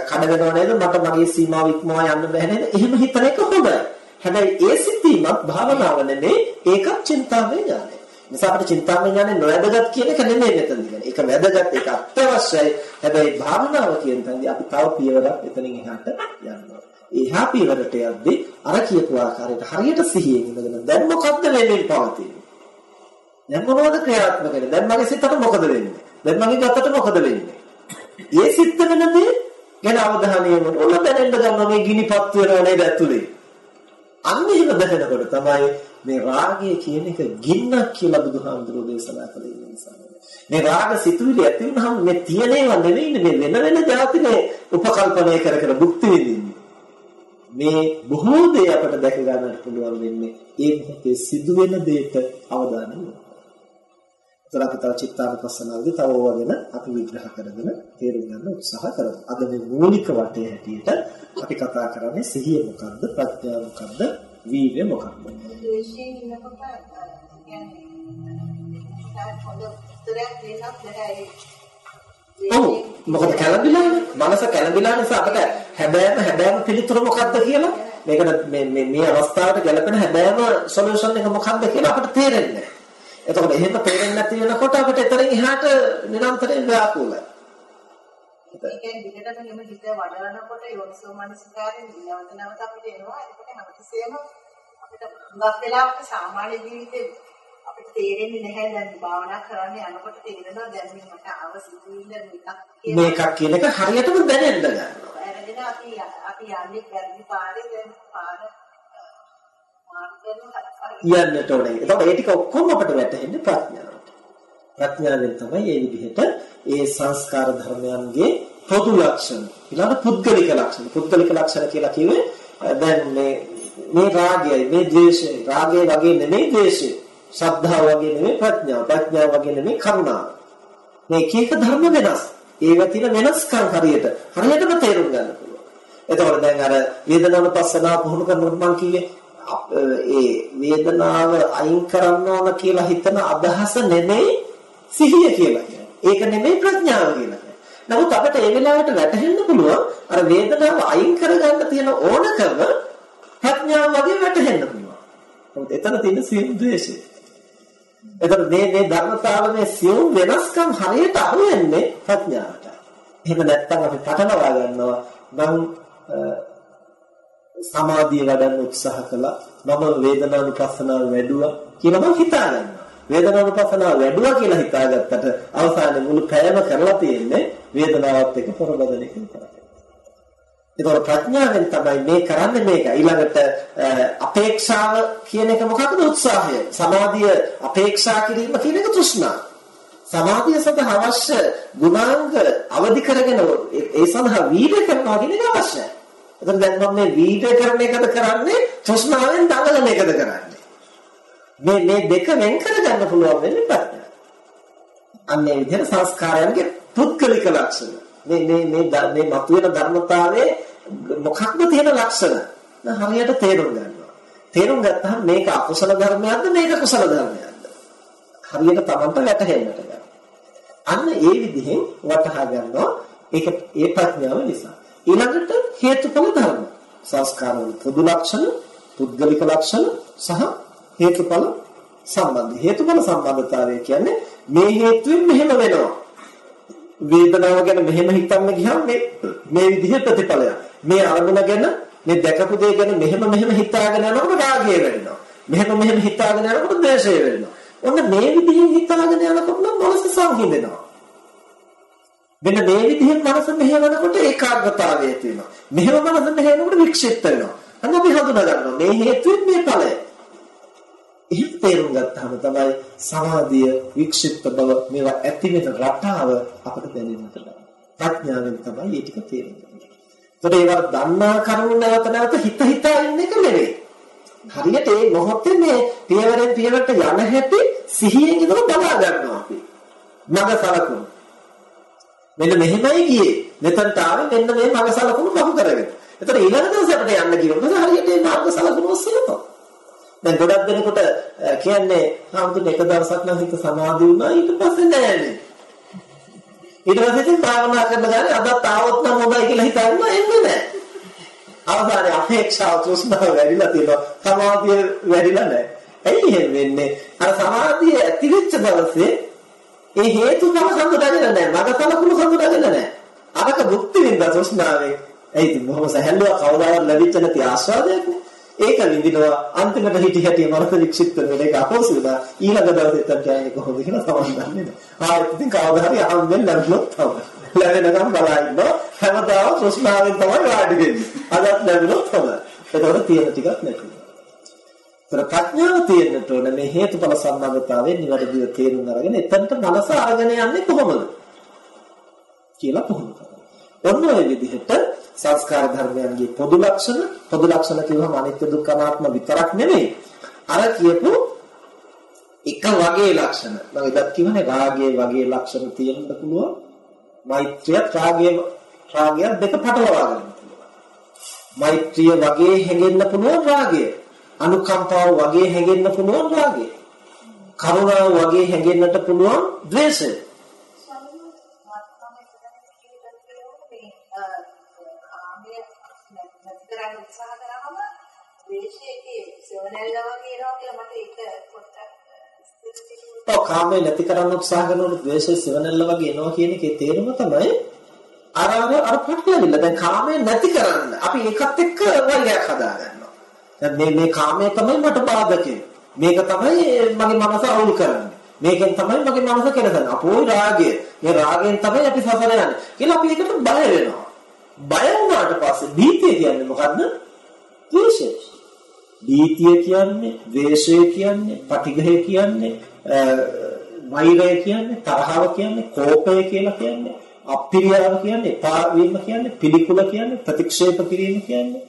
කඩ වෙනව නේද? මට මගේ සීමාව ඉක්මවා යන්න බැහැ නේද? එහෙම හිතන එක හොඳයි. හැබැයි ඒ සිතීමත් භාවනාව නෙමෙයි ඒකත් චින්තාමය ඥානය නිසා අපිට චින්තාමය ඥානය නොවැදගත් කියන එක නෙමෙයි මෙතනදී කියන්නේ. ඒක වැදගත් ඒක අත්‍යවශ්‍යයි. හැබැයි භාවනාව කියන තැනදී අපි තව පියවරක් එතනින් එහාට යනවා. එහා පියවරට යද්දී අර කියපු ආකාරයට හරියට සිහියෙන් ඉඳගෙන දැන් මොකද්ද වෙන්නේ පවතින්නේ? දැන් මොනවද ක්‍රියාත්මක වෙන්නේ? දැන් මගේ සිතට මොකද වෙන්නේ? දැන් මගේ ගතට මොකද වෙන්නේ? ඒ සිත් වෙන දේ ගැන අවධානය යොමු ඔන්න දැනෙන්න ගන්නවා මේ ගිනිපත් වෙනව නේද ඇතුලේ. අන්න එහෙම දැනෙනකොට තමයි මේ රාගය කියන එක ගින්නක් කියලා බුදුහාමුදුරුවෝ දේශනා කළේ නිසා. මේ රාග සිතුවිලි ඇති වුනහම මේ තියෙන ඒවා නෙවෙයිනේ මේ වෙන වෙන જાතිනේ උපකල්පනය කර කර භුක්ති විඳින්නේ. මේ බොහෝ දේ අපට දැක ගන්නට පුළුවන් වෙන්නේ ඒ මොහොතේ සිදුවෙන දෙයට අවධානය යොමු ඒතර අපි තව චිත්තානුපස්සනාවේදී තව ඕවා ගැන අපි විග්‍රහ කරගෙන තේරුම් ගන්න උත්සාහ කරමු. අද මේ මූලික වටේ හැටියට අපි කතා කරන්නේ සිහිය මොකක්ද, ප්‍රඥාව මොකක්ද, වීර්ය මොකක්ද? ද්වේෂයෙන් ඉන්නකොට කියන්නේ ඔව් මොකද කැළඹිලානේ මනස කැළඹිලා නිසා අපිට හැබෑම හැබෑම පිළිතුර මොකක්ද කියලා මේකට මේ මේ අවස්ථාවට ගැලපෙන හැබෑම සොලියුෂන් එක මොකක්ද කියලා අපිට තේරෙන්නේ නැහැ එතකොට එහෙම තේරෙන්නේ නැති වෙනකොට අපිට එතනින් එහාට නිරන්තරයෙන් ව්‍යාකූලයි. ඒ කියන්නේ විකටම එහෙම හිත වඩනකොට යෝනිසෝ මනසිකාරයෙන් නැවත නැවත අපිට එනවා. එතකොට හැමතිස්සෙම අපිට හුඟක් වෙලාවට සාමාන්‍ය ජීවිතේ අපිට තේරෙන්නේ නැහැ දැන් භාවනා කරන්න යනකොට තේරෙනවා දැන් මේ මට ආව සිතුවිල්ල මේකක් මේකක් කියන එක හරියටම දැනෙන්න ගන්නවා. අපි අපි යන්නේ වැරදි පාරේ දැන් පාර යන්නට ඕනේ. එතකොට ඒ ටික ඔක්කොම අපිට වැටහෙන්නේ ප්‍රඥාවට. ප්‍රඥාවෙන් තමයි මේ විදිහට ඒ සංස්කාර ධර්මයන්ගේ පොදු ලක්ෂණ ඊළඟ පුද්ගලික ලක්ෂණ. පුද්ගලික ලක්ෂණ කියලා කිව්වේ දැන් මේ මේ රාගයයි මේ ද්වේෂයයි රාගය වගේ නෙමෙයි ද්වේෂය. ශ්‍රද්ධාව වගේ නෙමෙයි ප්‍රඥාව. ප්‍රඥාව වගේ නෙමෙයි කරුණාව. මේ කීක ධර්ම වෙනස්. ඒව තියෙන වෙනස්කම් හරියට හරියටම තේරුම් ගන්න පුළුවන්. එතකොට දැන් අර වේදනානුපස්සනාව පුහුණු කරනකොට මම කිව්වේ ඒ වේදනාව අයින් කරන්න ඕන කියලා හිතන අදහස නෙමෙයි සිහිය කියලා කියන්නේ. ඒක නෙමෙයි ප්‍රඥාව කියලා කියන්නේ. නමුත් අපිට ඒ වෙලාවට වැටහෙන්න පුළුවන් අර වේදනාව අයින් කරගන්න තියෙන ඕනකම ප්‍රඥාව වගේ වැටහෙන්න පුළුවන්. නමුත් එතන තියෙන සියුම් ද්වේෂය. එතකොට මේ මේ ධර්මතාවයේ සියුම් වෙනස්කම් හරියට අහු වෙන්නේ ප්‍රඥාවට. එහෙම නැත්නම් අපි පටලවා ගන්නවා නම් සමාධිය වඩන්න උත්සාහ කළා. මම වේදනානුපස්සනාව වැඩුවා කියලා මම හිතා ගන්නවා වේදනානුපස්සනාව වැඩුවා කියලා හිතාගත්තට අවසානයේ මුළු පැයම කරලා තියෙන්නේ වේදනාවත් එක්ක පොරබදන එක විතරයි. ඒතකොට ප්‍රඥාවෙන් තමයි මේ කරන්නේ මේක. ඊළඟට අපේක්ෂාව කියන එක මොකක්ද? උත්සාහය. සමාධිය අපේක්ෂා කිරීම කියන එක තෘෂ්ණා. සමාධිය සඳහා අවශ්‍ය ගුණාංග අවදි කරගෙන ඒ සඳහා වීර්ය කරනවා කියන එක අවශ්‍යයි. එතන දැන් මම මේ වීර්ය කරන එකද කරන්නේ තෘෂ්ණාවෙන් දඟලන එකද කරන්නේ. මේ මේ දෙක වෙන් කරගන්න පුළුවන් වෙන්නේ ප්‍රඥාව. අන්නේ විදිහට සංස්කාරයන්ගේ පුද්ගලික ලක්ෂණ. මේ මේ මේ මේ මතුවෙන ධර්මතාවයේ මොකක්ද තියෙන ලක්ෂණ? හරියට තේරුම් ගන්නවා. තේරුම් ගත්තාම මේක අකුසල ධර්මයක්ද මේක කුසල ධර්මයක්ද? හරියට Tamanට වැටහෙන්නට ගන්නවා. අන්න ඒ විදිහෙන් වටහා ගන්නවා ඒක ඒ ප්‍රඥාව නිසා. ඊළඟට හේතුඵල ධර්ම. සංස්කාරවල පොදු ලක්ෂණ, පුද්ගලික ලක්ෂණ සහ හේතුඵල සම්බන්ධය. හේතුඵල සම්බන්ධතාවය කියන්නේ මේ හේතුවෙන් මෙහෙම වෙනවා. වේදනාව ගැන මෙහෙම හිතන්න ගියාම මේ මේ විදිහේ ප්‍රතිඵලයක්. මේ අරමුණ ගැන මේ දැකපු දේ ගැන මෙහෙම මෙහෙම හිතාගෙන යනකොට රාගය වෙනවා. මෙහෙම මෙහෙම හිතාගෙන යනකොට ද්වේෂය වෙනවා. ඔන්න මේ විදිහෙන් හිතාගෙන යනකොට නම් මනස සංහිඳෙනවා. මෙන්න මේ විදිහෙන් මනස මෙහෙවනකොට ඒකාග්‍රතාවය ඇති වෙනවා. මෙහෙම මනස මෙහෙවනකොට වික්ෂිප්ත වෙනවා. අන්න අපි හඳුනා ගන්නවා මේ හේතුවෙන් මේ ඵලය. එහෙම තේරුම් ගත්තාම තමයි සමාධිය වික්ෂිප්ත බව මේවා ඇති වෙන රටාව අපිට දැනෙන්නට ප්‍රඥාවෙන් තමයි මේ ටික තේරුම් ගන්න. ඒතකොට ඒවා දන්නා කරුණ නැවත නැවත හිත හිතා ඉන්න එක නෙවෙයි. හරියට මේ මොහොතේ මේ පියවරෙන් පියවරට යන හැටි සිහියෙන් ඉඳලා බලා ගන්නවා අපි. මග සලකුණු. මෙන්න මෙහෙමයි ගියේ. මෙතනට ආවේ මෙන්න මේ මග සලකුණු බහු කරගෙන. එතකොට ඊළඟ දවසේ අපිට යන්න කිව්වොත් හරියට මේ මාර්ග සලකුණු ඔස්සේ යනවා. දැන් ගොඩක් දෙනෙකුට කියන්නේ ආමුතුන් එක දවසක් නම් හිත සමාධි වුණා ඊට පස්සේ නෑනේ. ඊට පස්සේ ඉතින් භාවනා කරන ගානේ අදත් ආවොත් නම් හොඳයි කියලා හිතන්න එන්නේ නෑ. අවසානයේ අපේක්ෂාව තෘෂ්ණාව වැඩිලා තියෙනවා. සමාධිය වැඩිලා නැහැ. ඇයි එහෙම වෙන්නේ? අර සමාධිය ඇති වෙච්ච දවසේ ඒ හේතු තම සම්බුදගෙන නැහැ. මග සලකුණු සම්බුදගෙන නැහැ. අරක භුක්ති විඳ තෘෂ්ණාවේ. ඒ ඉතින් මොහොම සැහැල්ලුව කවදාවත් ලැබිච්ච නැති ආස්වාදයක් නේ. ඒක විඳිනවා අන්තිමට හිටි හැටි මනස වික්ෂිප්ත වෙන එක අපෝසු වෙනවා ඊළඟ දවසේ තත් කියන්නේ කොහොමද කියලා තමයි දන්නේ නැහැ. ආයෙත් ඉතින් කවදා හරි අහම්බෙන් ලැබුණොත් තමයි. ලැබෙනකම් බලා ඉන්නවා හැමදාම තෘෂ්ණාවෙන් තමයි වාඩි වෙන්නේ. අදත් ලැබුණොත් තමයි. ඒතකොට තියෙන ටිකක් නැති. ඒතර ප්‍රඥාව තියෙන්නට ඕන මේ හේතුඵල සම්බන්ධතාවයෙන් නිවැරදිව තේරුම් අරගෙන එතනට මනස අරගෙන යන්නේ කොහොමද? කියලා පුහුණු කරනවා. ඔන්න ඔය විදිහට සංස්කාර ධර්මයන්ගේ පොදු ලක්ෂණ පොදු ලක්ෂණ කියවම අනිත්‍ය දුක්ඛ අනාත්ම විතරක් නෙමෙයි. අර කියපු එක වගේ ලක්ෂණ. මම ඉදත් කියවනේ රාගයේ වගේ ලක්ෂණ තියෙන්න පුළුවන්. මෛත්‍රියත් රාගයේ රාගයත් දෙක පටලවා ගන්න පුළුවන්. මෛත්‍රිය වගේ හැගෙන්න පුළුවන් රාගය. අනුකම්පාව වගේ හැගෙන්න පුළුවන් රාගය. කරුණාව වගේ හැගෙන්නට පුළුවන් ද්වේෂය. කරන්න උත්සාහ කරාම ද්වේෂයේ සෙවණැල්ල වගේ එනවා කියලා මට ඒක පොඩ්ඩක් ඔව් කාමයේ නැති කරන්න උත්සාහ කරනකොට ද්වේෂය සෙවණැල්ල වගේ එනවා කියන එකේ තේරුම තමයි අර අර අර පටලවිල්ල දැන් කාමයේ නැති කරන්න අපි ඒකත් එක්ක වෛරයක් හදා ගන්නවා දැන් මේ මේ කාමයේ තමයි මට බාධකේ මේක තමයි මගේ මනස අවුල් කරන්නේ. මේකෙන් තමයි මගේ මනස කෙලසන්නේ. අපෝ රාගය. මේ රාගයෙන් තමයි අපි සසර යන්නේ කියලා අපි ඒකට බය වෙනවා. බය වුණාට පස්සේ භීතිය කියන්නේ මොකද්ද? ද්වේෂය. භීතිය කියන්නේ, ද්වේෂය කියන්නේ, පටිඝය කියන්නේ, වෛරය කියන්නේ, තරහව කියන්නේ, කෝපය කියලා කියන්නේ, අප්‍රියාව කියන්නේ, එපා වීම කියන්නේ, පිළිකුල කියන්නේ, ප්‍රතික්ෂේප කිරීම කියන්නේ,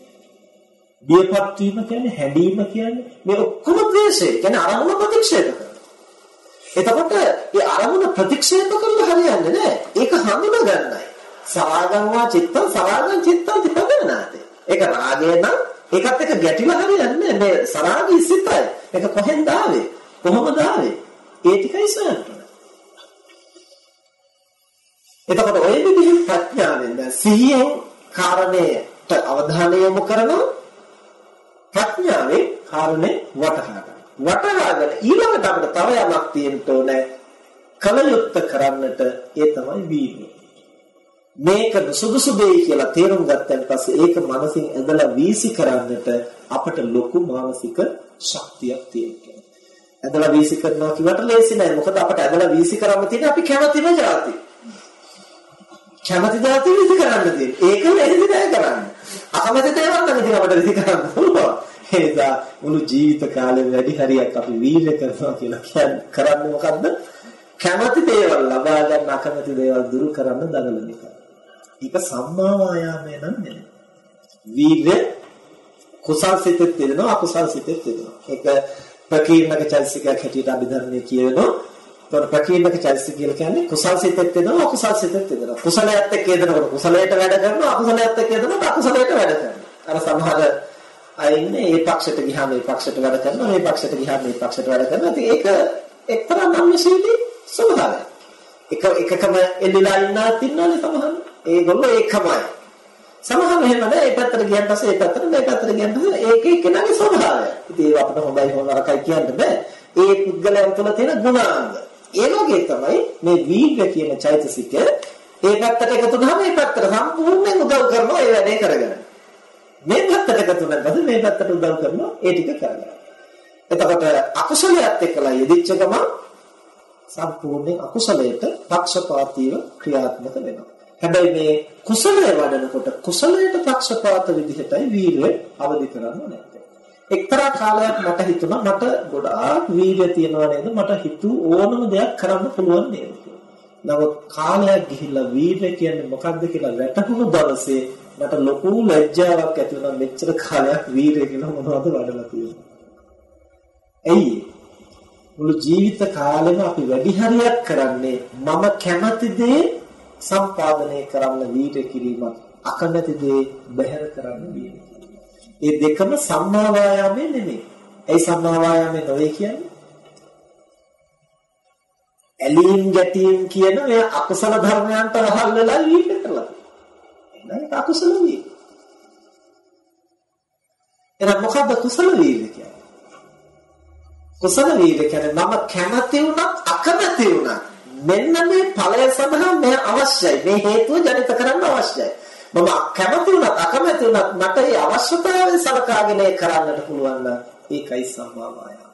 බියපත් වීම කියන්නේ, හැඬීම කියන්නේ, මේ ඔක්කොම ද්වේෂය. කියන්නේ අරමුණ ප්‍රතික්ෂේප කරනවා. එතකොට ඒ අරමුණ ප්‍රතික්ෂේප කරලා හරියන්නේ නැහැ. ඒක හඳුනා ගන්නයි. සරාගං වා චිත්තං සරාගං චිත්තං තිබෙනාතේ. ඒක රාගය නම් ඒකත් එක්ක ගැටිලා හරියන්නේ මේ සරාගී සිතයි. ඒක කොහෙන්ද ආවේ? කොහොමද ආවේ? ඒ ටිකයි සරත්. එතකොට ඔය විදිහේ ප්‍රඥාවෙන් දැන් සිහියෙන් කාරණයට අවධානය යොමු කරනවා ප්‍රඥාවෙන් කාරණේ වටහා ගන්න. වටහාගෙන ඊළඟට අපිට තව යමක් තියෙන්න ඕනේ. කලයුත්ත කරන්නට ඒ තමයි වීර්යය. මේක සුදුසු දෙයි කියලා තේරුම් ගත්තන් පස්සේ ඒක මනසින් ඇදලා වීසි කරන්නට අපට ලොකු මානසික ශක්තියක් තියෙනවා. ඇදලා වීසි කරනවා කියවට ලේසි නෑ. මොකද අපට ඇදලා වීසි කරන්න තියෙන්නේ අපි කැමතිම જાති. කැමති જાති වීසි කරන්න තියෙන්නේ. ඒක ලේසි නෑ කරන්න. අකමැති දේවල් නම් ඉතින් අපට වීසි කරන්න පුළුවන්. ඒදා මුළු ජීවිත කාලෙම වැඩි හරියක් අපි වීර්ය කරනවා කියලා කියන්නේ කරන්නේ මොකද්ද? කැමති දේවල් ලබා ගන්න අකමැති දේවල් දුරු කරන්න දඟලන එක. ඒක සම්මා වායාමය නම් නෙමෙයි. වීර්ය කුසල් සිතෙත් තියෙනවා අකුසල් සිතෙත් තියෙනවා. ඒක ප්‍රකීර්ණක චෛතසිකයක් හැටියට අභිධර්මයේ කියනවා. ඒතකොට ප්‍රකීර්ණක චෛතසික කියලා කියන්නේ කුසල් සිතෙත් තියෙනවා අකුසල් සිතෙත් තියෙනවා. කුසලයට එක්ක යෙදෙනකොට කුසලයට වැඩ කරනවා අකුසලයට එක්ක යෙදෙනකොට අකුසලයට වැඩ කරනවා. අර සමහර අය ඉන්නේ මේ පක්ෂයට ගියාම මේ පක්ෂයට වැඩ කරනවා මේ පක්ෂයට ගියාම මේ පක්ෂයට වැඩ කරනවා. ඉතින් ඒක එක්තරා නම්‍යශීලී ස්වභාවයක්. එක එකකම එල්ලලා ඉන්නාත් ඉන්නවනේ සමහර. ඒගොල්ලෝ ඒකමයි. සමහර එහෙම නෑ ඒ පැත්තට ගියන් පස්සේ ඒ පැත්තට මේ පැත්තට ගියන් පස්සේ ඒක එක්කෙනාගේ ස්වභාවය. ඉතින් ඒක අපිට හොඳයි හොඳ නරකයි කියන්න බෑ. ඒ පුද්ගලයන් තුළ තියෙන ගුණාංග. ඒ වගේ තමයි මේ වීර්ය කියන චෛතසිකය ඒ පැත්තට එකතු වුනහම ඒ පැත්තට සම්පූර්ණයෙන් උදව් කරනවා ඒ වැඩේ කරගන්න. මේ පැත්තට එකතු වුණාට මේ පැත්තට උදව් කරනවා ඒ ටික කරගන්න. එතකොට අකුසලයට එක්කලා යෙදිච්ච ගමන් සම්පූර්ණයෙන් අකුසලයට පක්ෂපාතීව ක්‍රියාත්මක වෙනවා. හැබැයි මේ කුසලයේ වඩනකොට කුසලයට පක්ෂපාත විදිහටයි වීර්යය අවදි කරන්න නැත්තේ. එක්තරා කාලයක් මට හිතුණා මට ගොඩාක් වීර්යය තියෙනවා නේද? මට හිතු ඕනම දෙයක් කරන්න පුළුවන් නේද? නමුත් කාලයක් ගිහිල්ලා වීර්යය කියන්නේ මොකක්ද කියලා වැටහුණු දවසේ මට ලොකු ලැජ්ජාවක් ඇති වුණා. මෙච්චර කාලයක් වීර්යය කියලා මොනවද වඩලා තියෙන්නේ. ඇයි? මුළු ජීවිත කාලෙම අපි වැඩි හරියක් කරන්නේ මම කැමති දේ සම්පාදනය කරන්න වීර්ය කිරීමත් අකමැති දේ බැහැර කරන්න වීර්ය ඒ දෙකම සම්මා වායාමයේ නෙමෙයි. ඒ සම්මා වායාමයේ නොවේ කියන්නේ ඇලීම් ගැටීම් කියන මේ අකුසල ධර්මයන්ට වහල් වෙලා වීර්ය කරලා. එහෙනම් ඒක අකුසල වීර්ය. එහෙනම් මොකද්ද කුසල වීර්ය කියන්නේ? කුසල වීර්ය කියන්නේ මම කැමති වුණත් අකමැති වුණත් මෙන්න මේ ඵලය සඳහා මේ අවශ්‍යයි. මේ හේතුව ජනිත කරන්න අවශ්‍යයි. මම කැමති වුණත් අකමැති වුණත් මට ඒ අවශ්‍යතාවය සලකාගෙන කරන්නට පුළුවන් නම් ඒකයි සම්මා වායාම.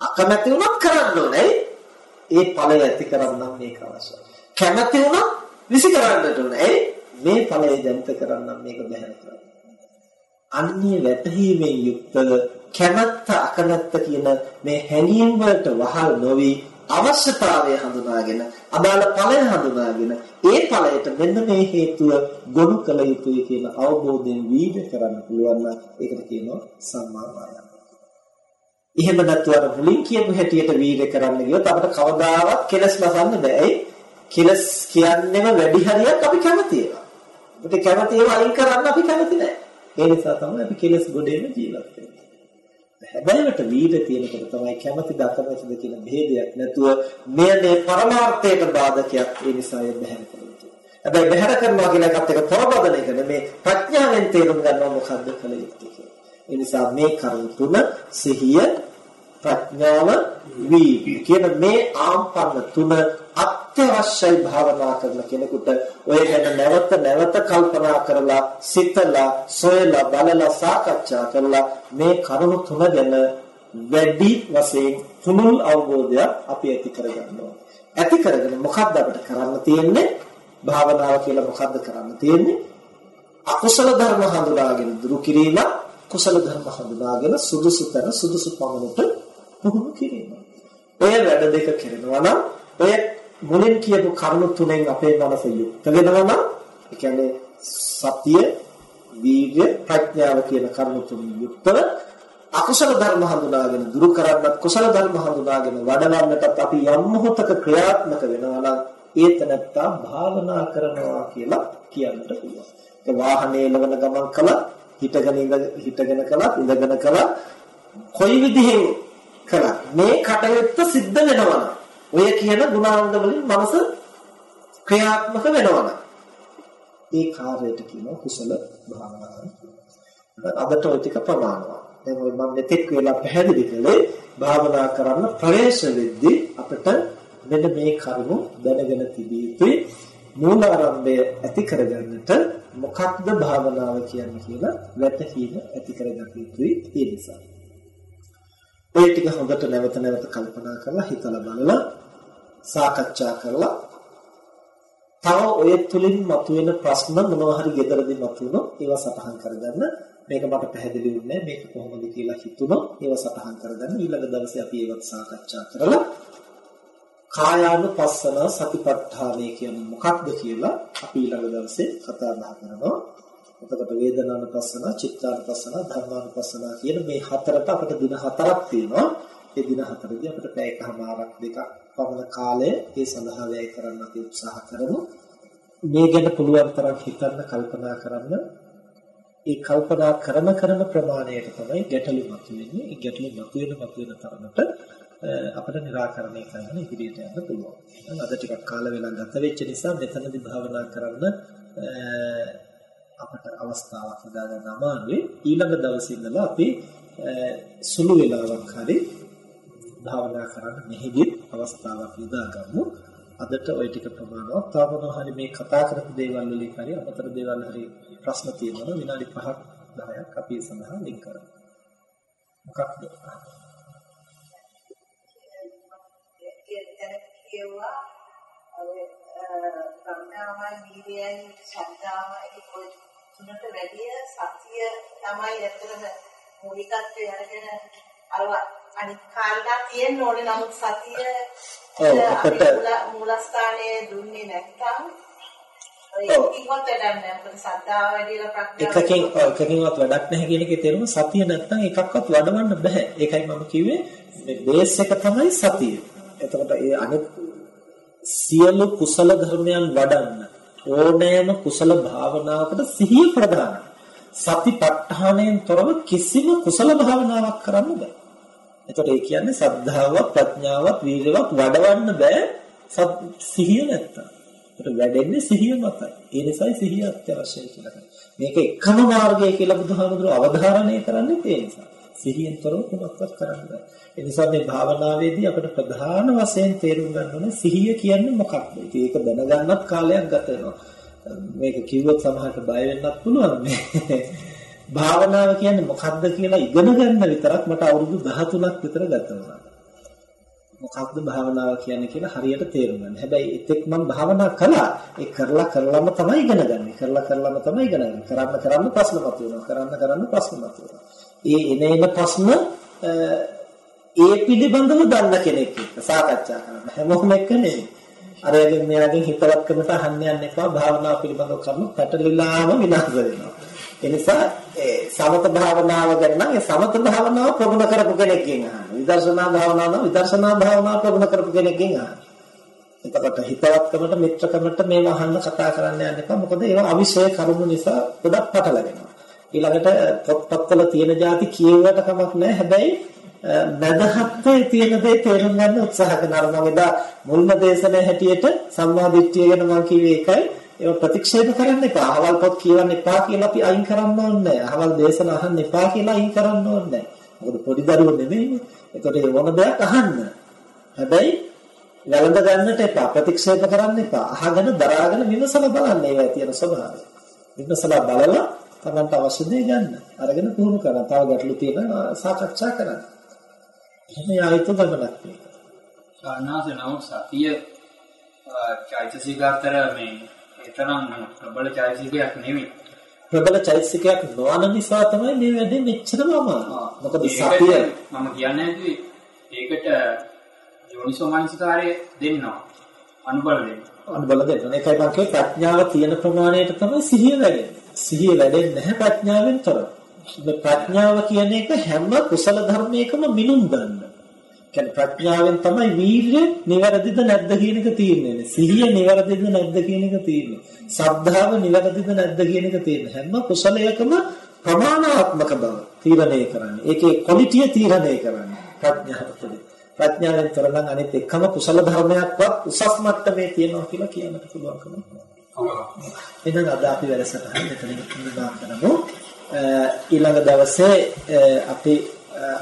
අකමැති වුණත් කරන්න ඕනේ. ඒ ඵලය ඇති කරගන්න මේක අවශ්‍යයි. කැමති වුණත් විසි කරන්නට ඕනේ. මේ ඵලය ජනිත කරන්න මේක බැහැ කරන්න. අන්නේ වැටහීමෙන් යුක්තව කැමැත්ත අකමැත්ත කියන මේ හැඟීම් වලට වහල් නොවි අවශ්‍යතාවය හඳුනාගෙන අදාළ ඵලය හඳුනාගෙන ඒ ඵලයට මෙන්න මේ හේතුව ගොනු කළ යුතුයි කියන අවබෝධයෙන් වීර්ය කරන්න පුළුවන් නම් ඒකට කියනවා සම්මා වායාම. එහෙම නැත්නම් අර මුලින් කියපු හැටියට වීර්ය කරන්න ගියොත් අපිට කවදාවත් කෙලස් නසන්න බෑ. කෙලස් කියන්නේම වැඩි හරියක් අපි කැමති ඒවා. අපිට කැමති ඒවා අයින් කරන්න අපි කැමති නෑ. ඒ නිසා තමයි අපි කෙලස් ගොඩේම ජීවත් වෙන්නේ. හැබැයිට වීර්ය තියෙනකොට තමයි කැමැතිද අකමැතිද කියන ભેදයක් නැතුව මෙය මේ පරමාර්ථයට බාධකයක් ඒ නිසා ඒ බහැර කරන්නේ. හැබැයි බහැර කරනවා කියන එකත් එක පරබදන එක නෙමේ ප්‍රඥාවෙන් තේරුම් ගන්නවා මොකද්ද කළ යුත්තේ කියලා. ඒ නිසා මේ කරුණු තුන සිහිය ප්‍රඥාව වීර්ය කියන මේ ආම්පන්න තුන අත්‍යවශ්‍යයි භාවනා කරන කෙනෙකුට ඔය ගැන නැවත නැවත කල්පනා කරලා සිතලා සොයලා බලලා සාකච්ඡා කරලා මේ කරුණු තුන ගැන වැඩි වශයෙන් තුනුල් අවබෝධයක් අපි ඇති කරගන්නවා. ඇති කරගෙන මොකද්ද අපිට කරන්න තියෙන්නේ? භාවනාව කියලා මොකද්ද කරන්න තියෙන්නේ? අකුසල ධර්ම හඳුනාගෙන දුරු කිරීම කුසල ධර්ම හඳුනාගෙන සුදුසු තැන සුදුසු පමණට පුහුණු කිරීම. ඔය වැඩ දෙක කරනවා නම් ඔය මුලින් කියපු කරුණු තුනෙන් අපේ මනස යුක්ත වෙනවා නම් ඒ කියන්නේ සතිය, වීර්ය, ප්‍රඥාව කියන කරුණු තුනෙන් යුක්තව අකුසල ධර්ම හඳුනාගෙන දුරු කරන්නත් කුසල ධර්ම හඳුනාගෙන වඩවන්නටත් අපි යම් මොහොතක ක්‍රියාත්මක වෙනවා නම් ඒ තනත්තා භාවනා කරනවා කියලා කියන්නට පුළුවන්. ඒ වාහනේ ලවන ගමන් කළා හිටගෙන හිටගෙන කළා ඉඳගෙන කළා කොයි විදිහෙන් කළා මේ කටයුත්ත සිද්ධ වෙනවා ඔය කියන ගුණාංග වලින් මනස ක්‍රියාත්මක වෙනවා ඒ කාර්යයට කියනවා කුසල භාවනාව අදට ඔය ටික ප්‍රමාණවත්. දැන් ඔය මම මෙතෙක් වෙලා පැහැදිලි කළේ භාවනා කරන්න ප්‍රවේශ වෙද්දී අපිට මෙන්න මේ කරුණු දැනගෙන තිබිය යුතුයි. මූලාරම්භය ඇති කරගන්නට මොකක්ද භාවනාව කියන්නේ කියලා වැටහීම ඇති කරගන්න යුතුයි. ඒ නිසා. ඔය ටික හොඳට නැවත නැවත කල්පනා කරලා හිතලා බලලා සාකච්ඡා කරලා තව ඔය තුලින් මතුවෙන ප්‍රශ්න මොනවා හරි gederදී මතුවුණොත් ඒවා සටහන් කරගන්න මේක මට පැහැදිලි වුණේ මේක කොහොමද කියලා හිතුණොත් ඒවා සටහන් කරගන්න ඊළඟ දවසේ අපි ඒවත් සාකච්ඡා කරලා කායානුපස්සන සතිපට්ඨානය කියන්නේ මොකක්ද කියලා අපි ඊළඟ දවසේ කතා බහ කරනවා. එතකොට වේදනානුපස්සන, චිත්තානුපස්සන, ධම්මානුපස්සන කියන මේ හතරට අපිට දින හතරක් තියෙනවා. ඒ දින හතරදී අපිට පැය එකමාරක් දෙකක් පමණ කාලය ඒ සඳහා වැය කරන්න අපි උත්සාහ කරමු. මේ ගැන පුළුවන් තරම් හිතන්න කල්පනා කරන්න ඒ කල්පනා කරන කරන ප්‍රමාණයට තමයි ගැටලු මතුවෙන්නේ. ඒ ගැටලු මතුවෙන මතුවෙන තරමට අපිට निराකරණය කරන්න ඉදිරියට යන්න පුළුවන්. අද ටිකක් කාල වේලා ගත වෙච්ච නිසා මෙතනදී භාවනා කරන්න අපට අවස්ථාවක් හදාගන්න අමාරුයි. ඊළඟ දවසේ ඉඳලා අපි සුළු වේලාවක් හරි භාවනා කරන්න මෙහිදී අවස්ථාවක් යොදා ගමු. අදට ওই ටික ප්‍රමාණවත්. තව මොනවා හරි මේ කතා කරපු දේවල් වලින් හරි අමතර දේවල් හරි ප්‍රශ්න තියෙනවා නම් විනාඩි 5ක් 10ක් අපි සඳහා ලින්ක් කරමු. මොකක්ද? කියුවා ප්‍රඥාවයි වීර්යයයි ශ්‍රද්ධාවයි කොයි තුනට වැඩිය සතිය තමයි ඇත්තටම මූලිකත්වයේ අරගෙන අර අනිත් කාරණා තියෙන්න ඕනේ නමුත් සතිය ඔව් අපිට මූලස්ථානයේ දුන්නේ ප්‍රඥාව එකකින් එකකින්වත් වැඩක් නැහැ කියන එකේ තේරුම සතිය නැත්නම් එකක්වත් වඩවන්න බෑ. ඒකයි මම කිව්වේ මේ බේස් එක තමයි සතිය. එතකොට ඒ අනිත් සියලු කුසල ධර්මයන් වඩන්න ඕනෑම කුසල භාවනාවකට සිහිය ප්‍රදානයි. සතිපට්ඨානයෙන් තොරව කිසිම කුසල භාවනාවක් කරන්න බෑ. එතකොට ඒ කියන්නේ සද්ධාවත් ප්‍රඥාවත් වීර්යවත් වඩවන්න බෑ සිහිය නැත්තම්. ඒකට වැඩෙන්නේ සිහිය මතයි. ඒ නිසායි සිහිය අත්‍යවශ්‍යයි කියලා කියන්නේ. මේක එකම මාර්ගය කියලා බුදුහාමුදුරුවෝ අවධාරණය කරන්නේ ඒ නිසා. සිහියෙන් තොරව මොකක්වත් කරන්න බෑ. ඒ නිසා මේ භාවනාවේදී අපිට ප්‍රධාන වශයෙන් තේරුම් ගන්න ඕනේ සිහිය කියන්නේ මොකක්ද? ඉතින් ඒක දැනගන්නත් කාලයක් ගත වෙනවා. මේක කිව්වොත් සමහරට බය වෙන්නත් පුළුවන් මේ. භාවනාව කියන්නේ මොකක්ද කියලා ඉගෙන ගන්න විතරක් මට අවුරුදු 13ක් විතර ගත වුණා. මොකක්ද භාවනාව කියන්නේ කියලා හරියට තේරුම් ගන්න. හැබැයි එතෙක් මම භාවනා කළා. ඒ කරලා කරලම තමයි ඉගෙන ගන්න. කරලා කරලම තමයි ඉගෙන ගන්න. කරන්න කරන්න ප්‍රශ්න මතුවෙනවා. කරන්න කරන්න ප්‍රශ්න මතුවෙනවා. ඒ එන එන ප්‍රශ්න ඒ පිළිබඳව දන්න කෙනෙක් එක්ක සාකච්ඡා කරන්න. හැමෝම එක්ක නෙමෙයි. අරගෙන මෙයාගෙන් හිතවත්කමට අහන්න යන්න එපා. භාවනාව පිළිබඳව කරන පැටලිලාම විනාශ වෙනවා. ඒ නිසා ඒ සමත භාවනාව ගැන නම් ඒ සමත භාවනාව ප්‍රගුණ කරපු කෙනෙක්ගෙන් අහන්න. විදර්ශනා භාවනාව නම් විදර්ශනා භාවනාව ප්‍රගුණ කරපු කෙනෙක්ගෙන් අහන්න. එතකොට හිතවත්කමට මිත්‍රකමට මේව අහන්න කතා කරන්න යන්න එපා. මොකද ඒවා අවිෂය කරුණු නිසා ගොඩක් පටලැවෙනවා. ඊළඟට පොත්පත්වල තියෙන જાති කියුවට කමක් නැහැ. හැබැයි නැදහත්තේ තියෙන දේ තේරුම් ගන්න උත්සාහ කරනවා. මම එදා මුල්ම දේශනාවේ හැටියට සම්මා දිට්ඨිය ගැන මම කිව්වේ ඒකයි. ඒක ප්‍රතික්ෂේප කරන්න එපා. අහවල් පොත් කියවන්න එපා කියලා අපි අයින් කරන්න ඕනේ නැහැ. අහවල් දේශන අහන්න එපා කියලා අයින් කරන්න ඕනේ නැහැ. මොකද පොඩි දරුවෝ නෙමෙයිනේ. ඒකට ඒ මොන දෙයක් අහන්න. හැබැයි වැළඳ ගන්නට එපා. ප්‍රතික්ෂේප කරන්න එපා. අහගෙන දරාගෙන විමසලා බලන්න ඒවා තියෙන ස්වභාවය. විමසලා බලලා තමන්ට අවශ්‍ය දේ ගන්න. අරගෙන පුහුණු කරන්න. තව ගැටලු තියෙන සාකච්ඡා කරන්න. එහෙම ආයත ගමනක් මේක. සානාස නම සතිය චෛතසික අතර මේ ඒතරම් ප්‍රබල චෛතසිකයක් නෙවෙයි. ප්‍රබල චෛතසිකයක් නොවන නිසා තමයි මේ වැඩේ මෙච්චරම අමාරු. මොකද සතිය මම කියන්නේ ඒකට යෝනිසෝ මනසිකාරය දෙන්නවා. අනුබල දෙන්නවා. අනුබල දෙන්න. ඒකයි මම කියේ ප්‍රඥාව තියෙන ප්‍රමාණයට තමයි සිහිය වැඩෙන්නේ. සිහිය වැඩෙන්නේ නැහැ ප්‍රඥාවෙන් තොරව. ප්‍රඥාව කියන එක හැම කුසල ධර්මයකම මිනුම් දාන්න. කියන්නේ ප්‍රඥාවෙන් තමයි වීර්ය නිවැරදිද නැද්ද කියන එක තීරණය සිහිය නිවැරදිද නැද්ද කියන එක තීරණය. සද්ධාව නිවැරදිද නැද්ද කියන එක තීරණය. හැම කුසලයකම ප්‍රමාණාත්මක බව තීරණය කරන්නේ. ඒකේ ක්වොලිටිය තීරණය කරන්නේ ප්‍රඥාව තුළ. ප්‍රඥාවෙන් තොර නම් අනිත් එකම කුසල ධර්මයක්වත් උසස් මට්ටමේ තියෙනවා කියලා කියන්නට පුළුවන්කම නැහැ. එහෙනම් අද අපි වැඩසටහන මෙතනින් නිමා කරමු. ඊළඟ දවසේ අපි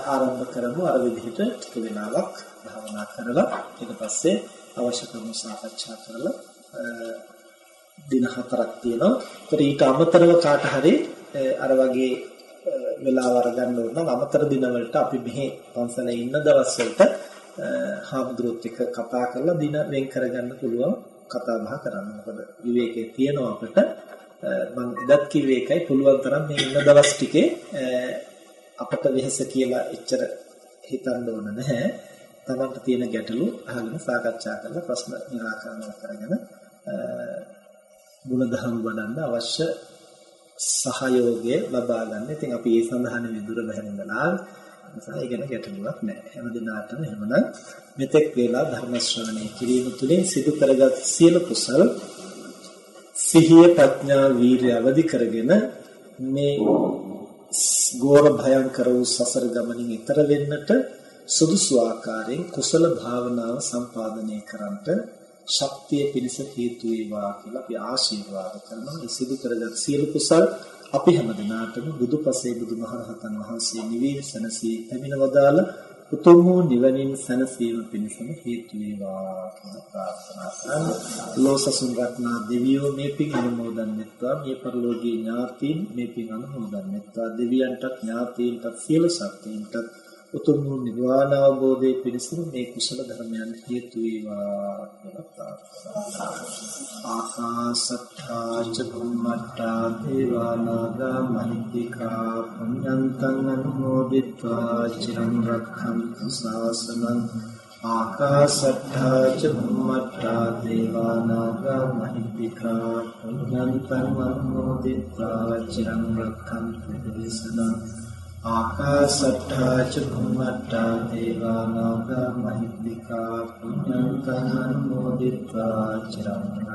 ආරම්භ කරමු අර විදිහට ටික වෙලාවක් භාවනා කරලා ඊට පස්සේ අවශ්‍ය කරුණු සාකච්ඡා කරලා දින හතරක් තියෙනවා. ඒකට ඊට අමතරව කාට හරි අර වගේ වෙලාව අරගන්න ඕන නම් අමතර දිනවලට අපි මෙහි පන්සලේ ඉන්න දවස් වලට හාමුදුරුවොත් එක්ක කතා කරලා දින වෙන් කරගන්න පුළුවන් කතා බහ කරන්න. මොකද විවේකයේ තියෙනවා අපට මම එදත් කිව්වේ එකයි පුළුවන් තරම් මේ ඉන්න දවස් ටිකේ අපට වෙහෙස කියලා එච්චර හිතන්න ඕන නැහැ. තමන්ට තියෙන ගැටලු අහගෙන සාකච්ඡා කරලා ප්‍රශ්න निराකරණය කරගෙන ගුණධර්ම වඩන්න අවශ්‍ය සහයෝගය ලබා ගන්න. ඉතින් අපි ඒ සඳහා නෙවෙයි දුර බැහැරලා නිසා ඒ ගැන ගැටලුවක් නැහැ. හැම දිනාටම එහෙමනම් මෙතෙක් වේලා ධර්ම ශ්‍රවණය කිරීම තුළින් සිදු කරගත් සියලු කුසල් සිහිය ප්‍රඥා වීරිය අවදි කරගෙන මේ ගෝර භයංකර වූ සසර ගමනින් ඈතර වෙන්නට සුදුසු ආකාරයෙන් කුසල භාවනාව සම්පාදනය කරන්ට ශක්තිය පිණිස හේතු වේවා කියලා අපි ආශිර්වාද කරනවා. ඒ සිදු කරගත් සියලු කුසල් අපි හැමදෙනාටම බුදුපසේ බුදුමහරහතන් වහන්සේ නිවී සනසී පැමිණ වදාළ උතුම් වූ නිවනින් සැනසීම පිණිසම හේතු වේවා කියලා ප්‍රාර්ථනා කරන්න. ලෝසසුන් රත්නා දෙවියෝ මේ පින් අනුමෝදන් වෙත්වා. මේ පරිලෝකීය ඥාතීන් මේ පින් අනුමෝදන් වෙත්වා. දෙවියන්ටත් ඥාතීන්ටත් සියලු සත්ත්වයින්ටත් උතුම් වූ නිර්වාණ අවබෝධයේ පිණිසම මේ කුසල ධර්මයන් හේතු වේවා කියලා ප්‍රාර්ථනා ආකාසත්තා ච බුම්මත්තා දේවානාගා මහිත්‍තිකා පුඤ්ඤන්තං අනුමෝදිත්වා චිරං රක්ඛන්තු ශාසනං ආකාසත්තා ච බුම්මත්තා දේවානාගා මහිත්‍තිකා පුඤ්ඤන්තං අනුමෝදිත්වා චිරං රක්ඛන්තු දේශනං. ආකාසට්ඨා ච භුම්මට්ඨා දේවා නාග මහිද්దికා පුඤ්ඤන්තං අනුමෝදිත්වා චිරං රක්ඛන්තු